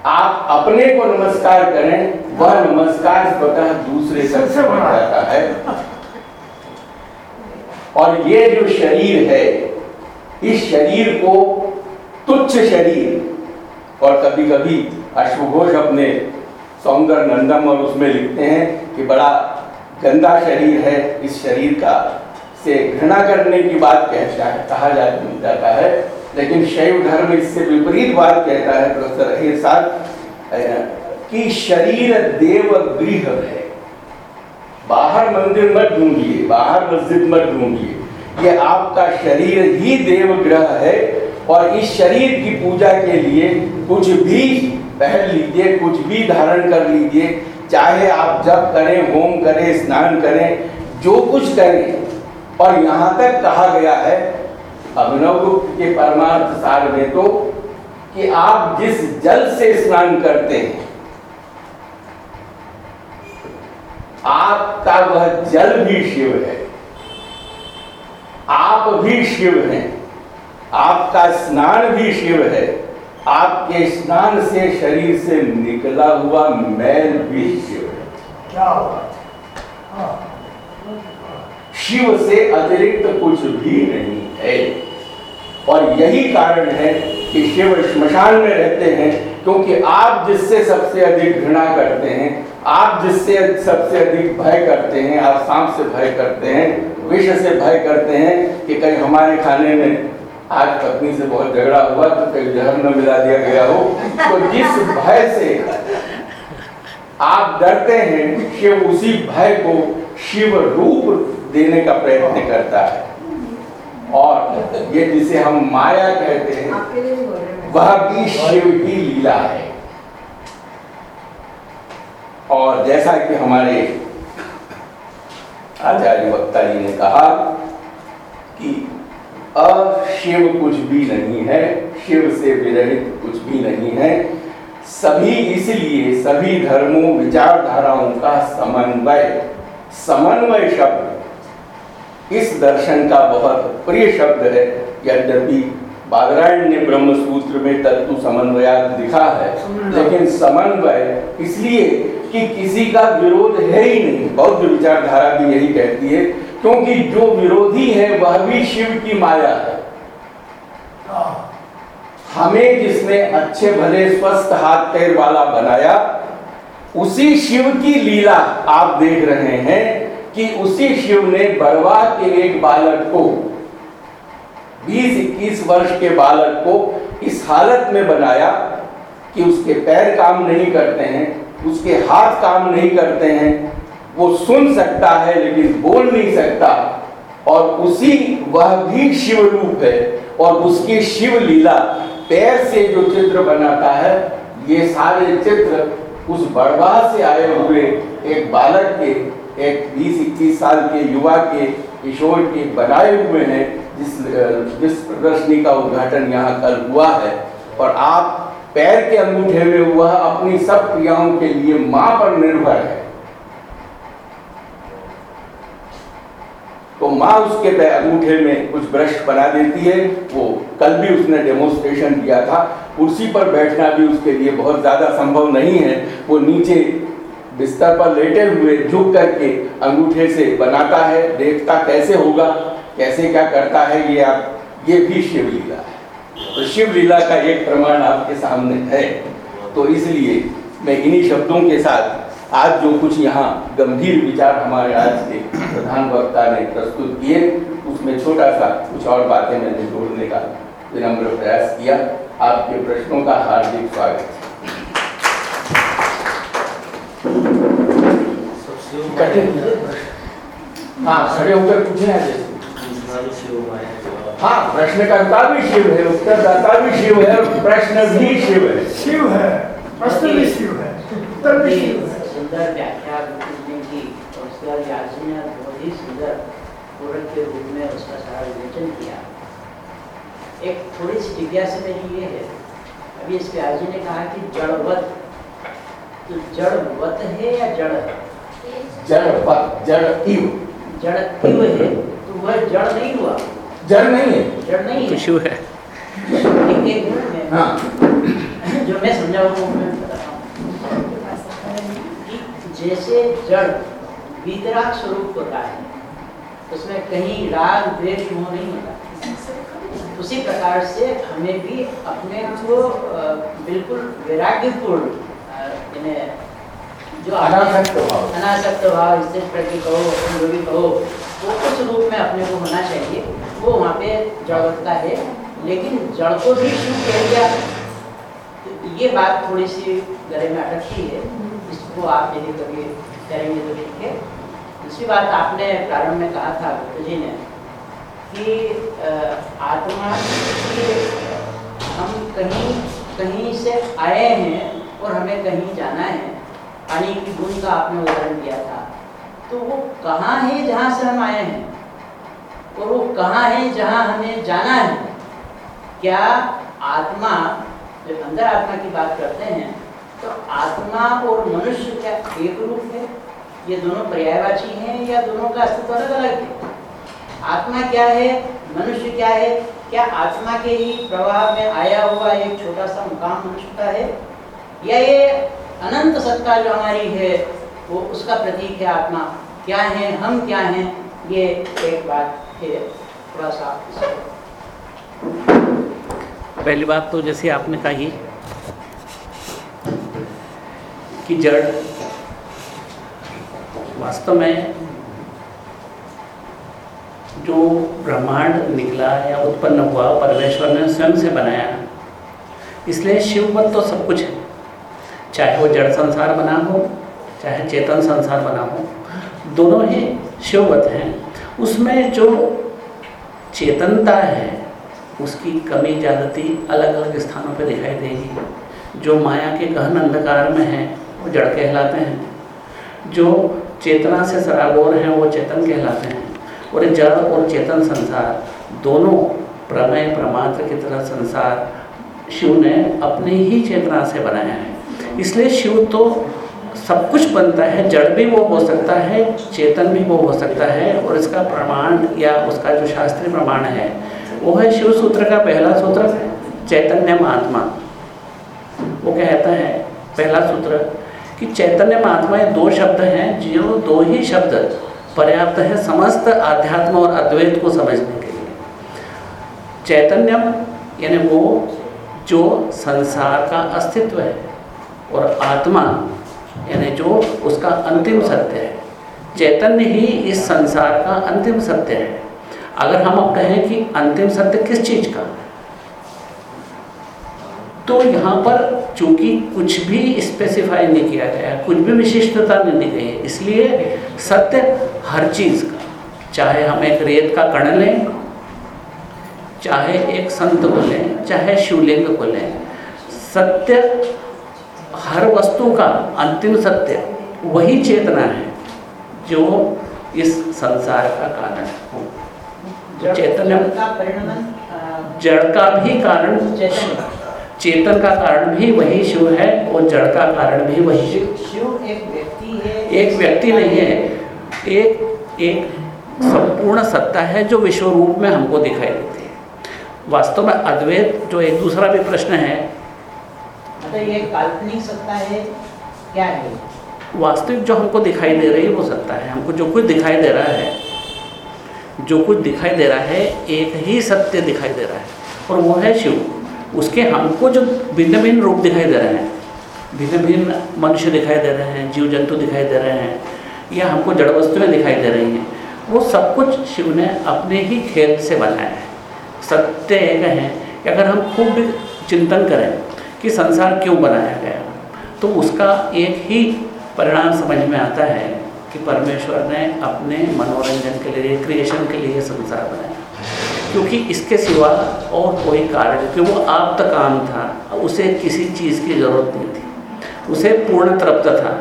आप अपने को नमस्कार करें वह नमस्कार स्वतः दूसरे सबसे बड़ा। जाता है। और ये जो शरीर है इस शरीर को तुच्छ शरीर और कभी कभी अश्वघोष अपने सौंदर नंदम और उसमें लिखते हैं कि बड़ा गंदा शरीर है, इस शरीर का से घृणा करने की बात कहता है, कहा जाता है। लेकिन शैव धर्म इससे विपरीत बात कहता है, प्रोफेसर अहिर साहब कि शरीर देव गृह है। बाहर मंदिर मत ढूंढिए, बाहर मस्जिद मत ढूंढिए। ये आपका शरीर ही देवग्रह है और इस शरीर की पूजा के लिए कुछ भी पहन लीजिए, कुछ भी धारण कर लीजिए, चाहे आप जप करें, होम करें, स्नान करें, जो कुछ करें। और यहाँ तक कहा गया है, अभिनव के परमार्थ सार में तो कि आप जिस जल से स्नान करते हैं, आपका वह जल भी शिव है। आप भी शिव हैं। आपका स्नान भी शिव है। आपके स्नान से शरीर से निकला हुआ मैल भी शिव है। क्या बात है। हाँ, शिव से अतिरिक्त कुछ भी नहीं है। और यही कारण है कि शिव श्मशान में रहते हैं क्योंकि आप जिससे सबसे अधिक घृणा करते हैं आप जिससे सबसे अधिक भय करते हैं आप सांप से भय करते हैं विष से भय करते हैं कि कहीं हमारे खाने में आज पत्नी से बहुत झगड़ा हुआ तो कहीं जहर न मिला दिया गया हो। तो जिस भय से आप डरते हैं शिव उसी भय को शिव रूप देने का प्रयत्न करता है। और ये जिसे हम माया कहते हैं हैं। वह भी शिव की लीला है। और जैसा कि हमारे आचार्य वक्ता जी ने कहा कि अशिव कुछ भी नहीं है शिव से विरहित कुछ भी नहीं है। सभी इसलिए सभी धर्मों विचारधाराओं का समन्वय समन्वय शब्द। इस दर्शन का बहुत प्रिय शब्द है। यद्यपि बादरायण ने ब्रह्म सूत्र में तत्व समन्वयात लिखा है लेकिन समन्वय इसलिए कि किसी का विरोध है ही नहीं। बौद्ध विचारधारा भी यही कहती है क्योंकि जो विरोधी है, वह भी शिव की माया है। हमें जिसने अच्छे, भले, स्वस्थ हाथ, पैर वाला बनाया, उसी शिव की लीला आप देख रहे हैं कि उसी शिव ने बड़वा के एक बालक को 20-21 वर्ष के बालक को इस हालत में बनाया कि उसके पैर काम नहीं करते हैं, उसके हाथ काम नहीं करते हैं वो सुन सकता है, लेकिन बोल नहीं सकता। और उसी, वह भी शिव रूप है, और उसकी शिव लीला पैर से जो चित्र बनाता है, ये सारे चित्र उस बड़वा से आए हुए एक बालक के, एक 20-21 साल के युवा के, किशोर के बनाए हुए हैं, जिस जिस प्रदर्शनी का उद्घाटन यहाँ कल हुआ है। और आप पैर के अंगूठे में हुआ, अपनी सब क्रियाओं के लिए माँ पर निर्भर है। तो माँ उसके अंगूठे में कुछ ब्रश बना देती है। वो कल भी उसने डेमोन्स्ट्रेशन दिया था। कुर्सी पर बैठना भी उसके लिए बहुत ज़्यादा संभव नहीं है। वो नीचे बिस्तर पर लेटे हुए झुक करके अंगूठे से बनाता है। देखता कैसे होगा, कैसे क्या करता है ये आप, ये भी शिव लीला है। तो शिव लीला का एक प्रमाण आपके सामने है। तो इसलिए मैं इन्हीं शब्दों के साथ आज जो कुछ यहाँ गंभीर विचार हमारे आज के प्रधान वक्ता ने प्रस्तुत किए उसमें छोटा सा कुछ और बातें मैंने जोड़ने का विनम्र प्रयास किया। आपके प्रश्नों का हार्दिक स्वागत। है कठिन हाँ खड़े होकर पूछे शिव माया हाँ प्रश्नकर्ता भी शिव है उत्तरदाता भी शिव है प्रश्न भी शिव है। शिव है प्रश्न भी शिव है उत्तर भी शिव है सुंदर व्याख्या ने की और उसके बाद याजी ने बहुत ही सुंदर पूरक के रूप में उसका सारा विवेचन किया। एक थोड़ी सी जिज्ञासा मेरी ये है। अभी इस व्याजी ने कहा कि जड़वत तो जड़वत है या जड़? है जड़ पत जड़ इव जड़ है तो वह जड़ नहीं हुआ। जड़ नहीं है। जड़ नहीं है। खुशबू है। एक एक मिनट में हाँ। जो मैं समझा वो मैं हूँ। जैसे जड़ वितराग स्वरूप होता है उसमें कहीं राग द्वेष मोह नहीं होता उसी प्रकार से हमें भी अपने को बिल्कुल वैराग्यपूर्ण यानी जो अनासक्त भाव। अनासक्त भाव स्थिर प्रति कहो योगी कहो वो उस रूप में अपने को होना चाहिए। वो वहाँ पे जड़वत्ता है लेकिन जड़ को भी क्यों कह दिया। तो ये बात थोड़ी सी गले में अटकती है। इसको आप यदि कभी करेंगे तो ठीक है। दूसरी बात आपने प्रारंभ में कहा था, गुप्त जी ने, कि आत्मा की, हम कहीं कहीं से आए हैं और हमें कहीं जाना है। पानी की बूंद का आपने उदाहरण दिया था। तो वो कहाँ है जहाँ से हम आए हैं? और वो कहाँ है जहाँ हमें जाना है? क्या आत्मा, जब अंदर आत्मा की बात करते हैं तो आत्मा और मनुष्य क्या एक रूप है? ये दोनों पर्यायवाची हैं या दोनों का अस्तित्व अलग अलग है? आत्मा क्या है? मनुष्य क्या है? क्या आत्मा के ही प्रवाह में आया हुआ एक छोटा सा मुकाम मनुष्य का है? या ये अनंत सत्ता जो हमारी है, वो उसका प्रतीक है आत्मा? क्या है? हम क्या हैं? ये एक बात है, थोड़ा सा पहली बात तो जैसे आपने कही कि जड़ वास्तव में जो ब्रह्मांड निकला या उत्पन्न हुआ, परमेश्वर ने स्वयं से बनाया। इसलिए शिवपद तो सब कुछ है। चाहे वो जड़ संसार बना हो, चाहे चेतन संसार बना हो, दोनों ही शिववत हैं। उसमें जो चेतनता है, उसकी कमी ज़्यादती अलग अलग स्थानों पर दिखाई देगी। जो माया के गहन अंधकार में है, वो जड़ कहलाते हैं। जो चेतना से सरागोर हैं, वो चेतन कहलाते हैं। और जड़ और चेतन संसार, दोनों प्रमेय प्रमात्र की तरह संसार, शिव ने अपनी ही चेतना से बनाया है। इसलिए शिव तो सब कुछ बनता है, जड़ भी वो हो सकता है, चेतन भी वो हो सकता है, और इसका प्रमाण या उसका जो शास्त्रीय प्रमाण है, वो है शिव सूत्र का पहला सूत्र चैतन्य महात्मा वो कहता है, पहला सूत्र कि चैतन्य महात्मा ये दो शब्द हैं जो दो ही शब्द पर्याप्त है समस्त आध्यात्म और अद्वैत को समझने के लिए। चैतन्यम यानी वो जो संसार का अस्तित्व है और आत्मा यानी जो उसका अंतिम सत्य है। चैतन्य ही इस संसार का अंतिम सत्य है। अगर हम अब कहें कि अंतिम सत्य किस चीज़ का? तो यहाँ पर चूँकि कुछ भी स्पेसिफाई नहीं किया गया कुछ भी विशिष्टता नहीं दी गई है। इसलिए सत्य हर चीज़ का चाहे हम एक रेत का कण लें चाहे एक संत को लें चाहे शिवलिंग को लें सत्य हर वस्तु का अंतिम सत्य वही चेतना है जो इस संसार का कारण है। चैतन्य का जड़ का भी कारण चेतन का कारण भी वही शिव है और जड़ का कारण भी वही शिव। शिव एक व्यक्ति है। एक व्यक्ति नहीं है एक एक संपूर्ण सत्ता है जो विश्व रूप में हमको दिखाई देती है। वास्तव में अद्वैत जो एक दूसरा भी प्रश्न है मतलब ये काल्पनिक सत्ता है क्या है? वास्तविक जो हमको दिखाई दे रही है वो सत्ता है। हमको जो कुछ दिखाई दे रहा है जो कुछ दिखाई दे रहा है एक ही सत्य दिखाई दे रहा है और वो है शिव। उसके हमको जो भिन्न भिन्न रूप दिखाई दे रहे हैं भिन्न भिन्न मनुष्य दिखाई दे रहे हैं जीव जंतु दिखाई दे रहे हैं, या हमको जड़ वस्तुएँ दिखाई दे रही हैं, वो सब कुछ शिव ने अपने ही खेल से बनाया है। सत्य एक है कि अगर हम खूब चिंतन करें कि संसार क्यों बनाया गया तो उसका एक ही परिणाम समझ में आता है कि परमेश्वर ने अपने मनोरंजन के लिए क्रिएशन के लिए संसार बनाया। क्योंकि इसके सिवा और कोई कारण क्योंकि वो आप तक काम था उसे किसी चीज़ की ज़रूरत नहीं थी। उसे पूर्ण तृप्त था,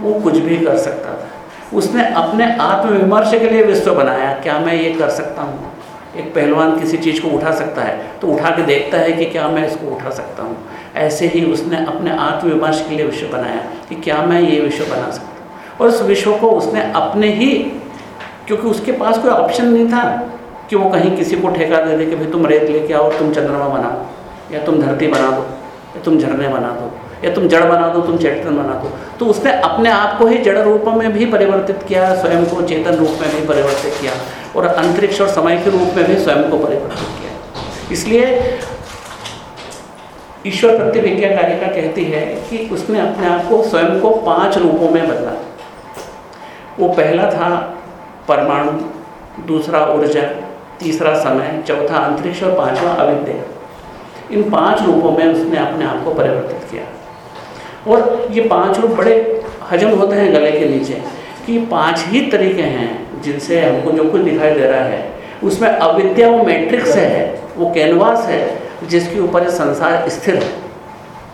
वो कुछ भी कर सकता था। उसने अपने आत्मविमर्श के लिए विश्व बनाया, क्या मैं ये कर सकता हूँ? एक पहलवान किसी चीज़ को उठा सकता है तो उठा के देखता है कि क्या मैं इसको उठा सकता हूँ। ऐसे ही उसने अपने आत्मविमर्श के लिए विश्व बनाया कि क्या मैं ये विश्व बना सकता हूँ। और उस विश्व को उसने अपने ही, क्योंकि उसके पास कोई ऑप्शन नहीं था कि वो कहीं किसी को ठेका दे दे कि भाई तुम रेत लेके आओ, तुम चंद्रमा बनाओ या तुम धरती बना दो, या तुम झरने बना दो, या तुम जड़ बना दो, तुम चेतन बना दो। तो उसने अपने आप को ही जड़ रूप में भी परिवर्तित किया, स्वयं को चेतन रूप में भी परिवर्तित किया, और अंतरिक्ष और समय के रूप में भी स्वयं को परिवर्तित किया। इसलिए ईश्वर प्रतिविज्ञा कारिका कहती है कि उसने अपने आप को स्वयं को पाँच रूपों में बदला। वो पहला था परमाणु, दूसरा ऊर्जा तीसरा समय, चौथा अंतरिक्ष और पांचवा अविद्या। इन पाँच रूपों में उसने अपने आप को परिवर्तित किया। और ये पाँच रूप बड़े हजम होते हैं गले के नीचे कि पाँच ही तरीके हैं जिनसे हमको जो कुछ दिखाई दे रहा है। उसमें अविद्या वो मैट्रिक्स है, वो कैनवास है, जिसके ऊपर संसार स्थिर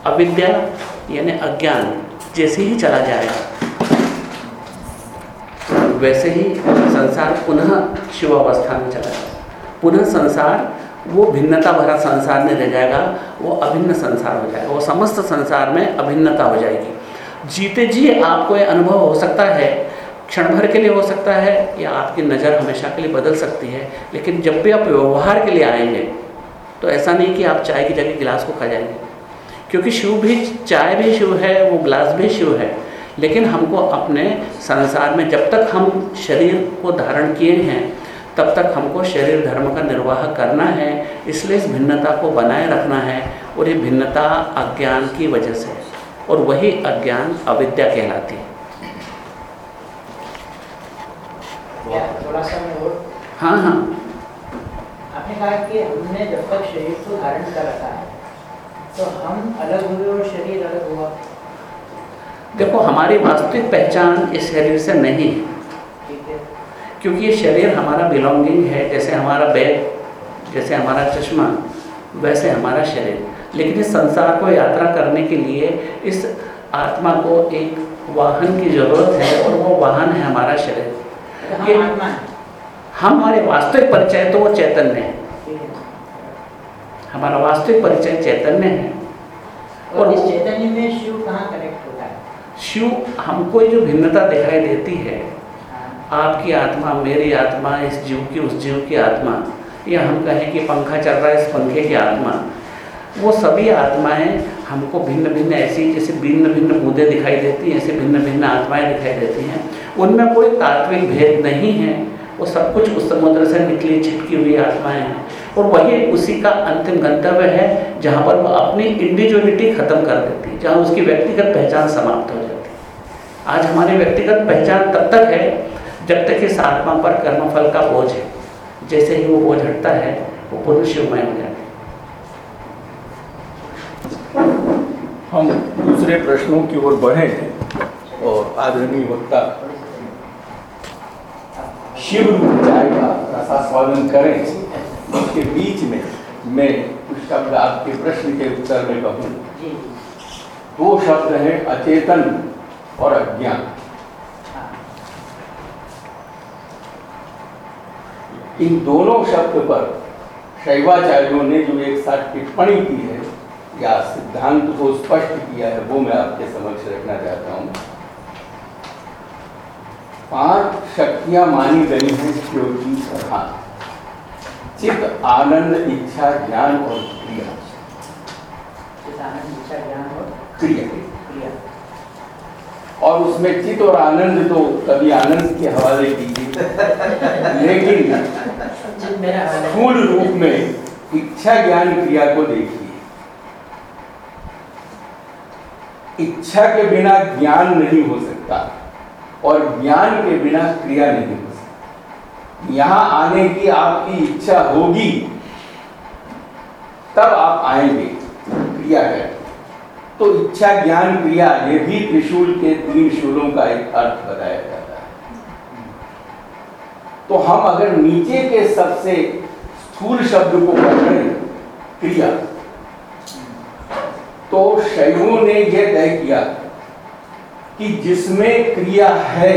अविद्या यानी अज्ञान, जैसे ही चला जाएगा, वैसे ही संसार पुनः शिवावस्था में चला जाएगा। पुनः संसार, वो भिन्नता भरा संसार नहीं रह जाएगा, वो अभिन्न संसार हो जाएगा, वो समस्त संसार में अभिन्नता हो जाएगी। जीते जी आपको ये अनुभव हो सकता है, क्षण भर के लिए हो सकता है, या आपकी नज़र हमेशा के लिए बदल सकती है, लेकिन जब भी आप व्यवहार के लिए आएँगे तो ऐसा नहीं कि आप चाय की जगह गिलास को खा जाएँगे। क्योंकि शिव भी चाय भी शिव है, वो गिलास भी शिव है, लेकिन हमको अपने संसार में जब तक हम शरीर को धारण किए हैं तब तक हमको शरीर धर्म का निर्वाह करना है इसलिए इस भिन्नता को बनाए रखना है और ये भिन्नता अज्ञान की वजह से और वही अज्ञान अविद्या कहलाती है। थोड़ा सा हाँ हाँ। आपने कहा कि हमने जब तक शरीर को धारण कर रखा है तो हम अलग हुए और शरीर अलग हुआ। देखो हमारी वास्तविक पहचान इस शरीर से नहीं है। क्योंकि ये शरीर हमारा बिलोंगिंग है जैसे हमारा बैग जैसे हमारा चश्मा वैसे हमारा शरीर। लेकिन इस संसार को यात्रा करने के लिए इस आत्मा को एक वाहन की ज़रूरत है और वो वाहन है हमारा शरीर। तो ये- हम हमारे वास्तविक परिचय तो वो चैतन्य है। हमारा वास्तविक परिचय चैतन्य है। और और इस चैतन्य में शिव कहाँ कनेक्ट होता है? शिव हमको जो भिन्नता दिखाई देती है हाँ, आपकी आत्मा, मेरी आत्मा, इस जीव की, उस जीव की आत्मा। या हम कहें कि पंखा चल रहा है, इस पंखे की आत्मा। वो सभी आत्माएँ हमको भिन्न भिन्न ऐसी, जैसे भिन्न भिन्न बूंदें दिखाई देती हैं, ऐसे भिन्न भिन्न आत्माएँ दिखाई देती हैं। उनमें कोई तात्विक भेद नहीं है। वो सब कुछ उस समुद्र से निकली छिटकी हुई आत्माएँ हैं। और वही उसी का अंतिम गंतव्य है, जहाँ पर वो अपनी इंडिविजुअलिटी खत्म कर देती है, जहाँ उसकी व्यक्तिगत पहचान समाप्त हो जाती है। आज हमारी व्यक्तिगत पहचान तब तक है जब तक इस आत्मा पर कर्मफल का बोझ है जैसे ही वो बोझ हटता है वो पुनः शिवमय हो जाता है। हम दूसरे प्रश्नों की ओर बढ़े हैं और आदरणीय वक्ता शिव रूप चाय का रसास्वादन करें। उसके बीच में मैं कुछ शब्द आपके प्रश्न के उत्तर में कहूँ। दो शब्द हैं अचेतन और अज्ञान। इन दोनों शब्द पर शैवाचार्यों ने जो एक साथ टिप्पणी की है या सिद्धांत को स्पष्ट किया है वो मैं आपके समक्ष रखना चाहता हूँ। पाँच शक्तियाँ मानी गई हैं शिव की प्रधान चित्त आनंद इच्छा ज्ञान और क्रिया। आनंद इच्छा ज्ञान और क्रिया। क्रिया। और उसमें चित और आनंद तो कभी आनंद के हवाले कीजिए लेकिन। स्थूल रूप में इच्छा ज्ञान क्रिया को देखिए। इच्छा के बिना ज्ञान नहीं हो सकता और ज्ञान के बिना क्रिया नहीं हो सकती। यहाँ आने की आपकी इच्छा होगी, तब आप आएँगे। क्रिया करें तो इच्छा ज्ञान क्रिया ये भी त्रिशूल के तीन शूलों का एक अर्थ बताया जाता है। तो हम अगर नीचे के सबसे स्थूल शब्द को पकड़े क्रिया तो शैवों ने यह तय किया कि जिसमें क्रिया है,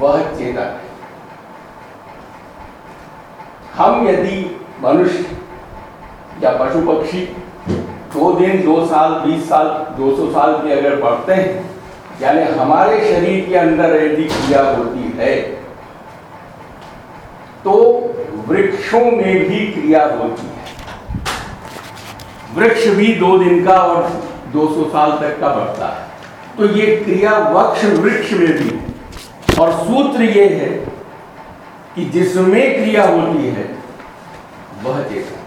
वह चेतन है। हम यदि मनुष्य या पशु पक्षी दो दिन, दो साल, बीस साल, दो सौ साल के अगर बढ़ते हैं, यानी हमारे शरीर के अंदर यदि क्रिया होती है तो वृक्षों में भी क्रिया होती है। वृक्ष भी दो दिन का और 200 साल तक का बढ़ता है। तो ये क्रिया वक्ष वृक्ष में भी है। और सूत्र ये है कि जिसमें क्रिया होती है, वह चेतन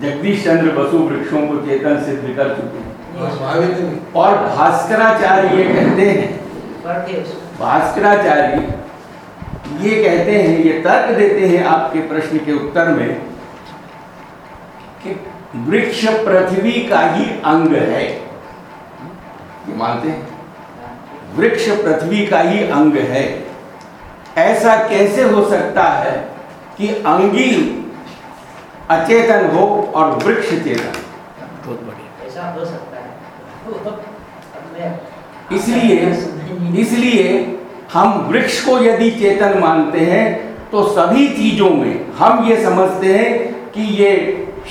जगदीश चंद्र बसु वृक्षों को चेतन सिद्ध कर चुके हैं। और भास्कराचार्य ये कहते हैं भास्कराचार्य ये कहते हैं ये तर्क देते हैं आपके प्रश्न के उत्तर में कि वृक्ष पृथ्वी का ही अंग है। ये मानते हैं? वृक्ष पृथ्वी का ही अंग है। ऐसा कैसे हो सकता है कि अंगी अचेतन हो और वृक्ष चेतन। बहुत बढ़िया। ऐसा हो सकता है। तो मैं इसलिए इसलिए हम वृक्ष को यदि चेतन मानते हैं तो सभी चीज़ों में हम ये समझते हैं कि ये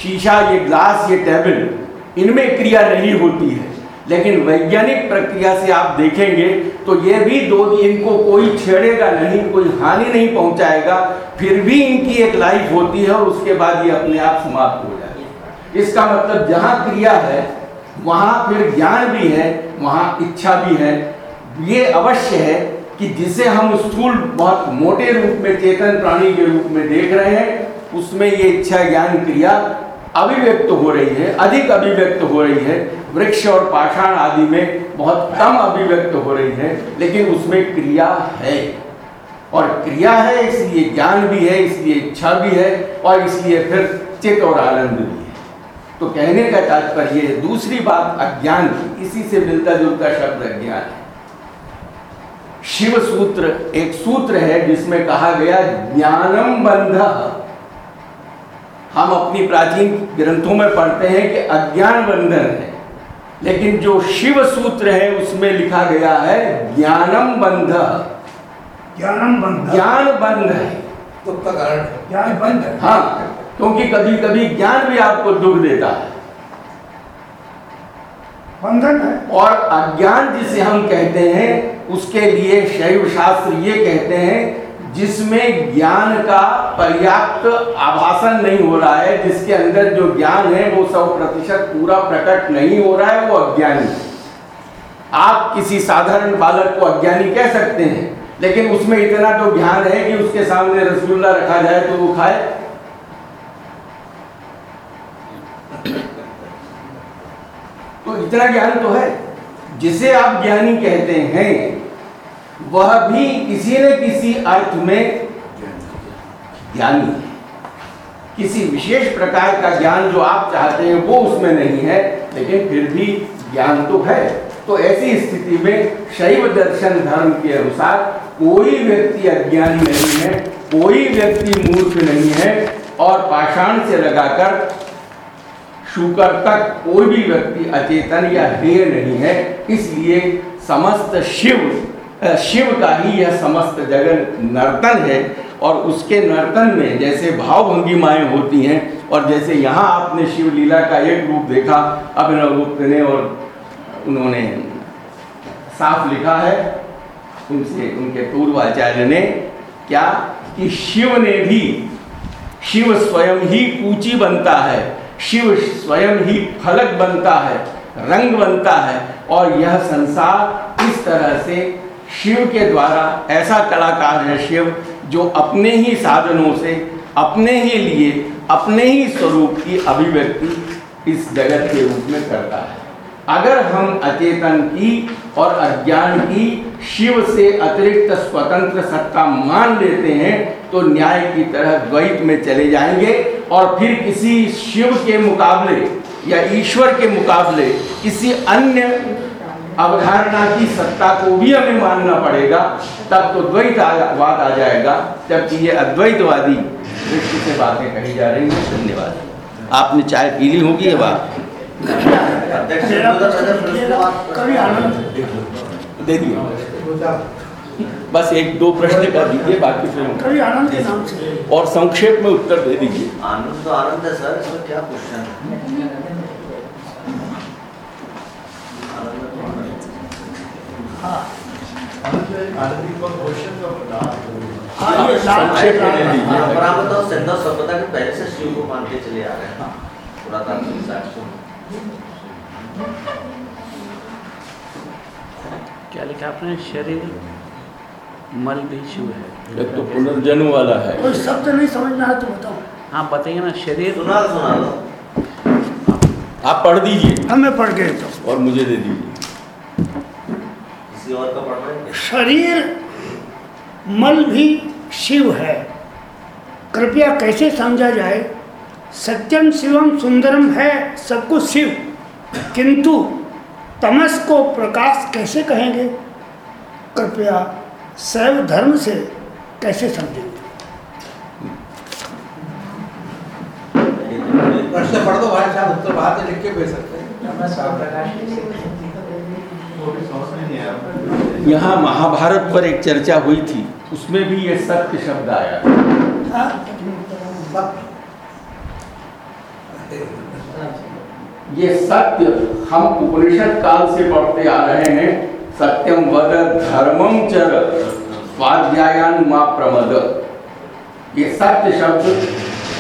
शीशा ये ग्लास ये टेबल इनमें क्रिया नहीं होती है। लेकिन वैज्ञानिक प्रक्रिया से आप देखेंगे तो ये भी दो इनको कोई छेड़ेगा नहीं, कोई हानि नहीं पहुंचाएगा, फिर भी इनकी एक लाइफ होती है और उसके बाद ये अपने आप समाप्त हो है। इसका मतलब जहाँ क्रिया है, वहाँ फिर ज्ञान भी है, वहाँ इच्छा भी है। ये अवश्य है कि जिसे हम स्थूल, बहुत मोटे रूप में चेतन प्राणी के रूप में देख रहे हैं, उसमें ये इच्छा, ज्ञान, क्रिया अभिव्यक्त हो रही है, अधिक अभिव्यक्त हो रही है। वृक्ष और पाषाण आदि में बहुत कम अभिव्यक्त हो रही है, लेकिन उसमें क्रिया है। और क्रिया है, इसलिए ज्ञान भी है, इसलिए इच्छा भी है, और इसलिए फिर चित और आनंद भी है। तो कहने का तात्पर्य है, दूसरी बात अज्ञान की, इसी से मिलता जुलता शब्द अज्ञान है। शिव सूत्र एक सूत्र है, जिसमें कहा गया, ज्ञानम बंध। हम अपनी प्राचीन ग्रंथों में पढ़ते हैं कि अज्ञान बंधन है। लेकिन जो शिव सूत्र है उसमें लिखा गया है ज्ञानम बंध। ज्ञानम बंध। ज्ञान बंध है। ज्ञान बंध। हाँ क्योंकि कभी कभी ज्ञान भी आपको दुख देता है। बंधन है। और अज्ञान जिसे हम कहते हैं उसके लिए शैव शास्त्र ये कहते हैं जिसमें ज्ञान का पर्याप्त आभासन नहीं हो रहा है, जिसके अंदर जो ज्ञान है, वो सौ प्रतिशत पूरा प्रकट नहीं हो रहा है, वो अज्ञानी आप किसी साधारण बालक को अज्ञानी कह सकते हैं, लेकिन उसमें इतना तो ज्ञान है कि उसके सामने रसगुल्ला रखा जाए तो वो खाए। तो इतना ज्ञान तो है। जिसे आप ज्ञानी कहते हैं वह भी किसी न किसी अर्थ में ज्ञानी है। किसी विशेष प्रकार का ज्ञान जो आप चाहते हैं, वो उसमें नहीं है, लेकिन फिर भी ज्ञान तो है। तो ऐसी स्थिति में शैव दर्शन धर्म के अनुसार कोई व्यक्ति अज्ञानी नहीं है, कोई व्यक्ति मूर्ख नहीं है, और पाषाण से लगाकर शुकर तक कोई भी व्यक्ति अचेतन या हेय नहीं है। इसलिए समस्त शिव शिव का ही यह समस्त जगत नर्तन है और उसके नर्तन में जैसे भाव भंगिमाएँ होती हैं और जैसे यहाँ आपने शिव लीला का एक रूप देखा, अभिनव गुप्त ने और उन्होंने साफ़ लिखा है उनसे, उनके पूर्वाचार्य ने क्या कि शिव ने भी शिव स्वयं ही पूची बनता है, शिव स्वयं ही फलक बनता है, रंग बनता है और यह संसार इस तरह से शिव के द्वारा ऐसा कलाकार है शिव, जो अपने ही साधनों से, अपने ही लिए, अपने ही स्वरूप की अभिव्यक्ति इस जगत के रूप में करता है। अगर हम अचेतन की और अज्ञान की शिव से अतिरिक्त स्वतंत्र सत्ता मान लेते हैं तो न्याय की तरह द्वैत में चले जाएँगे और फिर किसी शिव के मुकाबले या ईश्वर के मुकाबले किसी अन्य अवधारणा की सत्ता को भी हमें मानना पड़ेगा तब तो द्वैतवाद आ जाएगा जबकि ये अद्वैतवादी दृष्टि से बातें कही जा रही है। धन्यवाद। आपने चाय पी ली होगी ये बात? दे दिए। बस एक दो प्रश्न कर दीजिए बाकी फिर कवि आनंद के नाम से। और संक्षेप में उत्तर दे दीजिए। आनंद तो आनंद है सर इसमें क्या क्वेश्चन है आनंद तो आनंद है। हाँ ये संक्षेप में दे लाल दीजिए परंपरा में तो सिंधु सभ्यता के पहले से शिव को मानते चले आ रहे हैं पुरातात्विक साक्ष्यों क्या लिखा आपने? शरीर मल भी शिव है। एक तो पुनर्जन्म वाला है। कोई शब्द नहीं समझ में आया तो बताओ। हाँ बताइए ना शरीर सुना सुना आप पढ़ दीजिए। हमें पढ़ गए तो और मुझे दे दीजिए। किसी और का पढ़ रहे शरीर मल भी शिव है। कृपया कैसे समझा जाए? सत्यम शिवम सुंदरम है सब कुछ शिव। किंतु तमस को प्रकाश कैसे कहेंगे? कृपया शैव धर्म से कैसे समझेंगे? पढ़ दो भाई साहब उत्तर से लिख के भेज सकते हैं। यहाँ महाभारत पर एक चर्चा हुई थी। उसमें भी ये सत्य शब्द आया? ये सत्य हम उपनिषद काल से पढ़ते आ रहे हैं। सत्यम वद धर्मम चर स्वाध्यायान मा प्रमद। ये सत्य शब्द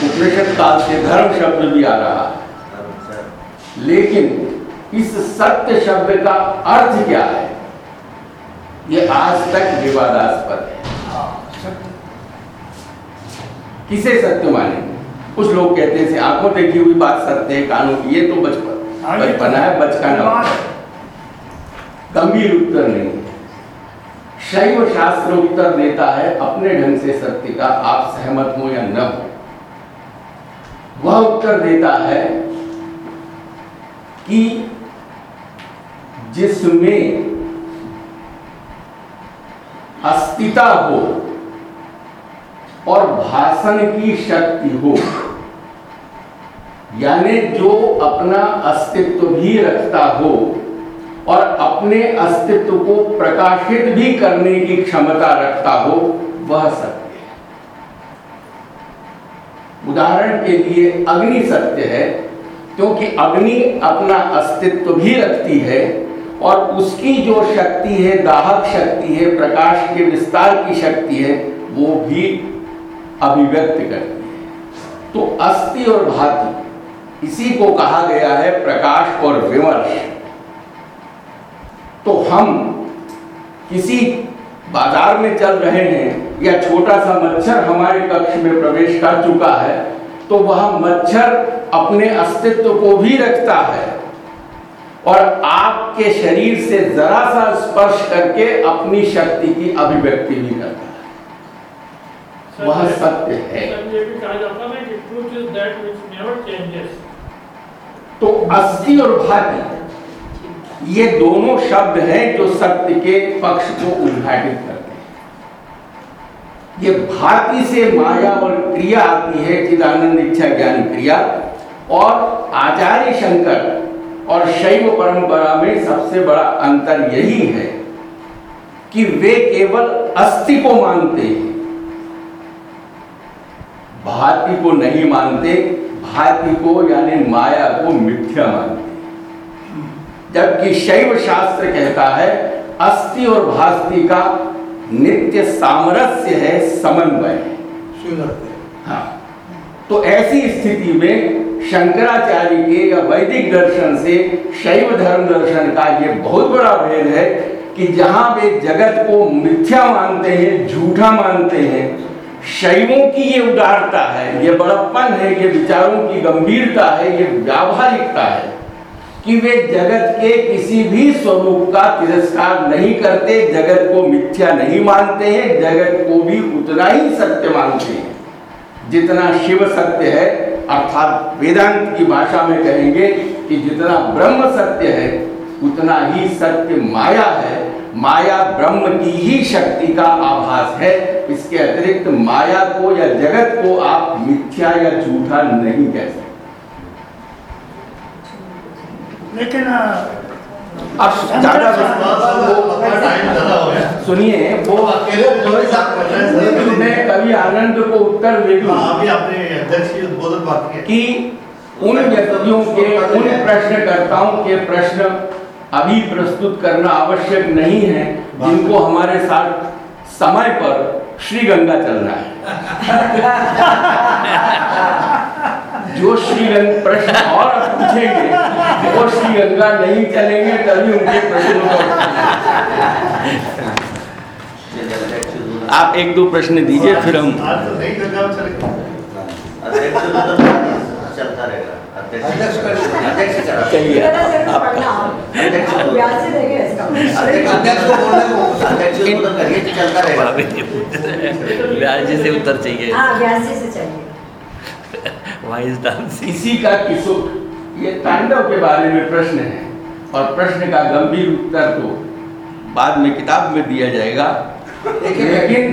उपनिषद काल से धर्म शब्द भी आ रहा। है लेकिन इस सत्य शब्द का अर्थ क्या है? ये आज तक विवादास्पद है। किसे सत्य माने कुछ लोग कहते हैं आँखों देखी हुई बात सत्य है कानों की। ये तो बचपन। हाँ, तो बचपना है बचकाना। गंभीर उत्तर नहीं। है शैव शास्त्र उत्तर देता है अपने ढंग से सत्य का आप सहमत हो या न हो। वह उत्तर देता है कि जिसमें अस्तिता हो और भाषण की शक्ति हो, यानी जो अपना अस्तित्व भी रखता हो और अपने अस्तित्व को प्रकाशित भी करने की क्षमता रखता हो, वह सत्य है। उदाहरण के लिए अग्नि सत्य है, क्योंकि अग्नि अपना अस्तित्व भी रखती है और उसकी जो शक्ति है, दाहक शक्ति है, प्रकाश के विस्तार की शक्ति है, वो भी अभिव्यक्त करती है। तो अस्थि और भाति, इसी को कहा गया है प्रकाश और विमर्श। तो हम किसी बाज़ार में चल रहे हैं, या छोटा सा मच्छर हमारे कक्ष में प्रवेश कर चुका है तो वह मच्छर अपने अस्तित्व को भी रखता है। और आपके शरीर से जरा सा स्पर्श करके अपनी शक्ति की अभिव्यक्ति भी करता है। वह सत्य है. तो अस्थि और भाति ये दोनों शब्द हैं जो सत्य के पक्ष को उद्घाटित करते हैं। ये भाति से माया और क्रिया आती है चिदानंद इच्छा ज्ञान क्रिया और आचार्य शंकर और शैव परंपरा में सबसे बड़ा अंतर यही है कि वे केवल अस्थि को मानते हैं। भाति को नहीं मानते भाति को यानी माया को मिथ्या मानते जबकि शैव शास्त्र कहता है अस्थि और भास्ति का नित्य सामरस्य है समन्वय। है हाँ। तो ऐसी स्थिति में शंकराचार्य के या वैदिक दर्शन से शैव धर्म दर्शन का ये बहुत बड़ा भेद है कि जहाँ वे जगत को मिथ्या मानते हैं, झूठा मानते हैं, शैवों की ये उदारता है, ये बड़प्पन है, ये विचारों की गंभीरता है, ये व्यावहारिकता है कि वे जगत के किसी भी स्वरूप का तिरस्कार नहीं करते, जगत को मिथ्या नहीं मानते हैं, जगत को भी उतना ही सत्य मानते हैं। जितना शिव सत्य है, अर्थात वेदांत की भाषा में कहेंगे कि जितना ब्रह्म सत्य है, उतना ही सत्य माया है। माया ब्रह्म की ही शक्ति का आभास है। इसके अतिरिक्त माया को या जगत को आप मिथ्या या झूठा नहीं कह सकते। लेकिन अब ज़्यादा टाइम ज़्यादा हो गया सुनिए वो अकेले जो ही साथ कर रहे हैं। मैं कवि आनंद को उत्तर दे दूँ हाँ, अभी आपने अध्यक्ष की उद्बोधन बात की कि उन व्यक्तियों के उन प्रश्नकर्ताओं के प्रश्न अभी प्रस्तुत करना आवश्यक नहीं है जिनको हमारे साथ समय पर श्री गंगा चलना है। जो श्री गंगा प्रश्न और पूछेंगे वो श्री गंगा नहीं चलेंगे तभी उनके प्रश्नों। आप एक दो प्रश्न दीजिए फिर हम आज तो अध्यक्ष चलिए। व्यास जी से उत्तर चाहिए। हाँ व्यास जी से चाहिए। वाइस डांस इसी का किशोर ये तांडव के बारे में प्रश्न है। और प्रश्न का गंभीर उत्तर तो बाद में किताब में दिया जाएगा। लेकिन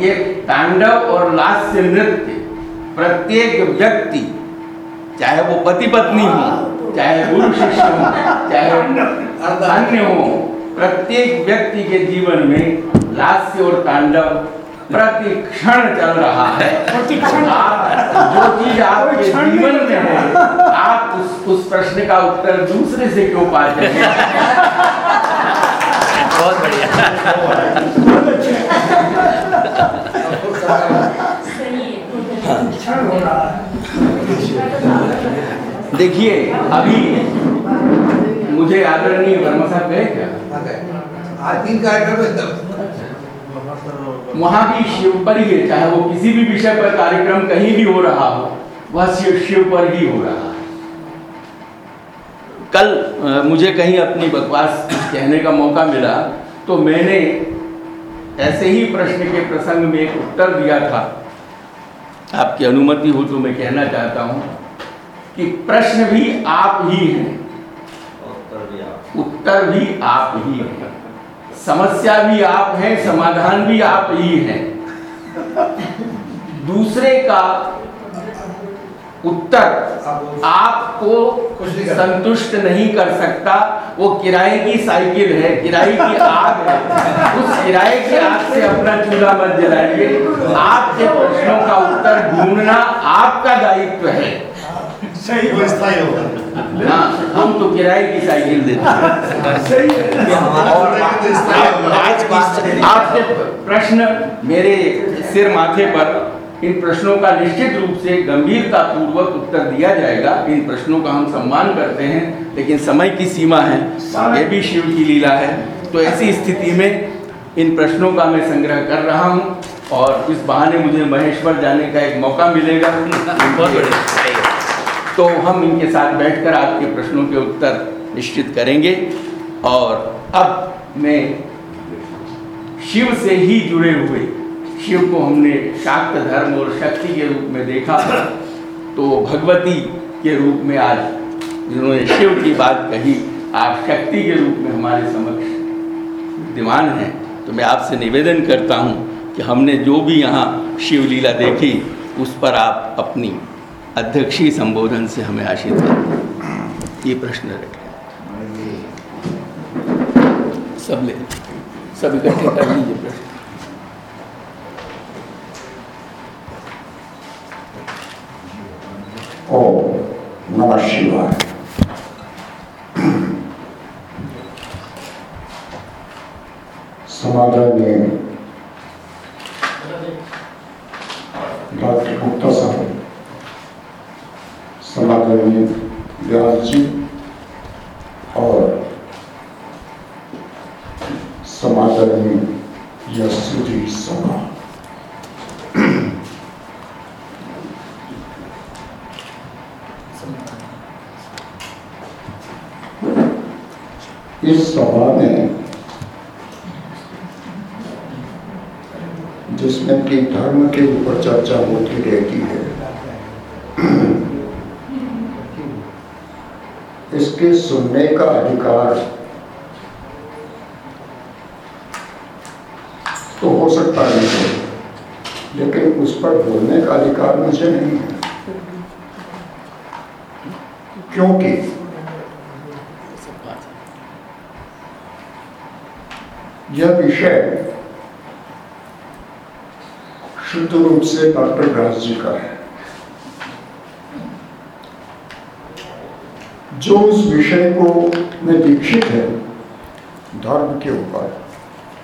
ये तांडव और लास्य नृत्य प्रत्येक व्यक्ति चाहे वो पति पत्नी हो चाहे गुरु शिष्य हो चाहे अन्य हो प्रत्येक व्यक्ति के जीवन में लास्य और तांडव प्रति क्षण चल रहा है। आप जो चीज़ आपके जीवन में है आप उस उस प्रश्न का उत्तर दूसरे से क्यों पाते हैं? बहुत बढ़िया। हो रहा है। देखिए अभी मुझे आदरणीय वर्मा साहब गए क्या? आज तीन कार्यक्रम है वहाँ भी शिव पर ही है चाहे वो किसी भी विषय पर कार्यक्रम कहीं भी हो रहा हो वह शिव शिव पर ही हो रहा है। कल मुझे कहीं अपनी बकवास कहने का मौका मिला तो मैंने ऐसे ही प्रश्न के प्रसंग में एक उत्तर दिया था। आपकी अनुमति हो तो मैं कहना चाहता हूँ कि प्रश्न भी आप ही हैं। उत्तर भी आप। उत्तर भी आप ही हैं। समस्या भी आप हैं समाधान भी आप ही हैं। दूसरे का उत्तर आपको कुछ संतुष्ट नहीं कर सकता। वो किराए की साइकिल है किराए की आग है। उस किराए की आग से अपना चूल्हा मत जलाइए। आपके प्रश्नों का उत्तर ढूंढना आपका दायित्व है। सही वो स्थायी होगा हाँ हम तो किराए की साइकिल देते हैं। सही है और आज की आपके प्रश्न मेरे सिर माथे पर इन प्रश्नों का निश्चित रूप से गंभीरता पूर्वक उत्तर दिया जाएगा। इन प्रश्नों का हम सम्मान करते हैं लेकिन समय की सीमा है। ये भी शिव की लीला है। तो ऐसी स्थिति में इन प्रश्नों का मैं संग्रह कर रहा हूँ और इस बहाने मुझे महेश्वर जाने का एक मौका मिलेगा। बहुत बढ़िया। तो हम इनके साथ बैठकर आपके प्रश्नों के उत्तर निश्चित करेंगे। और अब मैं शिव से ही जुड़े हुए, शिव को हमने शाक्त धर्म और शक्ति के रूप में देखा तो भगवती के रूप में आज जिन्होंने शिव की बात कही, आप शक्ति के रूप में हमारे समक्ष विद्यमान हैं। तो मैं आपसे निवेदन करता हूँ कि हमने जो भी यहाँ शिवलीला देखी, उस पर आप अपनी अध्यक्षीय संबोधन से हमें करें ये प्रश्न रखें। सब ले, सब इकट्ठे कर लीजिए प्रश्न। ओम नमः शिवाय। समाधान डॉक्टर गुप्ता साहब। समाधान व्यास जी और में यशुदी सभा इस सभा में जिसमें कि धर्म के ऊपर चर्चा होती रहती है इसके के सुनने का अधिकार। तो हो सकता है मुझे लेकिन उस पर बोलने का अधिकार मुझे नहीं है। क्योंकि यह विषय शुद्ध रूप से डॉक्टर व्यास जी का है। जो उस विषय को में दीक्षित है धर्म के ऊपर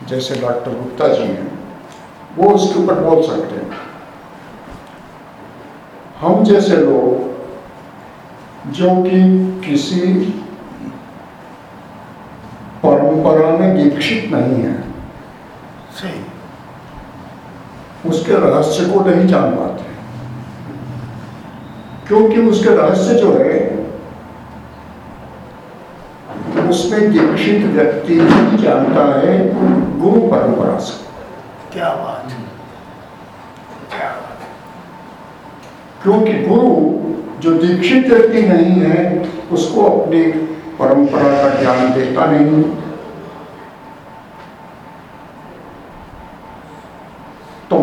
जैसे डॉक्टर गुप्ता जी हैं वो उसके ऊपर बोल सकते हैं। हम जैसे लोग जो कि किसी परंपरा में दीक्षित नहीं है सही। उसके रहस्य को नहीं जान पाते। क्योंकि उसके रहस्य जो है उसमें दीक्षित व्यक्ति ही जानता है गुरु परंपरा से। क्या बात है। क्या बात क्योंकि गुरु जो दीक्षित व्यक्ति नहीं है उसको अपनी परंपरा का ज्ञान देता नहीं। तो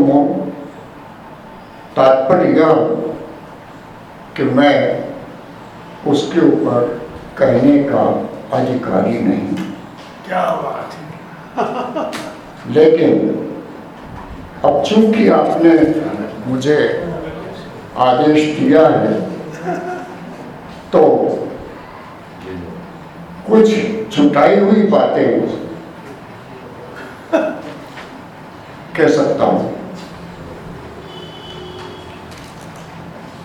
तात्पर्य यह कि मैं उसके ऊपर कहने का अधिकारी नहीं। क्या बात है। लेकिन अब चूँकि आपने मुझे आदेश दिया है तो कुछ छुटाई हुई बातें कह सकता हूँ।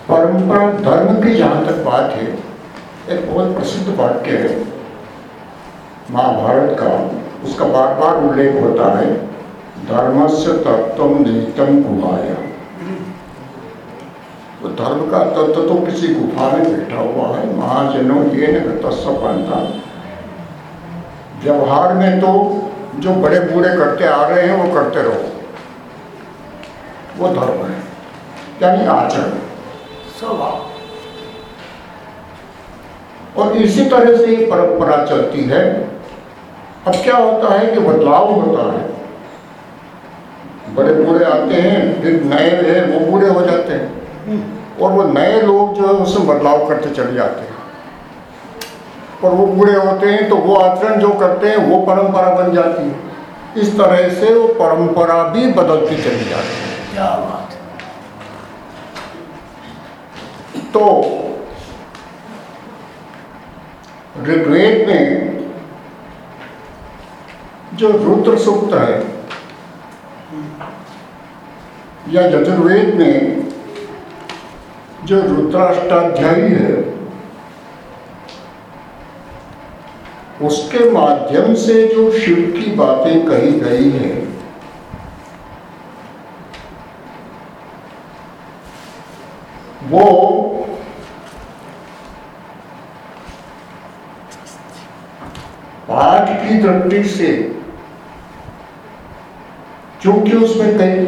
परंपरा धर्म की जहाँ तक बात है एक बहुत प्रसिद्ध वाक्य है। महाभारत का उसका बार बार उल्लेख होता है धर्म से तत्व निहितम गुहाया वो धर्म का तत्व तो किसी गुफा में बैठा हुआ है महाजनों ये न पंथा व्यवहार में तो जो बड़े बूढ़े करते आ रहे हैं वो करते रहो। वो धर्म है यानी आचरण। स्वभाव। और इसी तरह से ये परंपरा चलती है अब क्या होता है कि बदलाव होता है। बड़े बूढ़े आते हैं फिर नए हैं वो बूढ़े हो जाते हैं। और वो नए लोग जो है उसमें बदलाव करते चले जाते हैं। और वो बूढ़े होते हैं तो वो आचरण जो करते हैं वो परंपरा बन जाती है। इस तरह से वो परंपरा भी बदलती चली जाती है। क्या बात तो ऋग्वेद में जो रुद्र सूक्त है, या यजुर्वेद में जो रुद्राष्टाध्यायी है, उसके माध्यम से जो शिव की बातें कही गई है, वो पाठ की दृष्टि से क्योंकि उसमें कई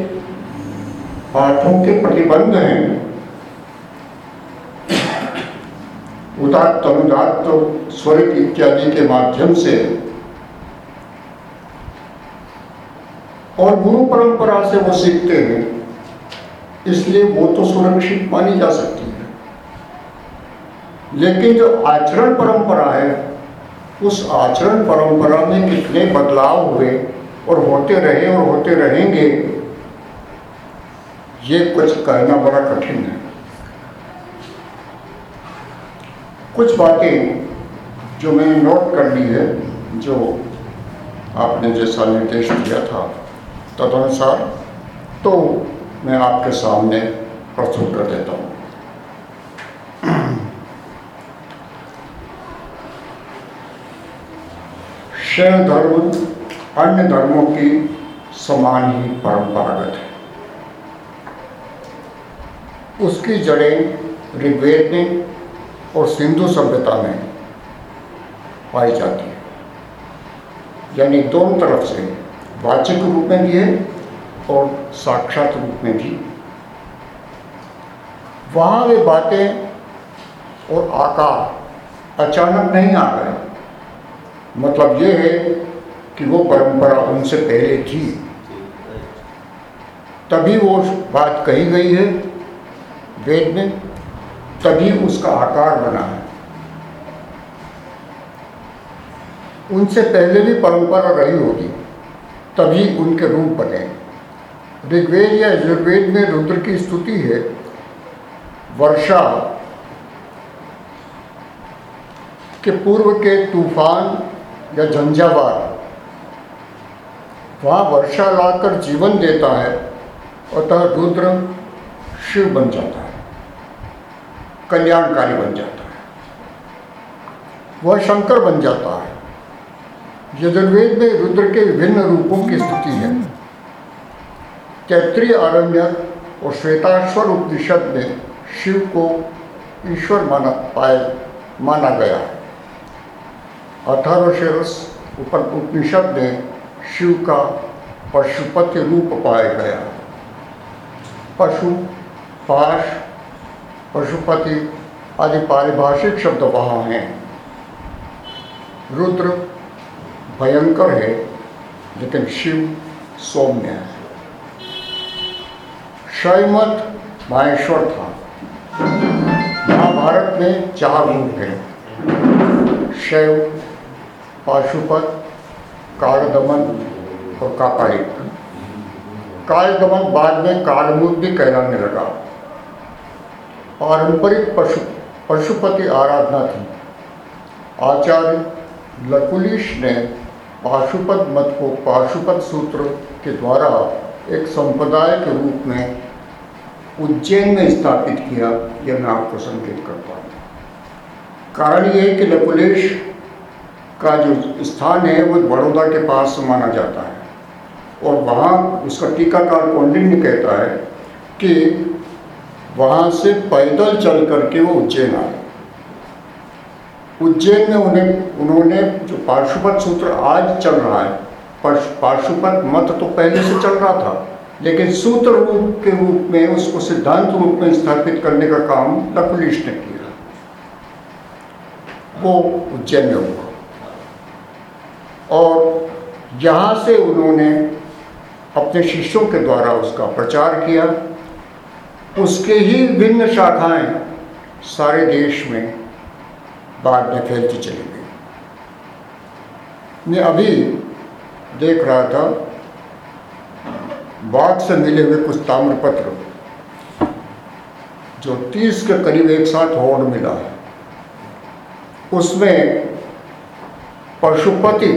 पाठों के प्रतिबंध हैं। उदात्त अनुदात्त स्वरित इत्यादि के माध्यम से। और गुरु परंपरा से वो सीखते हैं। इसलिए वो तो सुरक्षित मानी जा सकती है। लेकिन जो आचरण परंपरा है, उस आचरण परंपरा में कितने बदलाव हुए और होते रहे और होते रहेंगे, ये कुछ कहना बड़ा कठिन है। कुछ बातें जो मैंने नोट कर ली है, जो आपने जैसा निर्देश दिया था, तदनुसार तो मैं आपके सामने प्रस्तुत कर देता हूँ। शैव धर्म अन्य धर्मों की समान ही परंपरागत है। उसकी जड़ें ऋग्वेद में और सिंधु सभ्यता में पाई जाती है। यानी दोनों तरफ़ से वाचिक रूप में भी है और साक्षात रूप में भी। वहाँ वे बातें और आकार अचानक नहीं आ गए मतलब ये है कि वो परंपरा उनसे पहले थी। तभी वो बात कही गई है वेद में, तभी उसका आकार बना है। उनसे पहले भी परंपरा रही होगी, तभी उनके रूप बने। ऋग्वेद या यजुर्वेद में रुद्र की स्तुति है, वर्षा के पूर्व के तूफ़ान या झंझावात। वहाँ वर्षा लाकर जीवन देता है, अतः रुद्र शिव बन जाता है, कल्याणकारी बन जाता है। वह शंकर बन जाता है। यजुर्वेद में रुद्र के विभिन्न रूपों की स्थिति है। तैत्रीय आरण्य और श्वेताश्वर उपनिषद में शिव को ईश्वर माना पाए माना गया है। अथर्वशीरस उपनिषद में शिव का पशुपति रूप पाया गया। पशु, पाश, पशुपति आदि पारिभाषिक शब्द वहाँ हैं। रुद्र भयंकर है, लेकिन शिव सौम्य है। शैमत माहेश्वर था। महाभारत में चार रूप हैं। शैव, पाशुपत कालदमन और कापालिक कालदमन बाद में कालमूल भी कहलाने लगा पारंपरिक पशु पशुपति आराधना थी आचार्य लकुलिश ने पाशुपत मत को पाशुपत सूत्र के द्वारा एक संप्रदाय के रूप में उज्जैन में स्थापित किया, यह मैं आपको संकेत करता हूँ। कारण यह कि लकुलेश का जो स्थान है, वो बड़ौदा के पास माना जाता है। और वहाँ उसका टीकाकार कौंडिन्य कहता है कि वहाँ से पैदल चल करके वो उज्जैन आए। उज्जैन में उन्हें, उन्होंने जो पार्शुपत सूत्र आज चल रहा है पार्शुपत मत तो पहले से चल रहा था, लेकिन सूत्र रूप के रूप में, उसको सिद्धांत रूप में स्थापित करने का काम लकुलिश ने किया। वो उज्जैन में हुआ। और यहाँ से उन्होंने अपने शिष्यों के द्वारा उसका प्रचार किया। उसके ही भिन्न शाखाएँ सारे देश में बाद में फैलती चली गई। मैं अभी देख रहा था बाग से मिले हुए कुछ ताम्रपत्र, जो तीस के करीब एक साथ होड़ मिला है। उसमें पशुपति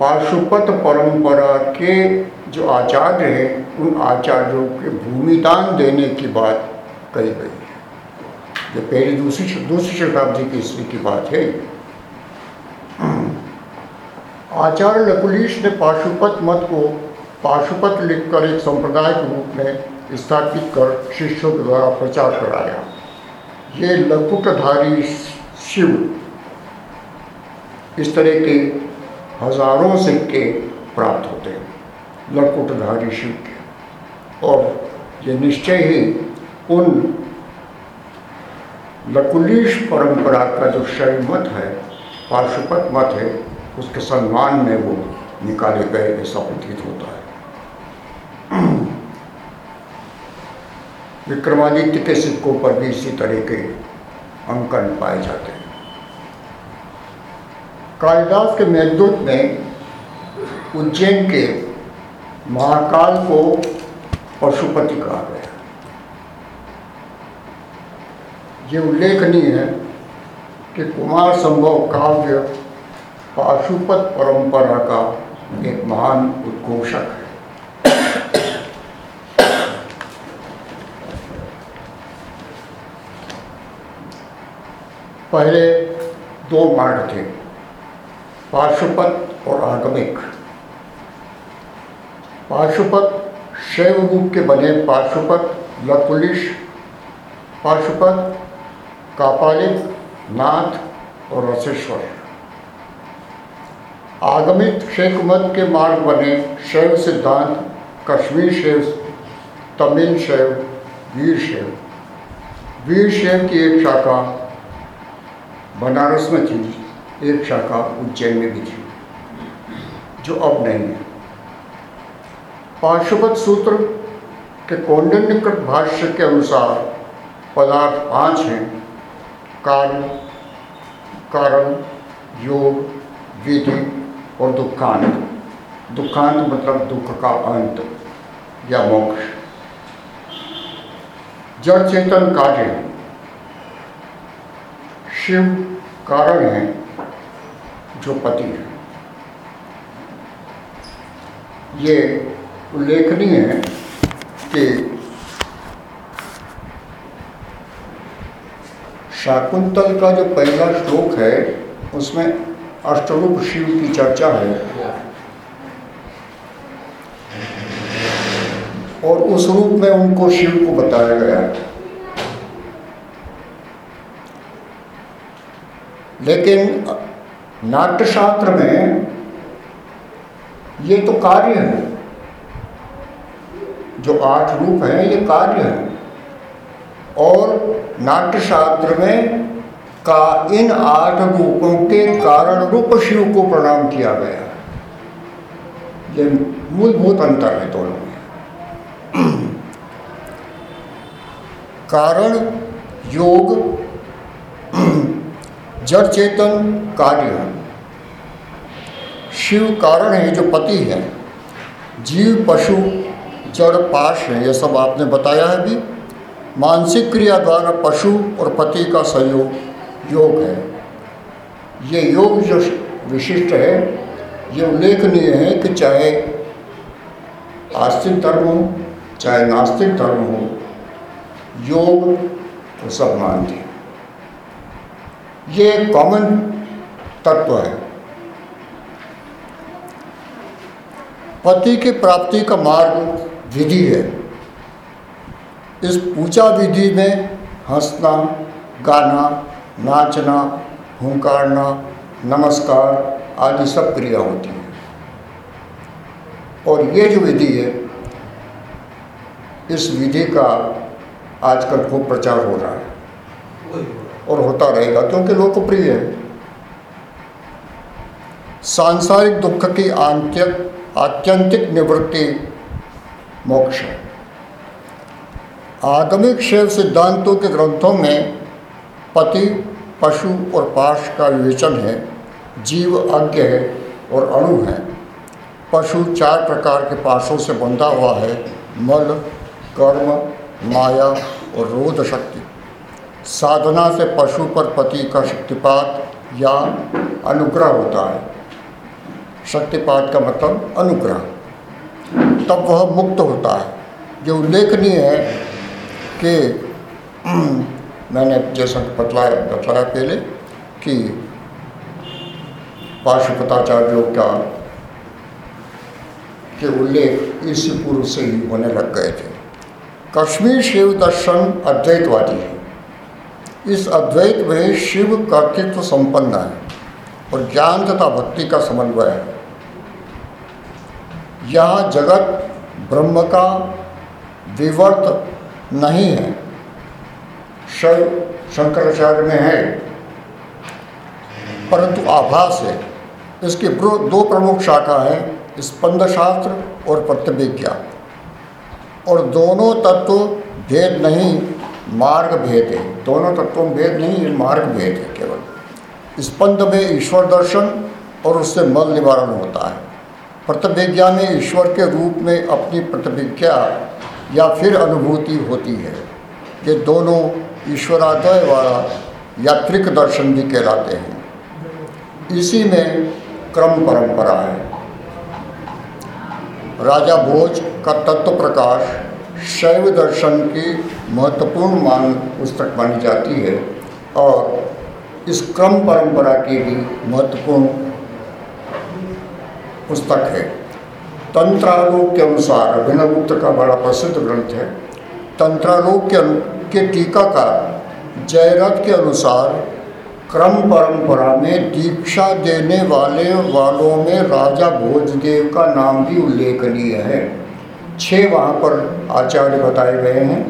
पाशुपत परंपरा के जो आचार्य हैं, उन आचार्यों के भूमिदान देने की बात कही गई है। जो पहली दूसरी दूसरी शताब्दी की ईस्वी की बात है। आचार्य लकुलीश ने पाशुपत मत को पाशुपत लिखकर एक संप्रदाय के रूप में स्थापित कर शिष्यों के द्वारा प्रचार कराया। ये लकुटधारी शिव इस तरह के हज़ारों सिक्के प्राप्त होते हैं। लकुटधारी शिव के और ये निश्चय ही उन लकुलीश परंपरा का जो शैव मत है पाशुपत मत है, उसके सम्मान में वो निकाले गए ऐसा प्रतीत होता है। विक्रमादित्य के सिक्कों पर भी इसी तरह के अंकन पाए जाते हैं। कालिदास के मेघदूत में उज्जैन के महाकाल को पशुपति कहा गया ये उल्लेखनीय है कि कुमार संभव काव्य पाशुपत परंपरा का एक महान उद्घोषक है। पहले दो मार्ग थे। पाशुपत और आगमिक। पाशुपत शैव रूप के बने पाशुपत लकुलिश पाशुपत कापालिक नाथ और रसेश्वर। आगमित शेख मत के मार्ग बने शैव सिद्धांत, कश्मीर शैव, तमिल शैव, वीर शैव। वीर शैव की एक शाखा, बनारस में थी एक शाखा उज्जैन में भी थी जो अब नहीं है। पाशुपत सूत्र के कौंडिन्यकृत भाष्य के अनुसार पदार्थ पाँच हैं। कार्य कारण, योग, विधि और दुखांत। दुखांत मतलब दुख का अंत या मोक्ष। जड़ चेतन कार्य शिव कारण है। जो पति है। ये उल्लेखनीय है कि शाकुंतल का जो पहला श्लोक है, उसमें अष्टरूप शिव की चर्चा है। और उस रूप में उनको शिव को बताया गया। है लेकिन नाट्यशास्त्र में ये तो कार्य है। जो आठ रूप हैं, ये कार्य है। और नाट्यशास्त्र में का इन आठ रूपों के कारण रूप शिव को प्रणाम किया गया। ये मूलभूत अंतर है दोनों में। कारण योग जड़ चेतन कार्य। शिव कारण है, जो पति है। जीव, पशु, जड़, पाश है यह सब आपने बताया है भी मानसिक क्रिया द्वारा पशु और पति का सहयोग, योग है। ये योग जो विशिष्ट है, ये उल्लेखनीय है कि चाहे आस्तिक धर्म हो, चाहे नास्तिक धर्म हो, योग तो सब मानते हैं। ये कॉमन तत्व है। पति की प्राप्ति का मार्ग विधि है। इस पूजा विधि में हंसना, गाना, नाचना, हुंकारना, नमस्कार आदि सब क्रिया होती है। और ये जो विधि है, इस विधि का आजकल खूब प्रचार हो रहा है। और होता रहेगा, क्योंकि लोकप्रिय है। सांसारिक दुख की आंत्यक आत्यंतिक निवृत्ति मोक्ष है। आगमिक शैव सिद्धांतों के ग्रंथों में पति, पशु और पाश का विवेचन है, जीव अज्ञ है और अणु है। पशु चार प्रकार के पाशों से बंधा हुआ है, मल, कर्म, माया और रोध शक्ति। साधना से पशु पर पति का शक्तिपात या अनुग्रह होता है। शक्तिपात का मतलब अनुग्रह। तब वह मुक्त होता है। जो उल्लेखनीय है कि मैंने जैसा बतलाया बतलाया पहले कि पाशुपताचार्यों का के उल्लेख इसी पूर्व से ही होने लग गए थे। कश्मीर शिव दर्शन अद्वैतवादी है। इस अद्वैत में शिव कर्तृत्व संपन्न है और ज्ञान तथा भक्ति का समन्वय है। यहाँ जगत ब्रह्म का विवर्त नहीं है। शैव शंकराचार्य में है, परंतु आभास है। इसकी दो प्रमुख शाखा हैं स्पंद शास्त्र और प्रत्यभिज्ञा और दोनों तत्व भेद नहीं मार्ग भेद है। दोनों तत्वों में भेद नहीं, ये मार्ग भेद है केवल। स्पंद में ईश्वर दर्शन और उससे मल निवारण होता है। प्रतिभिज्ञा में ईश्वर के रूप में अपनी प्रतिभिज्ञा या फिर अनुभूति होती है। ये दोनों ईश्वरादय वाला यात्रिक दर्शन भी कहलाते हैं। इसी में क्रम परंपरा है। राजा भोज का तत्व प्रकाश शैव दर्शन की महत्वपूर्ण मान पुस्तक मानी जाती है और इस क्रम परंपरा की भी महत्वपूर्ण पुस्तक है। तंत्रालोक के अनुसार अभिनवगुप्त का बड़ा प्रसिद्ध ग्रंथ है। तंत्रालोक के के टीकाकार जयरथ के अनुसार क्रम परंपरा में दीक्षा देने वाले वालों में राजा भोजदेव का नाम भी उल्लेखनीय है। छः वहाँ पर आचार्य बताए गए हैं,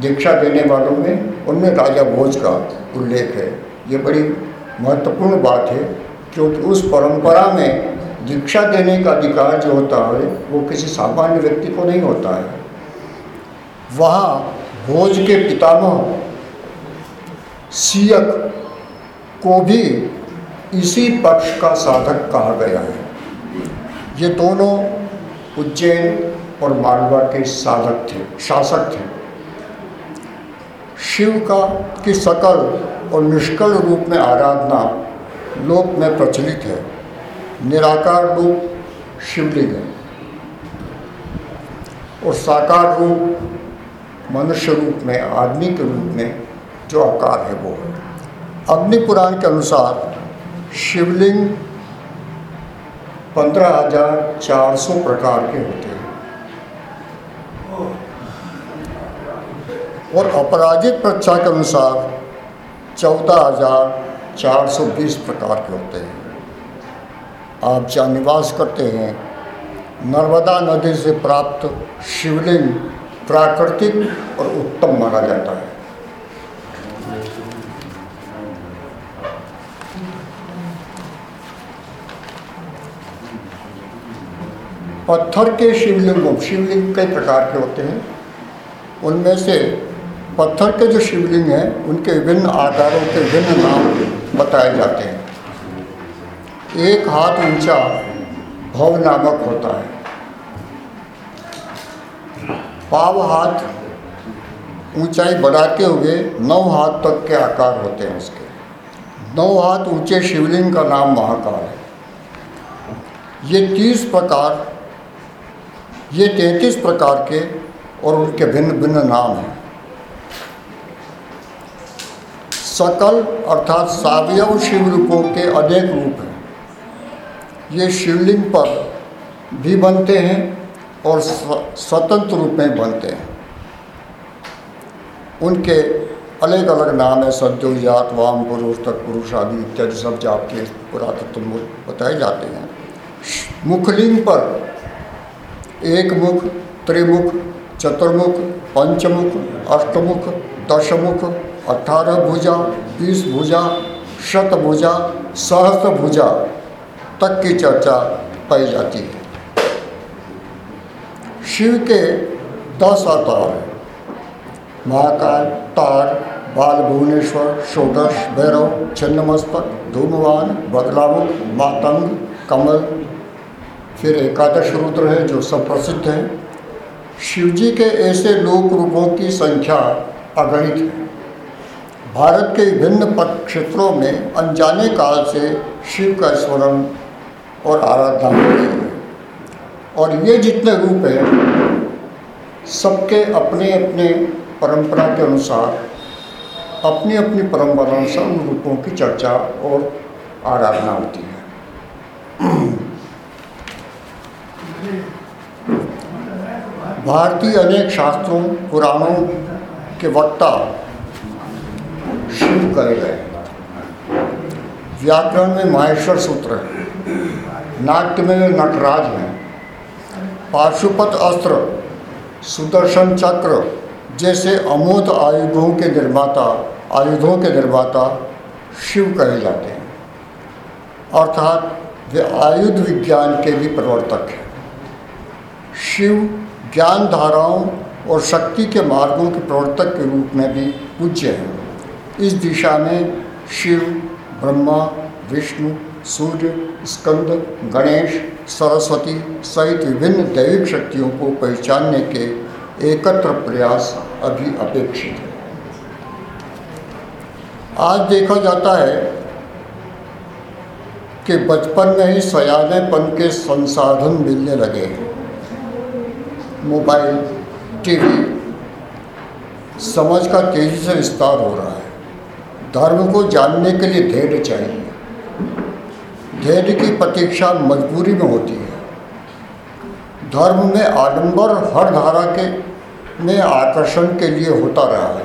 दीक्षा देने वालों में उनमें राजा भोज का उल्लेख है। ये बड़ी महत्वपूर्ण बात है, क्योंकि उस परंपरा में दीक्षा देने का अधिकार जो होता है, वो किसी सामान्य व्यक्ति को नहीं होता है। वहाँ भोज के पितामह सियक को भी इसी पक्ष का साधक कहा गया है। ये दोनों उज्जैन और मालवा के साधक थे, शासक थे। शिव का की सकल और निष्कल रूप में आराधना लोक में प्रचलित है। निराकार रूप शिवलिंग है। और साकार रूप मनुष्य रूप में, आदमी के रूप में जो आकार है वो है। अग्नि पुराण के अनुसार शिवलिंग पंद्रह हज़ार चार सौ प्रकार के होते हैं। और अपराजित प्रच्छा के अनुसार चौदह हज़ार चार सौ बीस प्रकार के होते हैं। आप जहाँ निवास करते हैं, नर्मदा नदी से प्राप्त शिवलिंग प्राकृतिक और उत्तम माना जाता है। पत्थर के शिवलिंग शिवलिंग कई प्रकार के होते हैं। उनमें से पत्थर के जो शिवलिंग हैं, उनके विभिन्न आकारों के विभिन्न नाम बताए जाते हैं। एक हाथ ऊँचा भव नामक होता है। पाव हाथ ऊंचाई बढ़ाते हुए नौ हाथ तक के आकार होते हैं उसके। नौ हाथ ऊँचे शिवलिंग का नाम महाकाल है। ये तीस प्रकार, ये तैंतीस प्रकार के और उनके भिन्न भिन्न नाम हैं। सकल अर्थात सावयव शिव रूपों के अनेक रूप हैं। ये शिवलिंग पर भी बनते हैं और स्वतंत्र रूप में बनते हैं। उनके अलग अलग नाम है सद्यो सद्योजात वाम पुरुष तक पुरुष, आदि इत्यादि सब जाप के पुरातत्व में बताए जाते हैं। मुखलिंग पर एक मुख, त्रिमुख, चतुर्मुख, पंचमुख, अष्टमुख, दशमुख अठारह भुजा बीस भुजा शत भुजा सहस्त्र भुजा तक की चर्चा पाई जाती है। शिव के दस अवतार हैं। महाकाल, तार, बाल भुवनेश्वर, षोडश, भैरव, छिन्नमस्तक, धूमवान बगलामुख मातंग, कमल, फिर एकादश रुद्र है जो सब प्रसिद्ध हैं। शिवजी के ऐसे लोक रूपों की संख्या अगणित है। भारत के विभिन्न क्षेत्रों में अनजाने काल से शिव का स्मरण और आराधना होती है। और ये जितने रूप हैं, सबके अपने अपने परंपरा के अनुसार अपनी अपनी परंपरा अनुसार उन रूपों की चर्चा और आराधना होती है। भारतीय अनेक शास्त्रों, पुराणों के वक्ता शिव करे गए व्याकरण में माहेश्वर सूत्र है, नाट्य में नटराज हैं पाशुपत अस्त्र, सुदर्शन चक्र, जैसे अमोद आयुधों के निर्माता, आयुधों के निर्माता शिव कहे जाते हैं। अर्थात, वे आयुध विज्ञान के भी प्रवर्तक हैं। शिव ज्ञान धाराओं और शक्ति के मार्गों के प्रवर्तक के रूप में भी पूज्य हैं। इस दिशा में शिव, ब्रह्मा, विष्णु, सूर्य, स्कंद, गणेश, सरस्वती सहित विभिन्न दैविक शक्तियों को पहचानने के एकत्र प्रयास अभी अपेक्षित है। आज देखा जाता है कि बचपन में ही सयानेपन के संसाधन मिलने लगे हैं। मोबाइल, टीवी समझ का तेज़ी से विस्तार हो रहा है। धर्म को जानने के लिए धैर्य चाहिए। धैर्य की प्रतीक्षा मजबूरी में होती है। धर्म में आडंबर हर धारा के, में आकर्षण के लिए होता रहा है।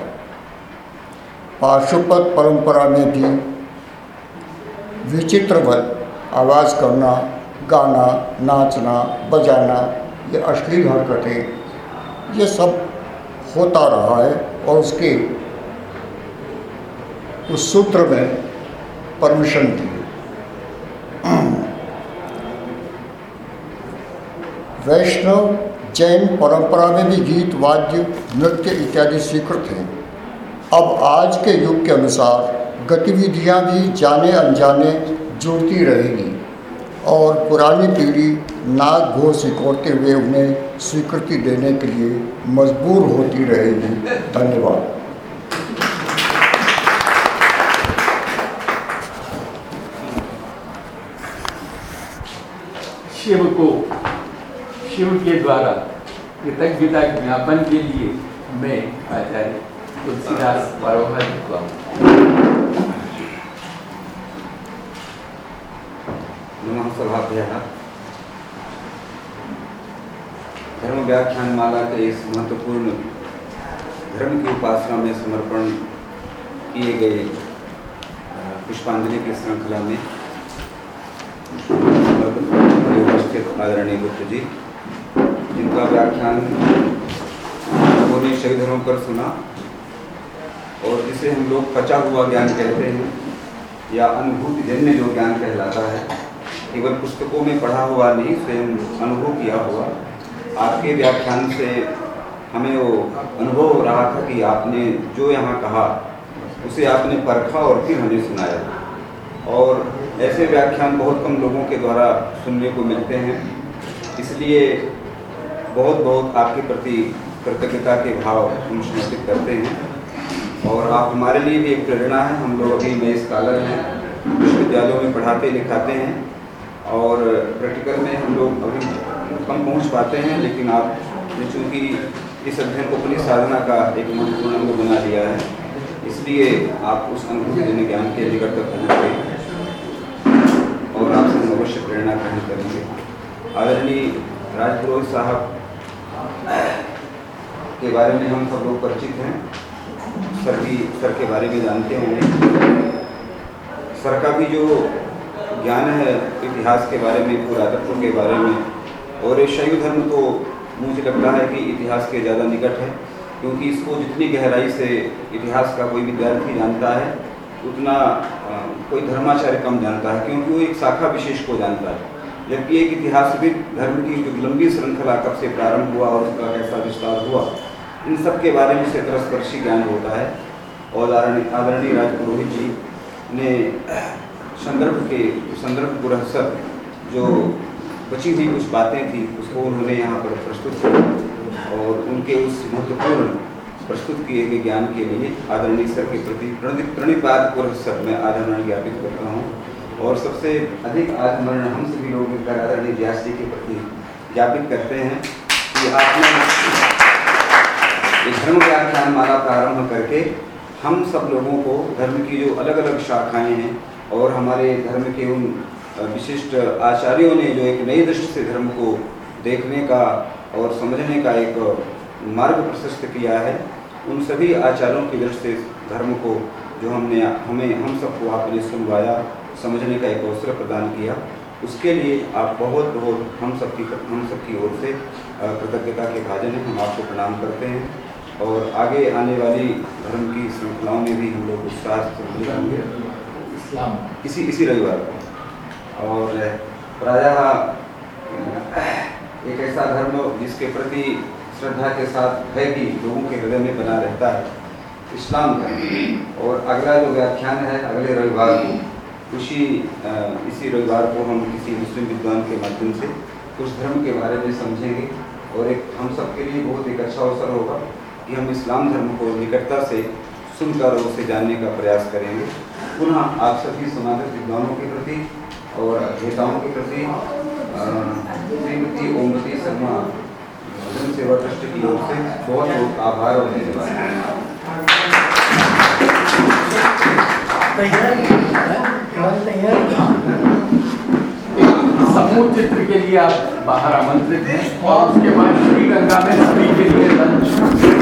पाशुपत परंपरा में भी विचित्र आवाज़ करना, गाना, नाचना, बजाना, ये अश्लील हरकतें, ये सब होता रहा है और उसके उस सूत्र में परमिशन दी वैष्णव, जैन, परंपरा में भी गीत, वाद्य, नृत्य इत्यादि स्वीकृत हैं अब आज के युग के अनुसार गतिविधियाँ भी जाने अनजाने जुड़ती रहेंगी और पुरानी पीढ़ी नाग घो सिकोड़ते हुए उन्हें स्वीकृति देने के लिए मजबूर होती रहेगी। धन्यवाद। शिव को, शिव के द्वारा कृतज्ञता ज्ञापन के लिए मैं आचार्य तुलसीदास परमहंस को नमः धर्म व्याख्यान माला के इस महत्वपूर्ण धर्म की उपासना में समर्पण किए गए पुष्पांजलि की श्रृंखला में। उपस्थित आदरणीय गुप्त जी, जिनका व्याख्यान लोगों ने शहीद धर्म पर सुना और जिसे हम लोग पचा हुआ ज्ञान कहते हैं या अनुभूति जन्य जो ज्ञान कहलाता है, केवल पुस्तकों में पढ़ा हुआ नहीं, स्वयं अनुभव किया हुआ। आपके व्याख्यान से हमें वो अनुभव हो रहा था कि आपने जो यहाँ कहा, उसे आपने परखा और फिर हमें सुनाया। और ऐसे व्याख्यान बहुत कम लोगों के द्वारा सुनने को मिलते हैं। इसलिए बहुत बहुत आपके प्रति कृतज्ञता के भाव हम समर्पित करते हैं। और आप हमारे लिए भी एक प्रेरणा है। हम लोग अभी नए स्कॉलर हैं, विश्वविद्यालयों में पढ़ाते, लिखाते हैं और प्रैक्टिकल में हम लोग अभी कम पहुँच पाते हैं, लेकिन आपने चूँकि इस अध्ययन को अपनी साधना का एक महत्वपूर्ण अंग बना लिया है, इसलिए आप उस जन्य ज्ञान के निकट तक पहुँच गए अवश्य प्रेरणा ग्रहण करेंगे। आदरणीय राजपुरोहित साहब, के बारे में हम सब लोग परिचित हैं। सर भी, सर के बारे में जानते होंगे। सर का भी जो ज्ञान है इतिहास के बारे में, पुरातत्व के बारे में, और शैव धर्म तो मुझे लगता है कि इतिहास के ज़्यादा निकट है, क्योंकि इसको जितनी गहराई से इतिहास का कोई विद्यार्थी जानता है उतना कोई धर्माचार्य कम जानता है, क्योंकि वो एक शाखा विशेष को जानता है। जबकि एक इतिहासविद धर्म की जो लंबी श्रृंखला कब से प्रारंभ हुआ और उसका कैसा विस्तार हुआ, इन सब के बारे में क्षेत्रस्पर्शी ज्ञान होता है। और आदरणीय आदरणीय राजपुरोहित जी ने, संदर्भ के, संदर्भ पुरस्सर जो बची हुई कुछ बातें थी, उसको उन्होंने यहाँ पर प्रस्तुत किया। और उनके उस महत्वपूर्ण प्रस्तुत किए गए ज्ञान के लिए आदरणीय सर के प्रति प्रणि- प्रणिपात पुरस्सर में आदरण ज्ञापित करता हूँ। और सबसे अधिक आत्मरण हम सभी लोग मिलकर आदरणीय व्यास जी के प्रति ज्ञापित करते हैं कि आपने धर्म व्याख्यान माला प्रारंभ करके हम सब लोगों को धर्म की जो अलग अलग शाखाएँ हैं और हमारे धर्म के उन विशिष्ट आचार्यों ने जो एक नई दृष्टि से धर्म को देखने का और समझने का एक मार्ग प्रशस्त किया है। उन सभी आचार्यों की दृष्टि से धर्म को जो हमने हमें हम सबको आपने सुनवाया समझने का एक अवसर प्रदान किया। उसके लिए आप बहुत बहुत हम सबकी हम सबकी ओर से कृतज्ञता के भाजन हैं। हम आपको प्रणाम करते हैं और आगे आने वाली धर्म की श्रृंखलाओं में भी हम लोग उत्साह से होंगे। इस्लाम। इसी इसी रविवार को। और प्रायः एक ऐसा धर्म जिसके प्रति श्रद्धा के साथ है भी लोगों के हृदय में बना रहता है इस्लाम धर्म और अगला जो व्याख्यान है, अगले रविवार को, उसी इसी रविवार को हम किसी मुस्लिम विद्वान के माध्यम से उस धर्म के बारे में समझेंगे। और एक, हम सबके लिए बहुत एक अच्छा अवसर होगा कि हम इस्लाम धर्म को निकटता से, सुनकर और उसे जानने का प्रयास करेंगे। पुनः आप सभी समाजिक विद्वानों के प्रति और नेताओं के प्रति श्रीमती ओमवती शर्मा धर्म सेवा ट्रस्ट की ओर से बहुत बहुत आभार और धन्यवाद। समूह चित्र के लिए आप बाहर आमंत्रित हैं और उसके बाद श्री गंगा में सभी के लिए लंच।